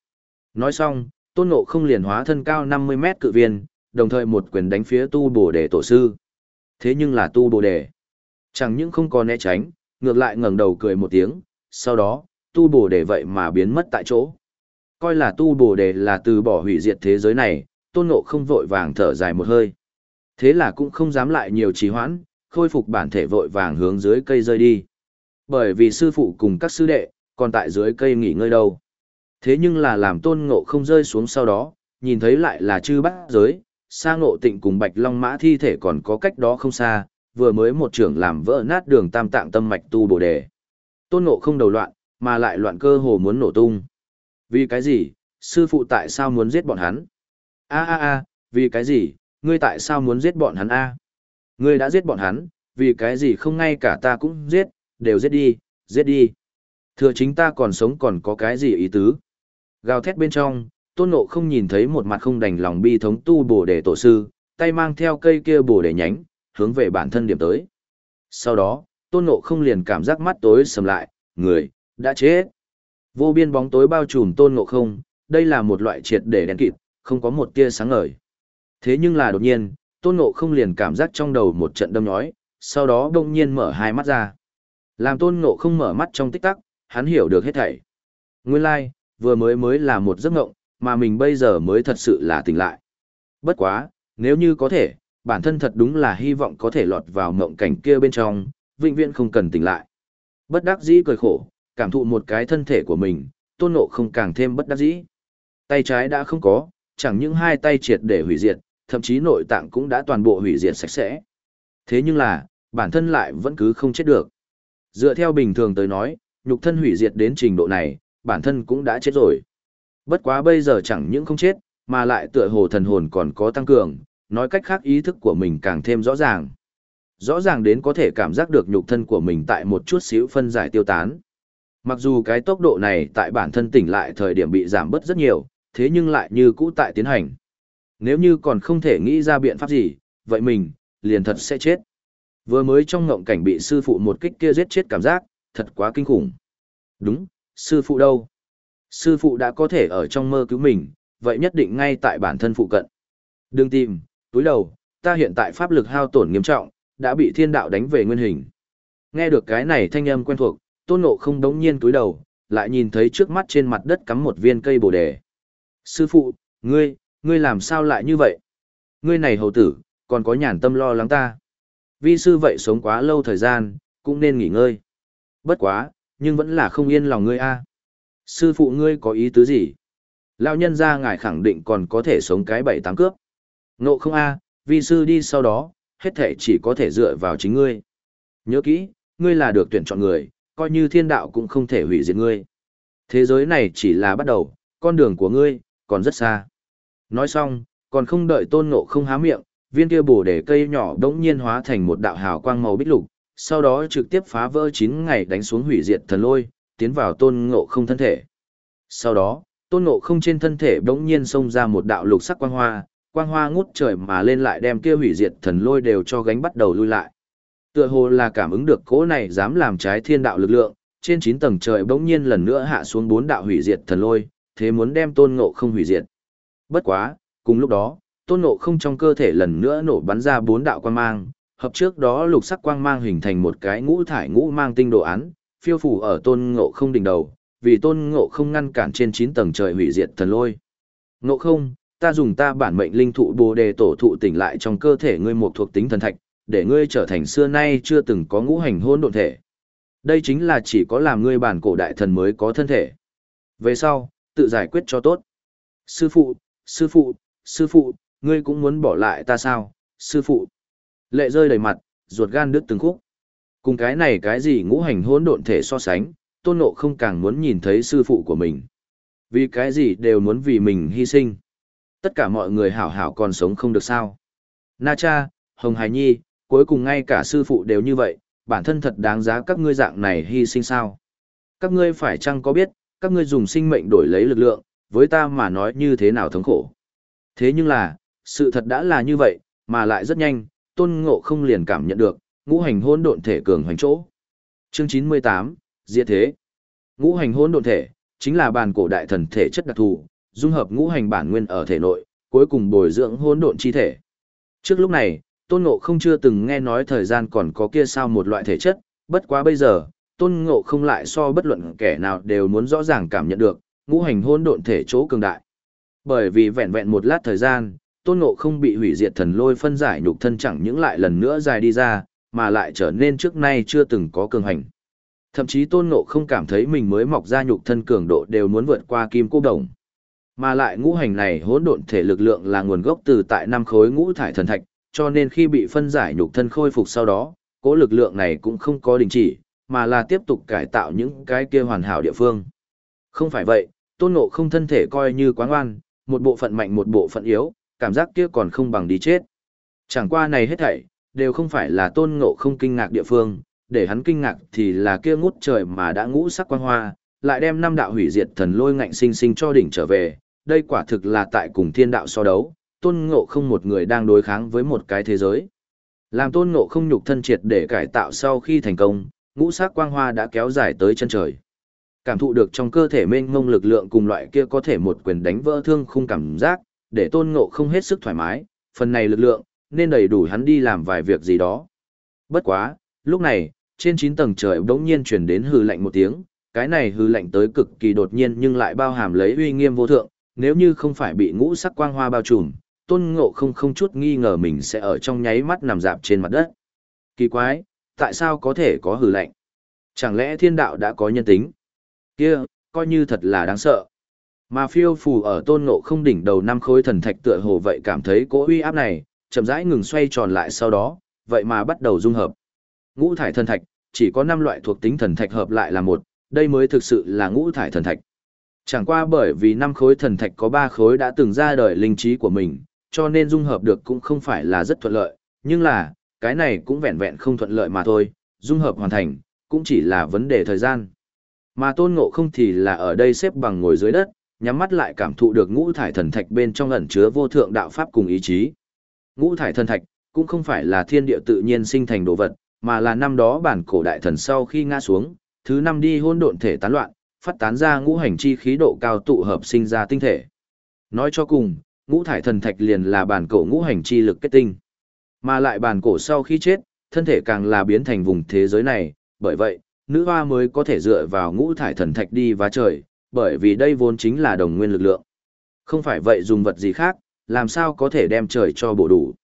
Speaker 1: Nói xong, tôn ngộ không liền hóa thân cao 50 mét cự viên, đồng thời một quyền đánh phía tu bổ đề tổ sư. Thế nhưng là tu bổ đề. Chẳng những không có né tránh, ngược lại ngẩng đầu cười một tiếng, sau đó, tu bổ đề vậy mà biến mất tại chỗ. Coi là tu bổ đề là từ bỏ hủy diệt thế giới này, tôn ngộ không vội vàng thở dài một hơi. Thế là cũng không dám lại nhiều trì hoãn, khôi phục bản thể vội vàng hướng dưới cây rơi đi. Bởi vì sư phụ cùng các sư đệ, còn tại dưới cây nghỉ ngơi đâu. Thế nhưng là làm tôn ngộ không rơi xuống sau đó, nhìn thấy lại là chư bát giới, sa ngộ tịnh cùng bạch long mã thi thể còn có cách đó không xa, vừa mới một trưởng làm vỡ nát đường tam tạng tâm mạch tu bồ đề. Tôn ngộ không đầu loạn, mà lại loạn cơ hồ muốn nổ tung. Vì cái gì, sư phụ tại sao muốn giết bọn hắn? a a a vì cái gì, ngươi tại sao muốn giết bọn hắn a Ngươi đã giết bọn hắn, vì cái gì không ngay cả ta cũng giết, đều giết đi, giết đi. Thừa chính ta còn sống còn có cái gì ý tứ? Gào thét bên trong, tôn nộ không nhìn thấy một mặt không đành lòng bi thống tu bổ để tổ sư, tay mang theo cây kia bổ để nhánh, hướng về bản thân điểm tới. Sau đó, tôn ngộ không liền cảm giác mắt tối sầm lại, người, đã chết. Vô biên bóng tối bao trùm tôn ngộ không, đây là một loại triệt để đen kịt, không có một tia sáng ngời. Thế nhưng là đột nhiên, tôn ngộ không liền cảm giác trong đầu một trận đâm nhói, sau đó đông nhiên mở hai mắt ra. Làm tôn ngộ không mở mắt trong tích tắc, hắn hiểu được hết thảy. Nguyên lai, like, vừa mới mới là một giấc ngộng, mà mình bây giờ mới thật sự là tỉnh lại. Bất quá, nếu như có thể, bản thân thật đúng là hy vọng có thể lọt vào ngộng cảnh kia bên trong, vĩnh viễn không cần tỉnh lại. Bất đắc dĩ cười khổ, cảm thụ một cái thân thể của mình, tôn nộ không càng thêm bất đắc dĩ. Tay trái đã không có, chẳng những hai tay triệt để hủy diệt, thậm chí nội tạng cũng đã toàn bộ hủy diệt sạch sẽ. Thế nhưng là, bản thân lại vẫn cứ không chết được. Dựa theo bình thường tới nói, nhục thân hủy diệt đến trình độ này, bản thân cũng đã chết rồi. Bất quá bây giờ chẳng những không chết, mà lại tựa hồ thần hồn còn có tăng cường, nói cách khác ý thức của mình càng thêm rõ ràng. Rõ ràng đến có thể cảm giác được nhục thân của mình tại một chút xíu phân giải tiêu tán. Mặc dù cái tốc độ này tại bản thân tỉnh lại thời điểm bị giảm bớt rất nhiều, thế nhưng lại như cũ tại tiến hành. Nếu như còn không thể nghĩ ra biện pháp gì, vậy mình, liền thật sẽ chết. Vừa mới trong ngộng cảnh bị sư phụ một kích kia giết chết cảm giác, thật quá kinh khủng. Đúng, sư phụ đâu? Sư phụ đã có thể ở trong mơ cứu mình, vậy nhất định ngay tại bản thân phụ cận. Đừng tìm, túi đầu, ta hiện tại pháp lực hao tổn nghiêm trọng, đã bị thiên đạo đánh về nguyên hình. Nghe được cái này thanh âm quen thuộc, tôn ngộ không đống nhiên túi đầu, lại nhìn thấy trước mắt trên mặt đất cắm một viên cây bồ đề. Sư phụ, ngươi, ngươi làm sao lại như vậy? Ngươi này hầu tử, còn có nhàn tâm lo lắng ta. Vi sư vậy sống quá lâu thời gian, cũng nên nghỉ ngơi. Bất quá, nhưng vẫn là không yên lòng ngươi a. Sư phụ ngươi có ý tứ gì? Lão nhân gia ngài khẳng định còn có thể sống cái bảy tám cướp. Ngộ không a, vi sư đi sau đó, hết thể chỉ có thể dựa vào chính ngươi. Nhớ kỹ, ngươi là được tuyển chọn người, coi như thiên đạo cũng không thể hủy diệt ngươi. Thế giới này chỉ là bắt đầu, con đường của ngươi, còn rất xa. Nói xong, còn không đợi tôn ngộ không há miệng, viên kia bổ để cây nhỏ đống nhiên hóa thành một đạo hào quang màu bích lục, sau đó trực tiếp phá vỡ chín ngày đánh xuống hủy diệt thần lôi, tiến vào tôn ngộ không thân thể. Sau đó, tôn ngộ không trên thân thể đống nhiên xông ra một đạo lục sắc quang hoa, quang hoa ngút trời mà lên lại đem kia hủy diệt thần lôi đều cho gánh bắt đầu lui lại. Tựa hồ là cảm ứng được cỗ này dám làm trái thiên đạo lực lượng, trên 9 tầng trời bỗng nhiên lần nữa hạ xuống bốn đạo hủy diệt thần lôi, thế muốn đem tôn ngộ không hủy diệt. Bất quá, cùng lúc đó, tôn ngộ không trong cơ thể lần nữa nổ bắn ra bốn đạo quang mang, hợp trước đó lục sắc quang mang hình thành một cái ngũ thải ngũ mang tinh đồ án, phiêu phủ ở tôn ngộ không đỉnh đầu, vì tôn ngộ không ngăn cản trên 9 tầng trời hủy diệt thần lôi. Ngộ không, ta dùng ta bản mệnh linh thụ bồ đề tổ thụ tỉnh lại trong cơ thể ngươi một thuộc tính thần thạch, để ngươi trở thành xưa nay chưa từng có ngũ hành hôn độn thể. Đây chính là chỉ có làm ngươi bản cổ đại thần mới có thân thể. Về sau, tự giải quyết cho tốt. Sư phụ, sư phụ, sư phụ, ngươi cũng muốn bỏ lại ta sao, sư phụ. Lệ rơi đầy mặt, ruột gan đứt từng khúc. Cùng cái này cái gì ngũ hành hỗn độn thể so sánh, tôn ngộ không càng muốn nhìn thấy sư phụ của mình. Vì cái gì đều muốn vì mình hy sinh. Tất cả mọi người hảo hảo còn sống không được sao. Na cha, Hồng Hải Nhi, cuối cùng ngay cả sư phụ đều như vậy, bản thân thật đáng giá các ngươi dạng này hy sinh sao. Các ngươi phải chăng có biết, các ngươi dùng sinh mệnh đổi lấy lực lượng, với ta mà nói như thế nào thống khổ. Thế nhưng là, sự thật đã là như vậy, mà lại rất nhanh, tôn ngộ không liền cảm nhận được, ngũ hành hỗn độn thể cường hoành chỗ. Chương 98, Diệt Thế Ngũ hành hỗn độn thể, chính là bàn cổ đại thần thể chất đặc thù, dung hợp ngũ hành bản nguyên ở thể nội, cuối cùng bồi dưỡng hỗn độn chi thể. Trước lúc này, Tôn Ngộ không chưa từng nghe nói thời gian còn có kia sao một loại thể chất, bất quá bây giờ, Tôn Ngộ không lại so bất luận kẻ nào đều muốn rõ ràng cảm nhận được, ngũ hành hỗn độn thể chỗ cường đại. Bởi vì vẹn vẹn một lát thời gian, Tôn Ngộ không bị hủy diệt thần lôi phân giải nhục thân chẳng những lại lần nữa dài đi ra, mà lại trở nên trước nay chưa từng có cường hành. Thậm chí Tôn Ngộ không cảm thấy mình mới mọc ra nhục thân cường độ đều muốn vượt qua kim cô đồng. Mà lại ngũ hành này hỗn độn thể lực lượng là nguồn gốc từ tại năm khối ngũ thải thần thạch, cho nên khi bị phân giải nhục thân khôi phục sau đó, cố lực lượng này cũng không có đình chỉ, mà là tiếp tục cải tạo những cái kia hoàn hảo địa phương. Không phải vậy, tôn ngộ không thân thể coi như quá ngoan, một bộ phận mạnh một bộ phận yếu, cảm giác kia còn không bằng đi chết. Chẳng qua này hết thảy, đều không phải là tôn ngộ không kinh ngạc địa phương, để hắn kinh ngạc thì là kia ngút trời mà đã ngũ sắc quang hoa, lại đem năm đạo hủy diệt thần lôi ngạnh sinh sinh cho đỉnh trở về, đây quả thực là tại cùng thiên đạo so đấu, tôn ngộ không một người đang đối kháng với một cái thế giới. Làm tôn ngộ không nhục thân triệt để cải tạo sau khi thành công, ngũ sắc quang hoa đã kéo dài tới chân trời. Cảm thụ được trong cơ thể mênh mông lực lượng cùng loại kia có thể một quyền đánh vỡ thương khung cảm giác, để tôn ngộ không hết sức thoải mái, phần này lực lượng, nên đầy đủ hắn đi làm vài việc gì đó. Bất quá, lúc này, trên 9 tầng trời đống nhiên truyền đến hư lạnh một tiếng, cái này hư lạnh tới cực kỳ đột nhiên nhưng lại bao hàm lấy uy nghiêm vô thượng, nếu như không phải bị ngũ sắc quang hoa bao trùm, tôn ngộ không không chút nghi ngờ mình sẽ ở trong nháy mắt nằm dạp trên mặt đất. Kỳ quái, tại sao có thể có hư lạnh? Chẳng lẽ thiên đạo đã có nhân tính? Kia, coi như thật là đáng sợ. Mà phiêu phù ở tôn ngộ không đỉnh đầu năm khối thần thạch tựa hồ vậy cảm thấy cỗ uy áp này, chậm rãi ngừng xoay tròn lại sau đó, vậy mà bắt đầu dung hợp. Ngũ thải thần thạch, chỉ có 5 loại thuộc tính thần thạch hợp lại là một, đây mới thực sự là ngũ thải thần thạch. Chẳng qua bởi vì năm khối thần thạch có 3 khối đã từng ra đời linh trí của mình, cho nên dung hợp được cũng không phải là rất thuận lợi, nhưng là, cái này cũng vẹn vẹn không thuận lợi mà thôi, dung hợp hoàn thành, cũng chỉ là vấn đề thời gian. Mà tôn ngộ không thì là ở đây xếp bằng ngồi dưới đất, nhắm mắt lại cảm thụ được ngũ thải thần thạch bên trong ẩn chứa vô thượng đạo pháp cùng ý chí. Ngũ thải thần thạch cũng không phải là thiên địa tự nhiên sinh thành đồ vật, mà là năm đó bản cổ đại thần sau khi ngã xuống, thứ năm đi hôn độn thể tán loạn, phát tán ra ngũ hành chi khí độ cao tụ hợp sinh ra tinh thể. Nói cho cùng, ngũ thải thần thạch liền là bản cổ ngũ hành chi lực kết tinh. Mà lại bản cổ sau khi chết, thân thể càng là biến thành vùng thế giới này, bởi vậy, nữ hoa mới có thể dựa vào ngũ thải thần thạch đi và trời, bởi vì đây vốn chính là đồng nguyên lực lượng. Không phải vậy dùng vật gì khác, làm sao có thể đem trời cho bổ đủ.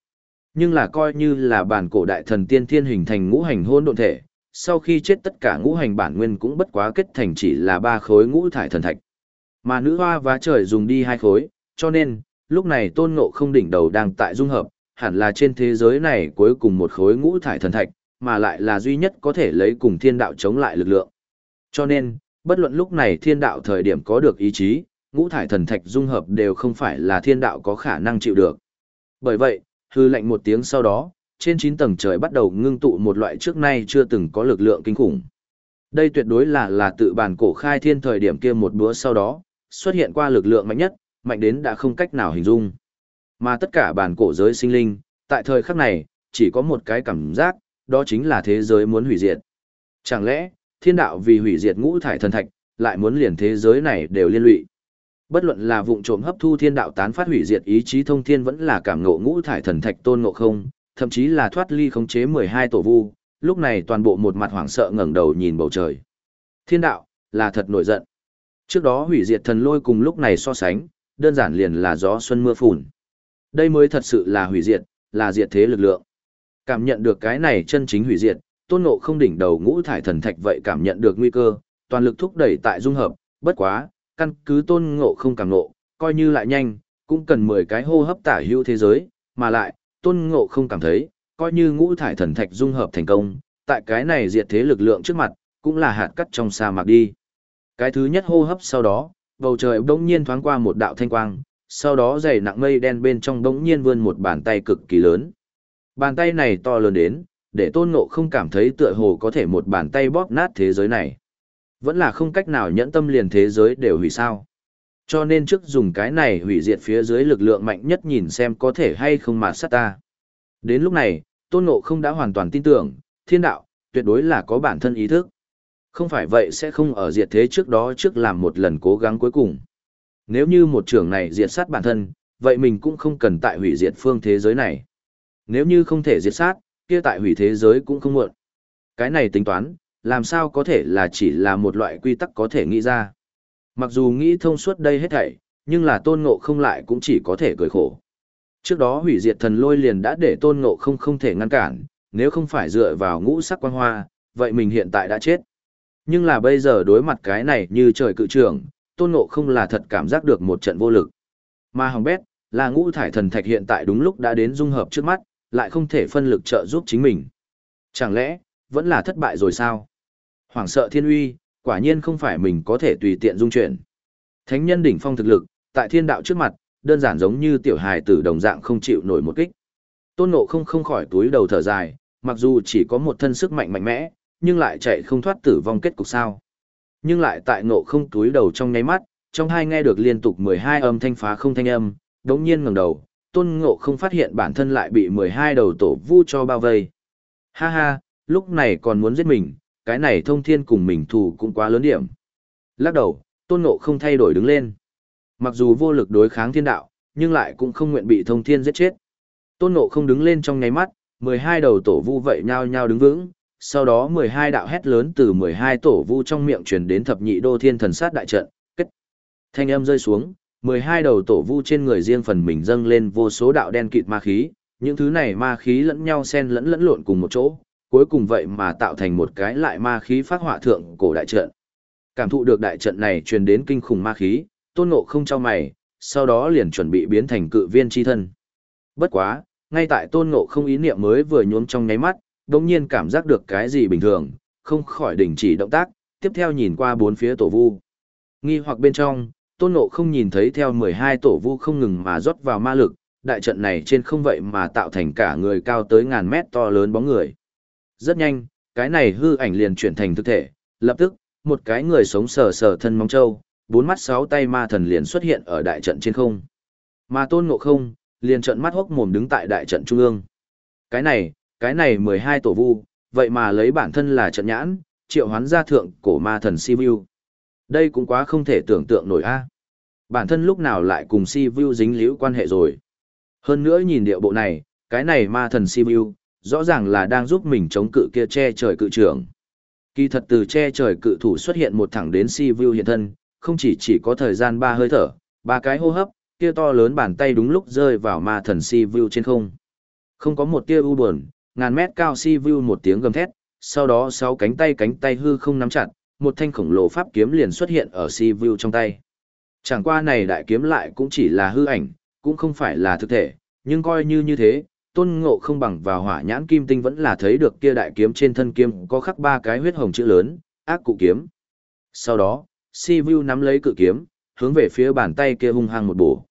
Speaker 1: Nhưng là coi như là bản cổ đại thần tiên thiên hình thành ngũ hành hôn độn thể, sau khi chết tất cả ngũ hành bản nguyên cũng bất quá kết thành chỉ là ba khối ngũ thải thần thạch. Mà nữ hoa và trời dùng đi hai khối, cho nên, lúc này tôn ngộ không đỉnh đầu đang tại dung hợp, hẳn là trên thế giới này cuối cùng một khối ngũ thải thần thạch, mà lại là duy nhất có thể lấy cùng thiên đạo chống lại lực lượng. Cho nên, bất luận lúc này thiên đạo thời điểm có được ý chí, ngũ thải thần thạch dung hợp đều không phải là thiên đạo có khả năng chịu được. Bởi vậy, hư lệnh một tiếng sau đó, trên 9 tầng trời bắt đầu ngưng tụ một loại trước nay chưa từng có lực lượng kinh khủng. Đây tuyệt đối là là tự bản cổ khai thiên thời điểm kia một bữa sau đó, xuất hiện qua lực lượng mạnh nhất, mạnh đến đã không cách nào hình dung. Mà tất cả bản cổ giới sinh linh, tại thời khắc này, chỉ có một cái cảm giác, đó chính là thế giới muốn hủy diệt. Chẳng lẽ, thiên đạo vì hủy diệt ngũ thải thần thạch, lại muốn liền thế giới này đều liên lụy. Bất luận là vụng trộm hấp thu thiên đạo tán phát hủy diệt ý chí thông thiên vẫn là cảm ngộ ngũ thải thần thạch tôn ngộ không, thậm chí là thoát ly khống chế 12 tổ vu, lúc này toàn bộ một mặt hoảng sợ ngẩng đầu nhìn bầu trời. Thiên đạo, là thật nổi giận. Trước đó hủy diệt thần lôi cùng lúc này so sánh, đơn giản liền là gió xuân mưa phùn. Đây mới thật sự là hủy diệt, là diệt thế lực lượng. Cảm nhận được cái này chân chính hủy diệt, tôn ngộ không đỉnh đầu ngũ thải thần thạch vậy cảm nhận được nguy cơ, toàn lực thúc đẩy tại dung hợp, bất quá, căn cứ tôn ngộ không càng ngộ, coi như lại nhanh, cũng cần 10 cái hô hấp tả hữu thế giới, mà lại, tôn ngộ không cảm thấy, coi như ngũ thải thần thạch dung hợp thành công, tại cái này diệt thế lực lượng trước mặt, cũng là hạt cắt trong sa mạc đi. Cái thứ nhất hô hấp sau đó, bầu trời bỗng nhiên thoáng qua một đạo thanh quang, sau đó dày nặng mây đen bên trong bỗng nhiên vươn một bàn tay cực kỳ lớn. Bàn tay này to lớn đến, để tôn ngộ không cảm thấy tựa hồ có thể một bàn tay bóp nát thế giới này. Vẫn là không cách nào nhẫn tâm liền thế giới đều hủy sao. Cho nên trước dùng cái này hủy diệt phía dưới lực lượng mạnh nhất nhìn xem có thể hay không mà sát ta. Đến lúc này, tôn ngộ không đã hoàn toàn tin tưởng, thiên đạo, tuyệt đối là có bản thân ý thức. Không phải vậy sẽ không ở diệt thế trước đó trước làm một lần cố gắng cuối cùng. Nếu như một trường này diệt sát bản thân, vậy mình cũng không cần tại hủy diệt phương thế giới này. Nếu như không thể diệt sát, kia tại hủy thế giới cũng không muộn. Cái này tính toán, làm sao có thể là chỉ là một loại quy tắc có thể nghĩ ra. Mặc dù nghĩ thông suốt đây hết thảy, nhưng là tôn ngộ không lại cũng chỉ có thể cười khổ. Trước đó hủy diệt thần lôi liền đã để tôn ngộ không không thể ngăn cản, nếu không phải dựa vào ngũ sắc quan hoa, vậy mình hiện tại đã chết. Nhưng là bây giờ đối mặt cái này như trời cự trường, tôn ngộ không là thật cảm giác được một trận vô lực. Mà hỏng bét, là ngũ thải thần thạch hiện tại đúng lúc đã đến dung hợp trước mắt, lại không thể phân lực trợ giúp chính mình. Chẳng lẽ, vẫn là thất bại rồi sao? Hoàng sợ thiên uy, quả nhiên không phải mình có thể tùy tiện dung chuyển. Thánh nhân đỉnh phong thực lực, tại thiên đạo trước mặt, đơn giản giống như tiểu hài tử đồng dạng không chịu nổi một kích. Tôn Ngộ không không khỏi túi đầu thở dài, mặc dù chỉ có một thân sức mạnh mạnh mẽ, nhưng lại chạy không thoát tử vong kết cục sao. Nhưng lại tại Ngộ không túi đầu trong nháy mắt, trong hai nghe được liên tục 12 âm thanh phá không thanh âm, đống nhiên ngẩng đầu, tôn ngộ không phát hiện bản thân lại bị 12 đầu tổ vu cho bao vây. Ha ha, lúc này còn muốn giết mình, cái này thông thiên cùng mình thù cũng quá lớn điểm. Lắc đầu, tôn ngộ không thay đổi đứng lên. Mặc dù vô lực đối kháng thiên đạo, nhưng lại cũng không nguyện bị thông thiên giết chết. Tôn ngộ không đứng lên trong nháy mắt, 12 đầu tổ vu vậy nhao nhao đứng vững, sau đó 12 đạo hét lớn từ 12 tổ vu trong miệng truyền đến thập nhị đô thiên thần sát đại trận, kết. Thanh âm rơi xuống, 12 đầu tổ vu trên người riêng phần mình dâng lên vô số đạo đen kịt ma khí, những thứ này ma khí lẫn nhau xen lẫn lẫn lộn cùng một chỗ, cuối cùng vậy mà tạo thành một cái lại ma khí phát họa thượng cổ đại trận. Cảm thụ được đại trận này truyền đến kinh khủng ma khí, tôn ngộ không cho mày, sau đó liền chuẩn bị biến thành cự viên chi thân. Bất quá, ngay tại tôn ngộ không ý niệm mới vừa nhuốm trong nháy mắt, đồng nhiên cảm giác được cái gì bình thường, không khỏi đình chỉ động tác, tiếp theo nhìn qua bốn phía tổ vu. Nghi hoặc bên trong, tôn ngộ không nhìn thấy theo 12 tổ vu không ngừng mà rót vào ma lực, đại trận này trên không vậy mà tạo thành cả người cao tới ngàn mét to lớn bóng người. Rất nhanh, cái này hư ảnh liền chuyển thành thực thể, lập tức, một cái người sống sờ sờ thân móng trâu, bốn mắt sáu tay ma thần liền xuất hiện ở đại trận trên không. Mà tôn ngộ không, liền trận mắt hốc mồm đứng tại đại trận trung ương. Cái này, cái này 12 tổ vu, vậy mà lấy bản thân là trận nhãn, triệu hoán gia thượng cổ ma thần Sivu. Đây cũng quá không thể tưởng tượng nổi a. Bản thân lúc nào lại cùng Si Vu dính liễu quan hệ rồi. Hơn nữa nhìn điệu bộ này, cái này ma thần Si Vu rõ ràng là đang giúp mình chống cự kia che trời cự trưởng. Kỳ thật từ che trời cự thủ xuất hiện một thẳng đến Si Vu hiện thân, không chỉ chỉ có thời gian ba hơi thở, ba cái hô hấp, kia to lớn bàn tay đúng lúc rơi vào ma thần Si Vu trên không. Không có một tia u buồn, ngàn mét cao Si Vu một tiếng gầm thét, sau đó sáu cánh tay cánh tay hư không nắm chặt, một thanh khổng lồ pháp kiếm liền xuất hiện ở Si Vu trong tay. Chẳng qua này đại kiếm lại cũng chỉ là hư ảnh, cũng không phải là thực thể, nhưng coi như như thế, tôn ngộ không bằng vào hỏa nhãn kim tinh vẫn là thấy được kia đại kiếm trên thân kiếm có khắc ba cái huyết hồng chữ lớn, ác cụ kiếm. Sau đó, si vu nắm lấy cự kiếm, hướng về phía bàn tay kia hung hăng một bổ.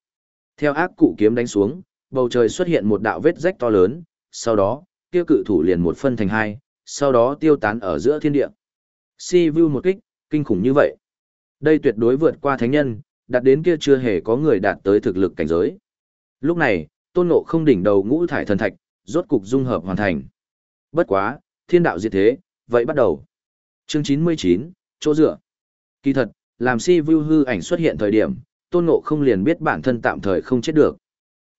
Speaker 1: Theo ác cụ kiếm đánh xuống, bầu trời xuất hiện một đạo vết rách to lớn, sau đó, kia cự thủ liền một phân thành hai, sau đó tiêu tán ở giữa thiên địa. Si vu một kích, kinh khủng như vậy. Đây tuyệt đối vượt qua thánh nhân, đạt đến kia chưa hề có người đạt tới thực lực cảnh giới. Lúc này, tôn ngộ không đỉnh đầu ngũ thải thần thạch, rốt cục dung hợp hoàn thành. Bất quá, thiên đạo diệt thế, vậy bắt đầu. Chương 99, chỗ dựa. Kỳ thật, làm si view hư ảnh xuất hiện thời điểm, tôn ngộ không liền biết bản thân tạm thời không chết được.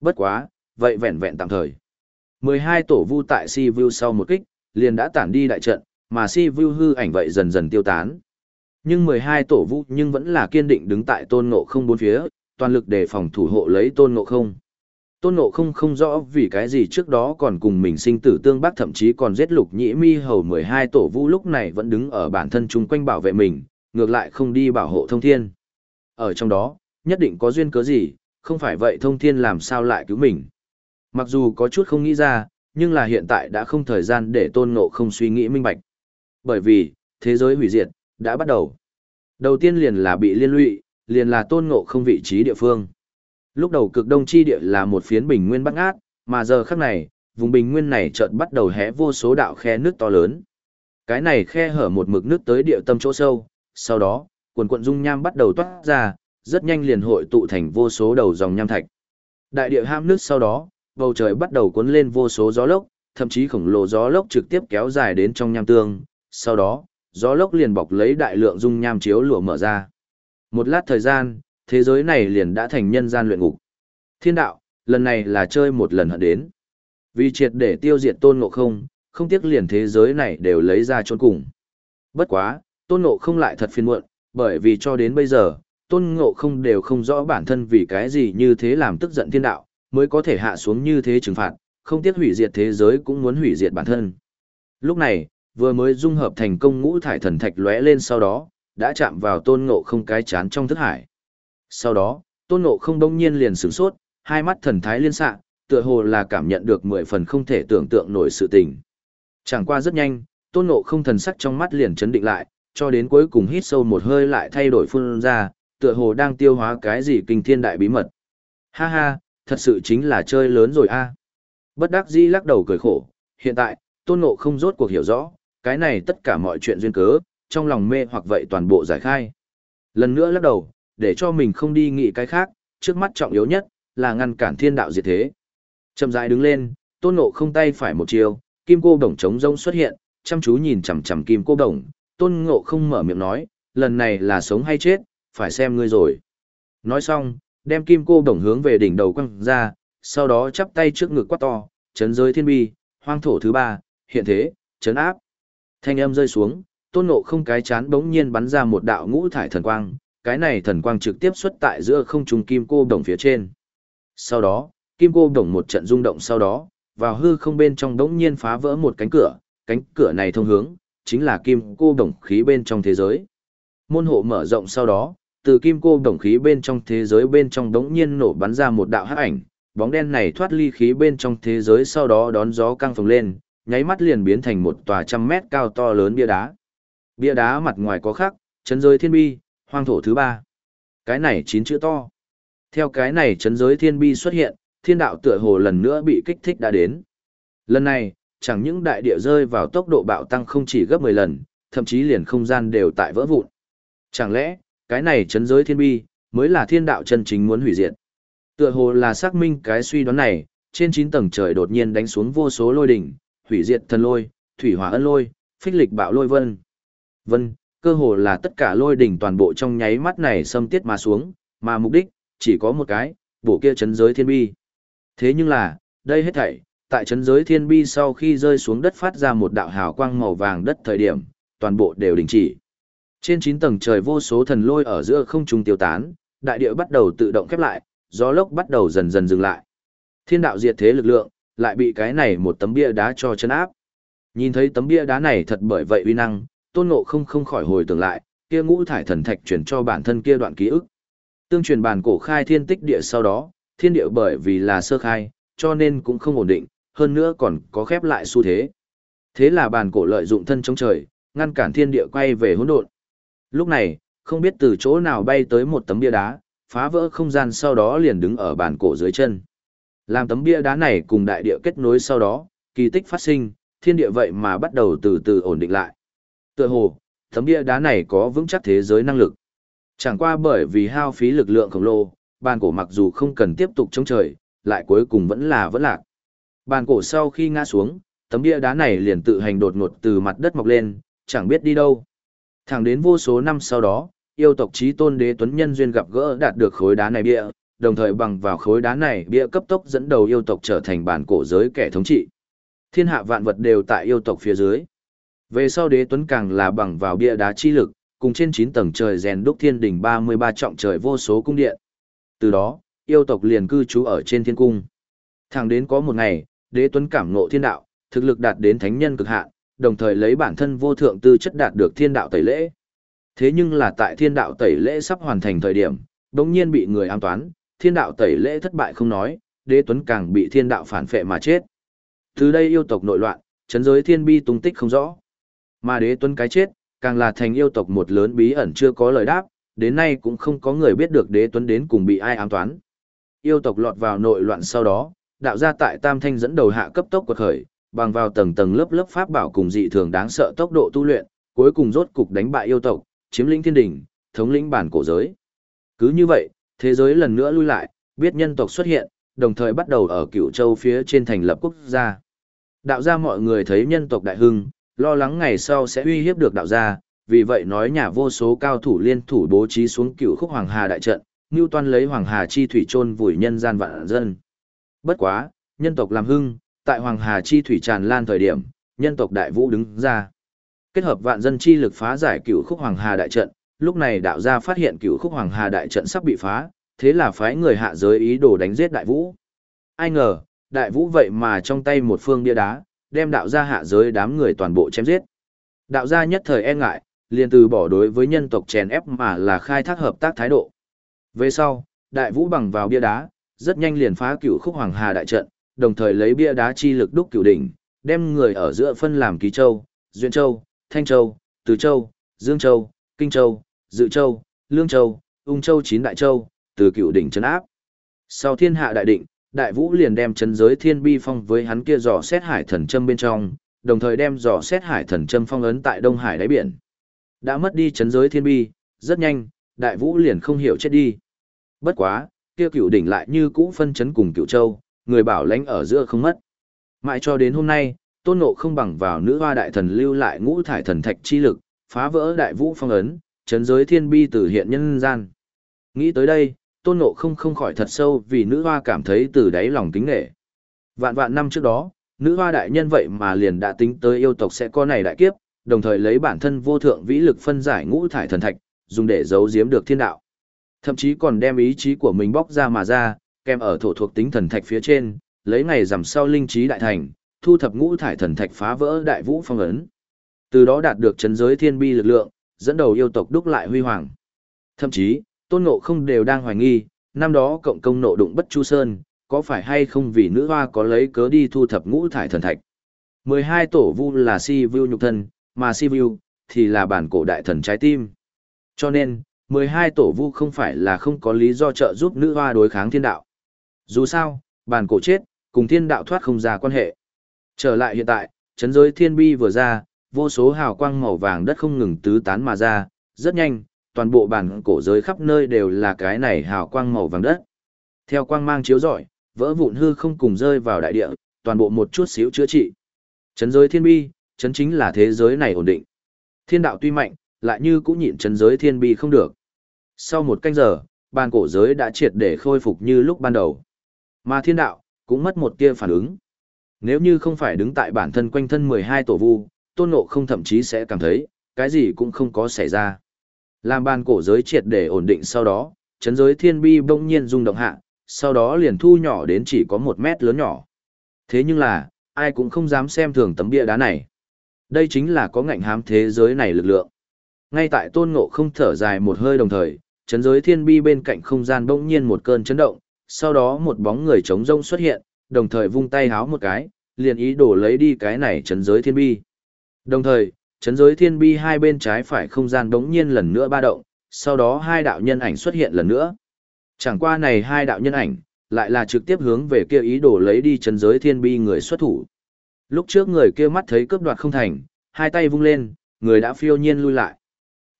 Speaker 1: Bất quá, vậy vẹn vẹn tạm thời. 12 tổ vu tại si view sau một kích, liền đã tản đi đại trận, mà si vu hư ảnh vậy dần dần tiêu tán. Nhưng 12 tổ vũ nhưng vẫn là kiên định đứng tại tôn ngộ không bốn phía, toàn lực để phòng thủ hộ lấy tôn ngộ không. Tôn Ngộ không không rõ vì cái gì trước đó còn cùng mình sinh tử tương bác thậm chí còn giết lục nhĩ mi hầu 12 tổ vũ lúc này vẫn đứng ở bản thân chung quanh bảo vệ mình, ngược lại không đi bảo hộ thông thiên. Ở trong đó, nhất định có duyên cớ gì, không phải vậy thông thiên làm sao lại cứu mình. Mặc dù có chút không nghĩ ra, nhưng là hiện tại đã không thời gian để tôn ngộ không suy nghĩ minh bạch. Bởi vì, thế giới hủy diệt, đã bắt đầu. Đầu tiên liền là bị liên lụy, liền là tôn ngộ không vị trí địa phương. Lúc đầu cực đông chi địa là một phiến bình nguyên bắt ngát, mà giờ khắc này, vùng bình nguyên này chợt bắt đầu hé vô số đạo khe nước to lớn. Cái này khe hở một mực nước tới địa tâm chỗ sâu, sau đó, quần quận dung nham bắt đầu toát ra, rất nhanh liền hội tụ thành vô số đầu dòng nham thạch. Đại địa ham nước sau đó, bầu trời bắt đầu cuốn lên vô số gió lốc, thậm chí khổng lồ gió lốc trực tiếp kéo dài đến trong nham tương, sau đó, gió lốc liền bọc lấy đại lượng dung nham chiếu lụa mở ra. Một lát thời gian, thế giới này liền đã thành nhân gian luyện ngục. Thiên đạo, lần này là chơi một lần hận đến. Vì triệt để tiêu diệt tôn ngộ không, không tiếc liền thế giới này đều lấy ra trốn cùng. Bất quá, tôn ngộ không lại thật phiền muộn, bởi vì cho đến bây giờ, tôn ngộ không đều không rõ bản thân vì cái gì như thế làm tức giận thiên đạo, mới có thể hạ xuống như thế trừng phạt, không tiếc hủy diệt thế giới cũng muốn hủy diệt bản thân. Lúc này, vừa mới dung hợp thành công ngũ thải thần thạch lóe lên sau đó, đã chạm vào tôn ngộ không cái chán trong thức hải. Sau đó, tôn ngộ không đông nhiên liền sửng sốt, hai mắt thần thái liên xạ, tựa hồ là cảm nhận được mười phần không thể tưởng tượng nổi sự tình. Chẳng qua rất nhanh, tôn ngộ không thần sắc trong mắt liền chấn định lại, cho đến cuối cùng hít sâu một hơi lại thay đổi phương ra, tựa hồ đang tiêu hóa cái gì kinh thiên đại bí mật. Ha ha, thật sự chính là chơi lớn rồi a. Bất đắc dĩ lắc đầu cười khổ, hiện tại, tôn ngộ không rốt cuộc hiểu rõ, cái này tất cả mọi chuyện duyên cớ, trong lòng mê hoặc vậy toàn bộ giải khai. Lần nữa lắc đầu, để cho mình không đi nghĩ cái khác, trước mắt trọng yếu nhất, là ngăn cản thiên đạo diệt thế. Chậm rãi đứng lên, tôn ngộ không tay phải một chiều, kim cô đồng trống rông xuất hiện, chăm chú nhìn chằm chằm kim cô đồng, tôn ngộ không mở miệng nói, lần này là sống hay chết, phải xem ngươi rồi. Nói xong, đem kim cô đồng hướng về đỉnh đầu quăng ra, sau đó chắp tay trước ngực quát to, chấn giới thiên bi, hoang thổ thứ ba, hiện thế, chấn áp. Thanh âm rơi xuống, tôn ngộ không cái chán bỗng nhiên bắn ra một đạo ngũ thải thần quang, cái này thần quang trực tiếp xuất tại giữa không trung kim cô đồng phía trên. Sau đó, kim cô đồng một trận rung động sau đó, vào hư không bên trong đống nhiên phá vỡ một cánh cửa, cánh cửa này thông hướng, chính là kim cô đồng khí bên trong thế giới. Môn hộ mở rộng sau đó, từ kim cô đồng khí bên trong thế giới bên trong đống nhiên nổ bắn ra một đạo hắc ảnh, bóng đen này thoát ly khí bên trong thế giới sau đó đón gió căng phồng lên, nháy mắt liền biến thành một tòa trăm mét cao to lớn bia đá. Bia đá mặt ngoài có khắc, chấn giới thiên bi, hoang thổ thứ ba. Cái này chín chữ to. Theo cái này chấn giới thiên bi xuất hiện, thiên đạo tựa hồ lần nữa bị kích thích đã đến. Lần này, chẳng những đại địa rơi vào tốc độ bạo tăng không chỉ gấp 10 lần, thậm chí liền không gian đều tại vỡ vụn. Chẳng lẽ, cái này chấn giới thiên bi, mới là thiên đạo chân chính muốn hủy diệt. Tựa hồ là xác minh cái suy đoán này, trên 9 tầng trời đột nhiên đánh xuống vô số lôi đỉnh, hủy diệt thần lôi, thủy hỏa ân lôi, phích lịch bạo lôi vân. Vân, cơ hồ là tất cả lôi đỉnh toàn bộ trong nháy mắt này xâm tiết mà xuống, mà mục đích, chỉ có một cái, bổ kia chấn giới thiên bi. Thế nhưng là, đây hết thảy, tại chấn giới thiên bi sau khi rơi xuống đất phát ra một đạo hào quang màu vàng đất thời điểm, toàn bộ đều đình chỉ. Trên 9 tầng trời vô số thần lôi ở giữa không trung tiêu tán, đại địa bắt đầu tự động khép lại, gió lốc bắt đầu dần dần dừng lại. Thiên đạo diệt thế lực lượng, lại bị cái này một tấm bia đá cho chân áp. Nhìn thấy tấm bia đá này thật bởi vậy uy năng, tôn ngộ không không khỏi hồi tưởng lại, kia ngũ thải thần thạch chuyển cho bản thân kia đoạn ký ức. Tương truyền bản cổ khai thiên tích địa sau đó, thiên địa bởi vì là sơ khai, cho nên cũng không ổn định, hơn nữa còn có khép lại xu thế. Thế là bản cổ lợi dụng thân chống trời, ngăn cản thiên địa quay về hỗn độn. Lúc này, không biết từ chỗ nào bay tới một tấm bia đá, phá vỡ không gian sau đó liền đứng ở bản cổ dưới chân. Làm tấm bia đá này cùng đại địa kết nối sau đó, kỳ tích phát sinh, thiên địa vậy mà bắt đầu từ từ ổn định lại. Tựa hồ, tấm bia đá này có vững chắc thế giới năng lực. Chẳng qua bởi vì hao phí lực lượng khổng lồ, bàn cổ mặc dù không cần tiếp tục chống trời, lại cuối cùng vẫn là vẫn lạc. Bàn cổ sau khi ngã xuống, tấm bia đá này liền tự hành đột ngột từ mặt đất mọc lên, chẳng biết đi đâu. Thẳng đến vô số năm sau đó, yêu tộc trí tôn đế tuấn nhân duyên gặp gỡ đạt được khối đá này bia, đồng thời bằng vào khối đá này bia cấp tốc dẫn đầu yêu tộc trở thành bản cổ giới kẻ thống trị. Thiên hạ vạn vật đều tại yêu tộc phía dưới. Về sau đế tuấn càng là bằng vào bia đá chi lực, cùng trên 9 tầng trời rèn đúc thiên đỉnh 33 trọng trời vô số cung điện. Từ đó, yêu tộc liền cư trú ở trên thiên cung. Thẳng đến có một ngày, đế tuấn cảm ngộ thiên đạo, thực lực đạt đến thánh nhân cực hạn, đồng thời lấy bản thân vô thượng tư chất đạt được thiên đạo tẩy lễ. Thế nhưng là tại thiên đạo tẩy lễ sắp hoàn thành thời điểm, đống nhiên bị người an toán, thiên đạo tẩy lễ thất bại không nói, đế tuấn càng bị thiên đạo phản phệ mà chết. Từ đây yêu tộc nội loạn, chấn giới thiên bi tung tích không rõ. Mà đế tuấn cái chết, càng là thành yêu tộc một lớn bí ẩn chưa có lời đáp, đến nay cũng không có người biết được đế tuấn đến cùng bị ai ám toán. Yêu tộc lọt vào nội loạn sau đó, đạo gia tại Tam Thanh dẫn đầu hạ cấp tốc quật khởi, bằng vào tầng tầng lớp lớp pháp bảo cùng dị thường đáng sợ tốc độ tu luyện, cuối cùng rốt cục đánh bại yêu tộc, chiếm lĩnh thiên đỉnh, thống lĩnh bản cổ giới. Cứ như vậy, thế giới lần nữa lui lại, biết nhân tộc xuất hiện, đồng thời bắt đầu ở cựu châu phía trên thành lập quốc gia. Đạo gia mọi người thấy nhân tộc đại hưng, lo lắng ngày sau sẽ uy hiếp được đạo gia, vì vậy nói nhà vô số cao thủ liên thủ bố trí xuống cựu khúc Hoàng Hà đại trận, như Toan lấy Hoàng Hà chi thủy chôn vùi nhân gian vạn dân. Bất quá, nhân tộc làm hưng, tại Hoàng Hà chi thủy tràn lan thời điểm, nhân tộc đại vũ đứng ra. Kết hợp vạn dân chi lực phá giải cựu khúc Hoàng Hà đại trận, lúc này đạo gia phát hiện cựu khúc Hoàng Hà đại trận sắp bị phá, thế là phái người hạ giới ý đồ đánh giết đại vũ. Ai ngờ, đại vũ vậy mà trong tay một phương bia đá, đem đạo gia hạ giới đám người toàn bộ chém giết. Đạo gia nhất thời e ngại, liền từ bỏ đối với nhân tộc chèn ép mà là khai thác hợp tác thái độ. Về sau, đại vũ bằng vào bia đá, rất nhanh liền phá cửu khúc hoàng hà đại trận, đồng thời lấy bia đá chi lực đúc cửu đỉnh, đem người ở giữa phân làm ký châu, duyên châu, thanh châu, từ châu, dương châu, kinh châu, dự châu, lương châu, ung châu chín đại châu, từ cựu đỉnh trấn áp. Sau thiên hạ đại định, đại vũ liền đem chấn giới thiên bi phong với hắn kia dò xét hải thần châm bên trong, đồng thời đem dò xét hải thần châm phong ấn tại đông hải đáy biển. Đã mất đi chấn giới thiên bi, rất nhanh, đại vũ liền không hiểu chết đi. Bất quá, kia cựu đỉnh lại như cũ phân chấn cùng cựu châu, người bảo lãnh ở giữa không mất. Mãi cho đến hôm nay, tôn ngộ không bằng vào nữ hoa đại thần lưu lại ngũ thải thần thạch chi lực, phá vỡ đại vũ phong ấn, chấn giới thiên bi từ hiện nhân gian. Nghĩ tới đây, tôn ngộ không không khỏi thật sâu vì nữ hoa cảm thấy từ đáy lòng kính nghệ. Vạn vạn năm trước đó, nữ hoa đại nhân vậy mà liền đã tính tới yêu tộc sẽ có này đại kiếp, đồng thời lấy bản thân vô thượng vĩ lực phân giải ngũ thải thần thạch, dùng để giấu giếm được thiên đạo. Thậm chí còn đem ý chí của mình bóc ra mà ra, kèm ở thổ thuộc tính thần thạch phía trên, lấy ngày rằm sau linh trí đại thành, thu thập ngũ thải thần thạch phá vỡ đại vũ phong ấn. Từ đó đạt được chấn giới thiên bi lực lượng, dẫn đầu yêu tộc đúc lại huy hoàng. Thậm chí, tôn ngộ không đều đang hoài nghi, năm đó cộng công nộ đụng bất chu sơn, có phải hay không vì nữ hoa có lấy cớ đi thu thập ngũ thải thần thạch. 12 tổ vu là si vu nhục thân, mà si vu thì là bản cổ đại thần trái tim. Cho nên, 12 tổ vu không phải là không có lý do trợ giúp nữ hoa đối kháng thiên đạo. Dù sao, bản cổ chết, cùng thiên đạo thoát không ra quan hệ. Trở lại hiện tại, chấn giới thiên bi vừa ra, vô số hào quang màu vàng đất không ngừng tứ tán mà ra, rất nhanh, toàn bộ bản cổ giới khắp nơi đều là cái này hào quang màu vàng đất. Theo quang mang chiếu rọi, vỡ vụn hư không cùng rơi vào đại địa, toàn bộ một chút xíu chữa trị. Chấn giới thiên bi, chấn chính là thế giới này ổn định. Thiên đạo tuy mạnh, lại như cũng nhịn chấn giới thiên bi không được. Sau một canh giờ, bàn cổ giới đã triệt để khôi phục như lúc ban đầu. Mà thiên đạo, cũng mất một tia phản ứng. Nếu như không phải đứng tại bản thân quanh thân 12 tổ vu, tôn ngộ không thậm chí sẽ cảm thấy, cái gì cũng không có xảy ra. Làm bàn cổ giới triệt để ổn định sau đó, chấn giới thiên bi bỗng nhiên rung động hạ, sau đó liền thu nhỏ đến chỉ có một mét lớn nhỏ. Thế nhưng là, ai cũng không dám xem thường tấm bia đá này. Đây chính là có ngạnh hám thế giới này lực lượng. Ngay tại tôn ngộ không thở dài một hơi đồng thời, chấn giới thiên bi bên cạnh không gian bỗng nhiên một cơn chấn động, sau đó một bóng người trống rông xuất hiện, đồng thời vung tay háo một cái, liền ý đổ lấy đi cái này chấn giới thiên bi. Đồng thời, chấn giới thiên bi hai bên trái phải không gian đống nhiên lần nữa ba động, sau đó hai đạo nhân ảnh xuất hiện lần nữa. Chẳng qua này hai đạo nhân ảnh, lại là trực tiếp hướng về kia ý đồ lấy đi chấn giới thiên bi người xuất thủ. Lúc trước người kia mắt thấy cướp đoạt không thành, hai tay vung lên, người đã phiêu nhiên lui lại.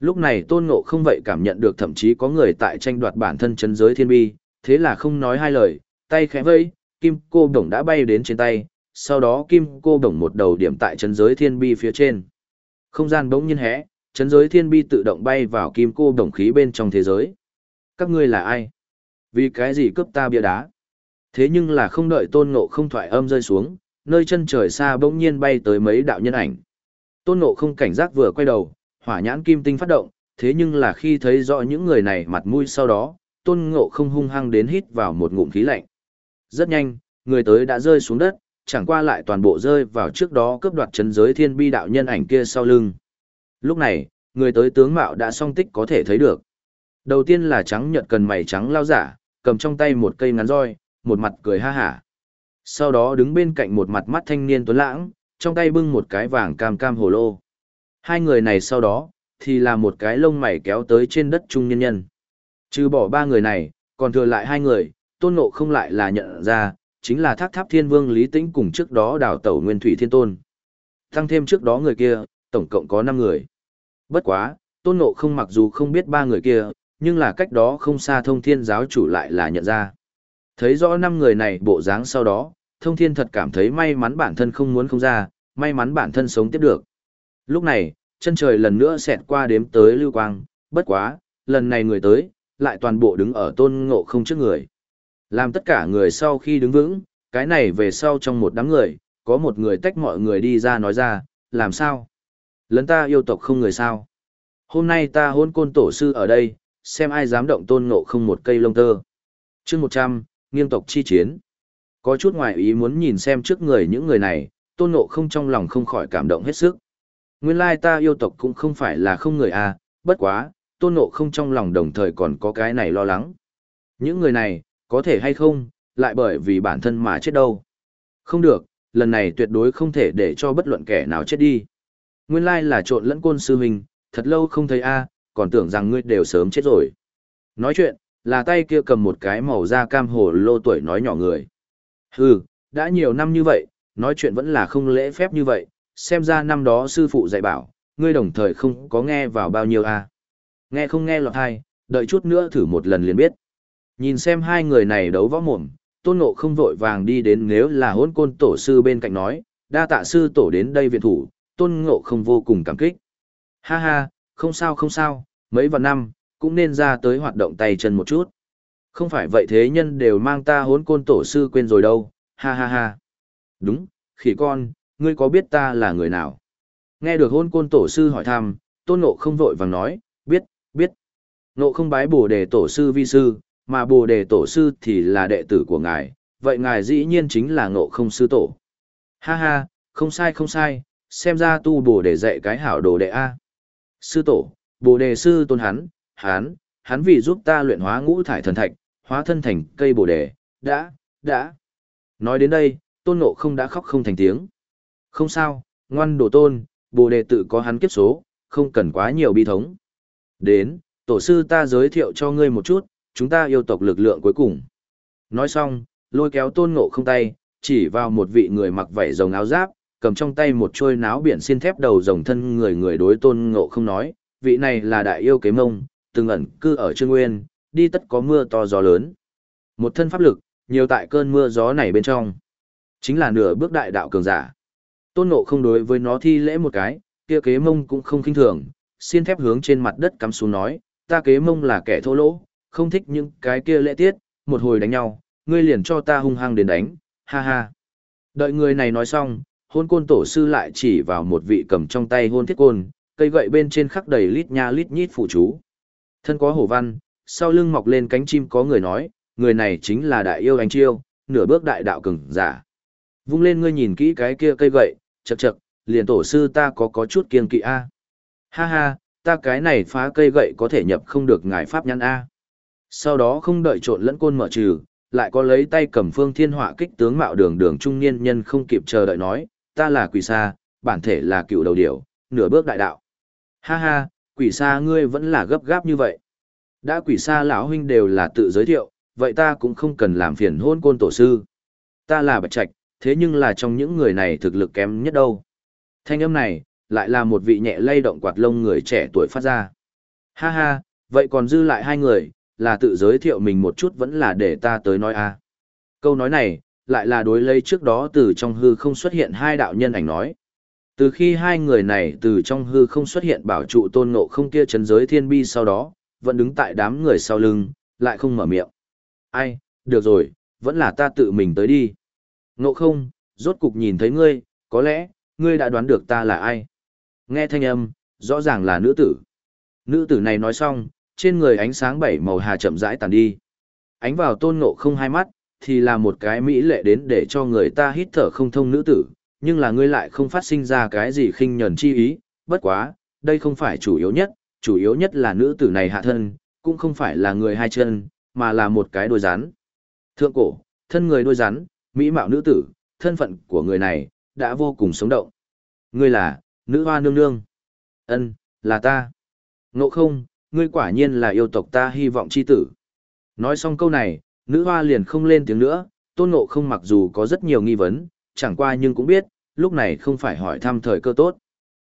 Speaker 1: Lúc này tôn ngộ không vậy cảm nhận được thậm chí có người tại tranh đoạt bản thân chấn giới thiên bi, thế là không nói hai lời, tay khẽ vây, kim cô đồng đã bay đến trên tay, sau đó kim cô đồng một đầu điểm tại chấn giới thiên bi phía trên. Không gian bỗng nhiên hẽ, chấn giới thiên bi tự động bay vào kim cô đồng khí bên trong thế giới. Các ngươi là ai? Vì cái gì cướp ta bia đá? Thế nhưng là không đợi tôn ngộ không thoại âm rơi xuống, nơi chân trời xa bỗng nhiên bay tới mấy đạo nhân ảnh. Tôn ngộ không cảnh giác vừa quay đầu, hỏa nhãn kim tinh phát động, thế nhưng là khi thấy rõ những người này mặt mũi sau đó, tôn ngộ không hung hăng đến hít vào một ngụm khí lạnh. Rất nhanh, người tới đã rơi xuống đất, chẳng qua lại toàn bộ rơi vào trước đó cướp đoạt chân giới thiên bi đạo nhân ảnh kia sau lưng. Lúc này, người tới tướng mạo đã song tích có thể thấy được. Đầu tiên là trắng nhợt cần mày trắng lao giả, cầm trong tay một cây ngắn roi, một mặt cười ha hả. Sau đó đứng bên cạnh một mặt mắt thanh niên tuấn lãng, trong tay bưng một cái vàng cam cam hồ lô. Hai người này sau đó, thì là một cái lông mày kéo tới trên đất trung nhân nhân. Trừ bỏ ba người này, còn thừa lại hai người, tôn ngộ không lại là nhận ra, chính là thác tháp thiên vương Lý Tĩnh cùng trước đó đào tẩu nguyên thủy thiên tôn. Tăng thêm trước đó người kia, tổng cộng có năm người. Bất quá, tôn ngộ không mặc dù không biết ba người kia, nhưng là cách đó không xa thông thiên giáo chủ lại là nhận ra. Thấy rõ năm người này bộ dáng sau đó, thông thiên thật cảm thấy may mắn bản thân không muốn không ra, may mắn bản thân sống tiếp được. Lúc này, chân trời lần nữa xẹt qua đếm tới lưu quang, bất quá, lần này người tới, lại toàn bộ đứng ở tôn ngộ không trước người. Làm tất cả người sau khi đứng vững, cái này về sau trong một đám người, có một người tách mọi người đi ra nói ra, làm sao? Lấn ta yêu tộc không người sao? Hôm nay ta hôn côn tổ sư ở đây, xem ai dám động tôn ngộ không một cây lông tơ. chương một trăm nghiêng tộc chi chiến. Có chút ngoài ý muốn nhìn xem trước người những người này, tôn ngộ không trong lòng không khỏi cảm động hết sức. Nguyên lai ta yêu tộc cũng không phải là không người à, bất quá, tôn ngộ không trong lòng đồng thời còn có cái này lo lắng. Những người này, có thể hay không, lại bởi vì bản thân mà chết đâu. Không được, lần này tuyệt đối không thể để cho bất luận kẻ nào chết đi. Nguyên lai là trộn lẫn côn sư mình, thật lâu không thấy a còn tưởng rằng ngươi đều sớm chết rồi. Nói chuyện, là tay kia cầm một cái màu da cam hồ lô tuổi nói nhỏ người. Hừ, đã nhiều năm như vậy, nói chuyện vẫn là không lễ phép như vậy, xem ra năm đó sư phụ dạy bảo, ngươi đồng thời không có nghe vào bao nhiêu a Nghe không nghe lọt hay, đợi chút nữa thử một lần liền biết. Nhìn xem hai người này đấu võ mồm, tôn ngộ không vội vàng đi đến nếu là hôn côn tổ sư bên cạnh nói, đa tạ sư tổ đến đây viện thủ, tôn ngộ không vô cùng cảm kích. Ha ha, không sao không sao, mấy vạn năm, cũng nên ra tới hoạt động tay chân một chút. Không phải vậy thế nhân đều mang ta hốn côn tổ sư quên rồi đâu, ha ha ha. Đúng, khỉ con, ngươi có biết ta là người nào? Nghe được hôn côn tổ sư hỏi thăm, tôn ngộ không vội vàng nói, biết, biết. Ngộ không bái bổ đề tổ sư vi sư, mà bồ đề tổ sư thì là đệ tử của ngài, vậy ngài dĩ nhiên chính là ngộ không sư tổ. Ha ha, không sai không sai, xem ra tu bồ đề dạy cái hảo đồ đệ A. Sư tổ, bồ đề sư tôn hắn, hắn, hắn vì giúp ta luyện hóa ngũ thải thần thạch, hóa thân thành cây bồ đề, đã, đã. Nói đến đây, tôn ngộ không đã khóc không thành tiếng. Không sao, ngoan đồ tôn, bồ đề tự có hắn kiếp số, không cần quá nhiều bi thống. Đến, tổ sư ta giới thiệu cho ngươi một chút, chúng ta yêu tộc lực lượng cuối cùng. Nói xong, lôi kéo tôn ngộ không tay, chỉ vào một vị người mặc vảy rồng áo giáp, cầm trong tay một trôi náo biển xin thép đầu rồng thân người người đối tôn ngộ không nói, vị này là đại yêu kế mông, từng ẩn cư ở Trương Nguyên, đi tất có mưa to gió lớn. Một thân pháp lực, nhiều tại cơn mưa gió này bên trong. Chính là nửa bước đại đạo cường giả. Tôn ngộ không đối với nó thi lễ một cái, kia kế mông cũng không kinh thường, xin thép hướng trên mặt đất cắm xuống nói, ta kế mông là kẻ thô lỗ, không thích những cái kia lễ tiết, một hồi đánh nhau, ngươi liền cho ta hung hăng đến đánh, ha ha. Đợi người này nói xong, hôn côn tổ sư lại chỉ vào một vị cầm trong tay hôn thiết côn, cây gậy bên trên khắc đầy lít nha lít nhít phụ chú. Thân có hổ văn, sau lưng mọc lên cánh chim có người nói, người này chính là đại yêu anh chiêu, nửa bước đại đạo cường giả. Vung lên ngươi nhìn kỹ cái kia cây gậy, chậc chậc, liền tổ sư ta có có chút kiên kỵ a. Ha ha, ta cái này phá cây gậy có thể nhập không được ngài pháp nhãn a. Sau đó không đợi trộn lẫn côn mở trừ, lại có lấy tay cầm phương thiên họa kích tướng mạo đường đường trung niên nhân không kịp chờ đợi nói, ta là quỷ sa, bản thể là cựu đầu điểu, nửa bước đại đạo. Ha ha, quỷ sa ngươi vẫn là gấp gáp như vậy. Đã quỷ sa lão huynh đều là tự giới thiệu, vậy ta cũng không cần làm phiền hôn côn tổ sư. Ta là bạch trạch, thế nhưng là trong những người này thực lực kém nhất đâu. Thanh âm này, lại là một vị nhẹ lay động quạt lông người trẻ tuổi phát ra. Ha ha, vậy còn dư lại hai người, là tự giới thiệu mình một chút vẫn là để ta tới nói a. À. Câu nói này, lại là đối lấy trước đó từ trong hư không xuất hiện hai đạo nhân ảnh nói. Từ khi hai người này từ trong hư không xuất hiện bảo trụ tôn ngộ không kia chấn giới thiên bi sau đó, vẫn đứng tại đám người sau lưng, lại không mở miệng. Ai, được rồi, vẫn là ta tự mình tới đi. Ngộ không, rốt cục nhìn thấy ngươi, có lẽ, ngươi đã đoán được ta là ai. Nghe thanh âm, rõ ràng là nữ tử. Nữ tử này nói xong, trên người ánh sáng bảy màu hà chậm rãi tàn đi. Ánh vào tôn ngộ không hai mắt, thì là một cái mỹ lệ đến để cho người ta hít thở không thông nữ tử, nhưng là ngươi lại không phát sinh ra cái gì khinh nhẫn chi ý, bất quá, đây không phải chủ yếu nhất, chủ yếu nhất là nữ tử này hạ thân, cũng không phải là người hai chân, mà là một cái đôi rắn. Thượng cổ, thân người đôi rắn, mỹ mạo nữ tử, thân phận của người này, đã vô cùng sống động. Ngươi là, nữ hoa nương nương. ân là ta. Ngộ không, ngươi quả nhiên là yêu tộc ta hy vọng chi tử. Nói xong câu này, nữ hoa liền không lên tiếng nữa, tôn ngộ không mặc dù có rất nhiều nghi vấn, chẳng qua nhưng cũng biết, lúc này không phải hỏi thăm thời cơ tốt.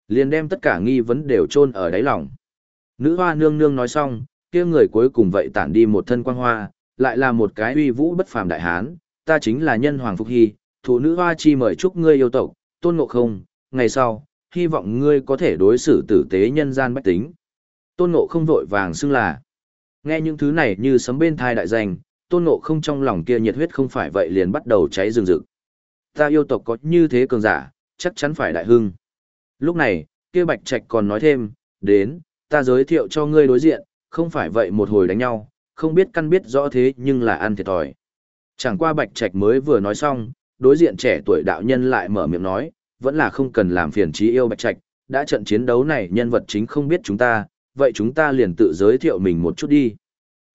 Speaker 1: Liền đem tất cả nghi vấn đều chôn ở đáy lòng. Nữ hoa nương nương nói xong, kia người cuối cùng vậy tản đi một thân quang hoa, lại là một cái uy vũ bất phàm đại hán, ta chính là nhân hoàng phục hy, thủ nữ hoa chi mời chúc ngươi yêu tộc, tôn ngộ không, ngày sau, hy vọng ngươi có thể đối xử tử tế nhân gian bách tính. Tôn ngộ không vội vàng xưng là. Nghe những thứ này như sấm bên thai đại danh, tôn ngộ không trong lòng kia nhiệt huyết không phải vậy liền bắt đầu cháy rừng rực. Ta yêu tộc có như thế cường giả, chắc chắn phải đại hưng. Lúc này, kia bạch trạch còn nói thêm, đến, ta giới thiệu cho ngươi đối diện, không phải vậy một hồi đánh nhau, không biết căn biết rõ thế nhưng là ăn thiệt thòi. Chẳng qua bạch trạch mới vừa nói xong, đối diện trẻ tuổi đạo nhân lại mở miệng nói, vẫn là không cần làm phiền trí yêu bạch trạch, đã trận chiến đấu này nhân vật chính không biết chúng ta, vậy chúng ta liền tự giới thiệu mình một chút đi.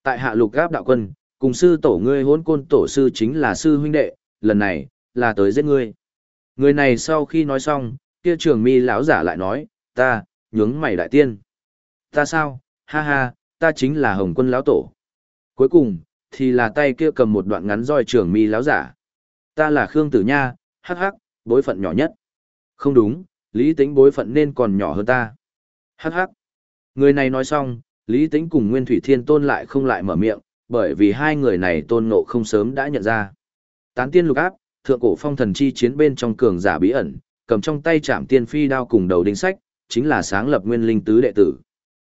Speaker 1: Tại hạ lục gáp đạo quân, cùng sư tổ ngươi hôn côn tổ sư chính là sư huynh đệ, lần này, là tới giết ngươi. Người này sau khi nói xong, kia trường mi lão giả lại nói, ta, nhướng mày đại tiên. Ta sao, ha ha, ta chính là hồng quân lão tổ. Cuối cùng, thì là tay kia cầm một đoạn ngắn roi trường mi lão giả. Ta là Khương Tử Nha, hắc hắc, bối phận nhỏ nhất. Không đúng, lý tính bối phận nên còn nhỏ hơn ta. Hắc hắc. Người này nói xong, lý Tĩnh cùng Nguyên Thủy Thiên Tôn lại không lại mở miệng, bởi vì hai người này tôn ngộ không sớm đã nhận ra. Tán tiên lục áp, thượng cổ phong thần chi chiến bên trong cường giả bí ẩn, cầm trong tay chạm tiên phi đao cùng đầu đinh sách, chính là sáng lập nguyên linh tứ đệ tử.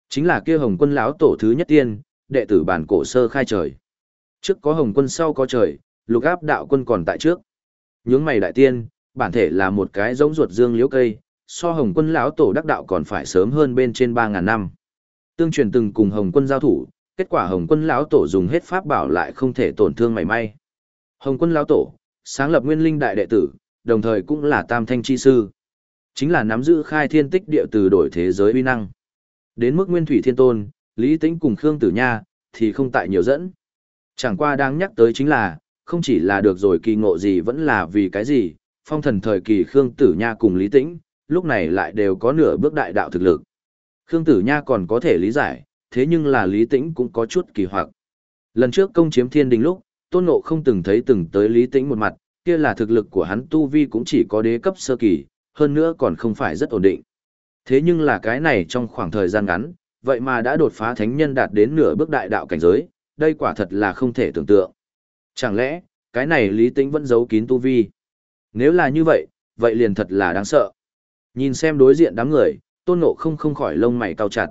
Speaker 1: Chính là kia hồng quân lão tổ thứ nhất tiên, đệ tử bản cổ sơ khai trời. Trước có hồng quân sau có trời, lục áp đạo quân còn tại trước. Nhướng mày đại tiên, bản thể là một cái giống ruột dương liễu cây, so hồng quân lão tổ đắc đạo còn phải sớm hơn bên trên ba ngàn năm. Tương truyền từng cùng hồng quân giao thủ, kết quả hồng quân lão tổ dùng hết pháp bảo lại không thể tổn thương mảy may. Hồng quân lão tổ, sáng lập nguyên linh đại đệ tử, đồng thời cũng là tam thanh chi sư. Chính là nắm giữ khai thiên tích địa từ đổi thế giới uy năng. Đến mức nguyên thủy thiên tôn, Lý Tĩnh cùng Khương Tử Nha, thì không tại nhiều dẫn. Chẳng qua đang nhắc tới chính là, không chỉ là được rồi kỳ ngộ gì vẫn là vì cái gì, phong thần thời kỳ Khương Tử Nha cùng Lý Tĩnh, lúc này lại đều có nửa bước đại đạo thực lực. Khương Tử Nha còn có thể lý giải, thế nhưng là Lý Tĩnh cũng có chút kỳ hoặc. Lần trước công chiếm thiên đình lúc, Tôn Ngộ không từng thấy từng tới Lý Tĩnh một mặt, kia là thực lực của hắn tu vi cũng chỉ có đế cấp sơ kỳ, hơn nữa còn không phải rất ổn định. Thế nhưng là cái này trong khoảng thời gian ngắn, vậy mà đã đột phá thánh nhân đạt đến nửa bước đại đạo cảnh giới, đây quả thật là không thể tưởng tượng. Chẳng lẽ, cái này Lý Tĩnh vẫn giấu kín tu vi? Nếu là như vậy, vậy liền thật là đáng sợ. Nhìn xem đối diện đám người, tôn ngộ không không khỏi lông mày cao chặt.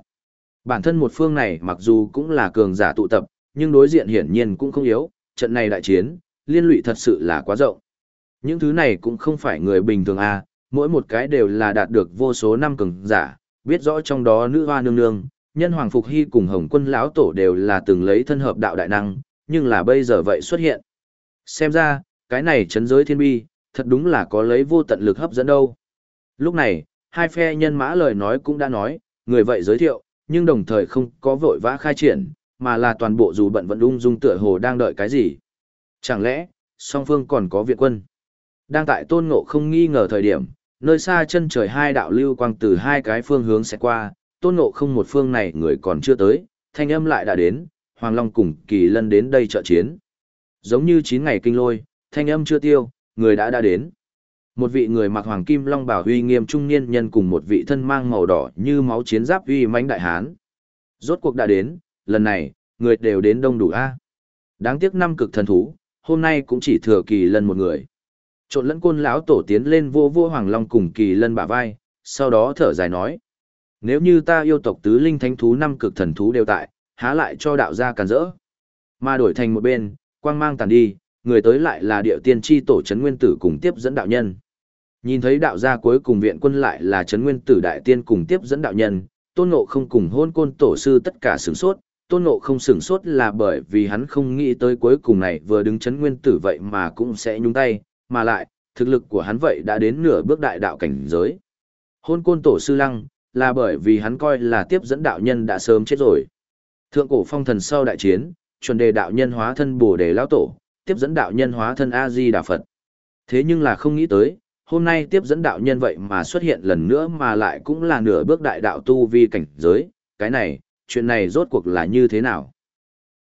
Speaker 1: Bản thân một phương này mặc dù cũng là cường giả tụ tập, nhưng đối diện hiển nhiên cũng không yếu, trận này đại chiến, liên lụy thật sự là quá rộng. Những thứ này cũng không phải người bình thường à, mỗi một cái đều là đạt được vô số năm cường giả, biết rõ trong đó nữ hoa nương nương, nhân hoàng phục hy cùng hồng quân lão tổ đều là từng lấy thân hợp đạo đại năng, nhưng là bây giờ vậy xuất hiện. Xem ra, cái này chấn giới thiên bi, thật đúng là có lấy vô tận lực hấp dẫn đâu. Lúc này, hai phe nhân mã lời nói cũng đã nói, người vậy giới thiệu, nhưng đồng thời không có vội vã khai triển, mà là toàn bộ dù bận vận ung dung tựa hồ đang đợi cái gì. Chẳng lẽ, song phương còn có viện quân? Đang tại tôn ngộ không nghi ngờ thời điểm, nơi xa chân trời hai đạo lưu quang từ hai cái phương hướng sẽ qua, tôn ngộ không một phương này người còn chưa tới, thanh âm lại đã đến, Hoàng Long cùng kỳ lân đến đây trợ chiến. Giống như 9 ngày kinh lôi, thanh âm chưa tiêu, người đã đã đến. Một vị người mặc hoàng kim long bảo uy nghiêm trung niên nhân cùng một vị thân mang màu đỏ như máu chiến giáp uy mãnh đại hán. Rốt cuộc đã đến, lần này, người đều đến đông đủ a. Đáng tiếc năm cực thần thú, hôm nay cũng chỉ thừa kỳ lân một người. Trộn lẫn côn lão tổ tiến lên vô vô hoàng long cùng kỳ lân bả vai, sau đó thở dài nói. Nếu như ta yêu tộc tứ linh thánh thú năm cực thần thú đều tại, há lại cho đạo gia càn rỡ. Mà đổi thành một bên, quang mang tàn đi, người tới lại là địa tiên tri tổ chấn nguyên tử cùng tiếp dẫn đạo nhân. Nhìn thấy đạo gia cuối cùng viện quân lại là trấn nguyên tử đại tiên cùng tiếp dẫn đạo nhân, tôn ngộ không cùng hôn côn tổ sư tất cả sửng sốt, tôn ngộ không sửng sốt là bởi vì hắn không nghĩ tới cuối cùng này vừa đứng trấn nguyên tử vậy mà cũng sẽ nhúng tay, mà lại, thực lực của hắn vậy đã đến nửa bước đại đạo cảnh giới. Hôn côn tổ sư lăng, là bởi vì hắn coi là tiếp dẫn đạo nhân đã sớm chết rồi. Thượng cổ phong thần sau đại chiến, chuẩn đề đạo nhân hóa thân bồ đề lão tổ, tiếp dẫn đạo nhân hóa thân A-di Đà Phật. Thế nhưng là không nghĩ tới, hôm nay tiếp dẫn đạo nhân vậy mà xuất hiện lần nữa mà lại cũng là nửa bước đại đạo tu vi cảnh giới, cái này, chuyện này rốt cuộc là như thế nào?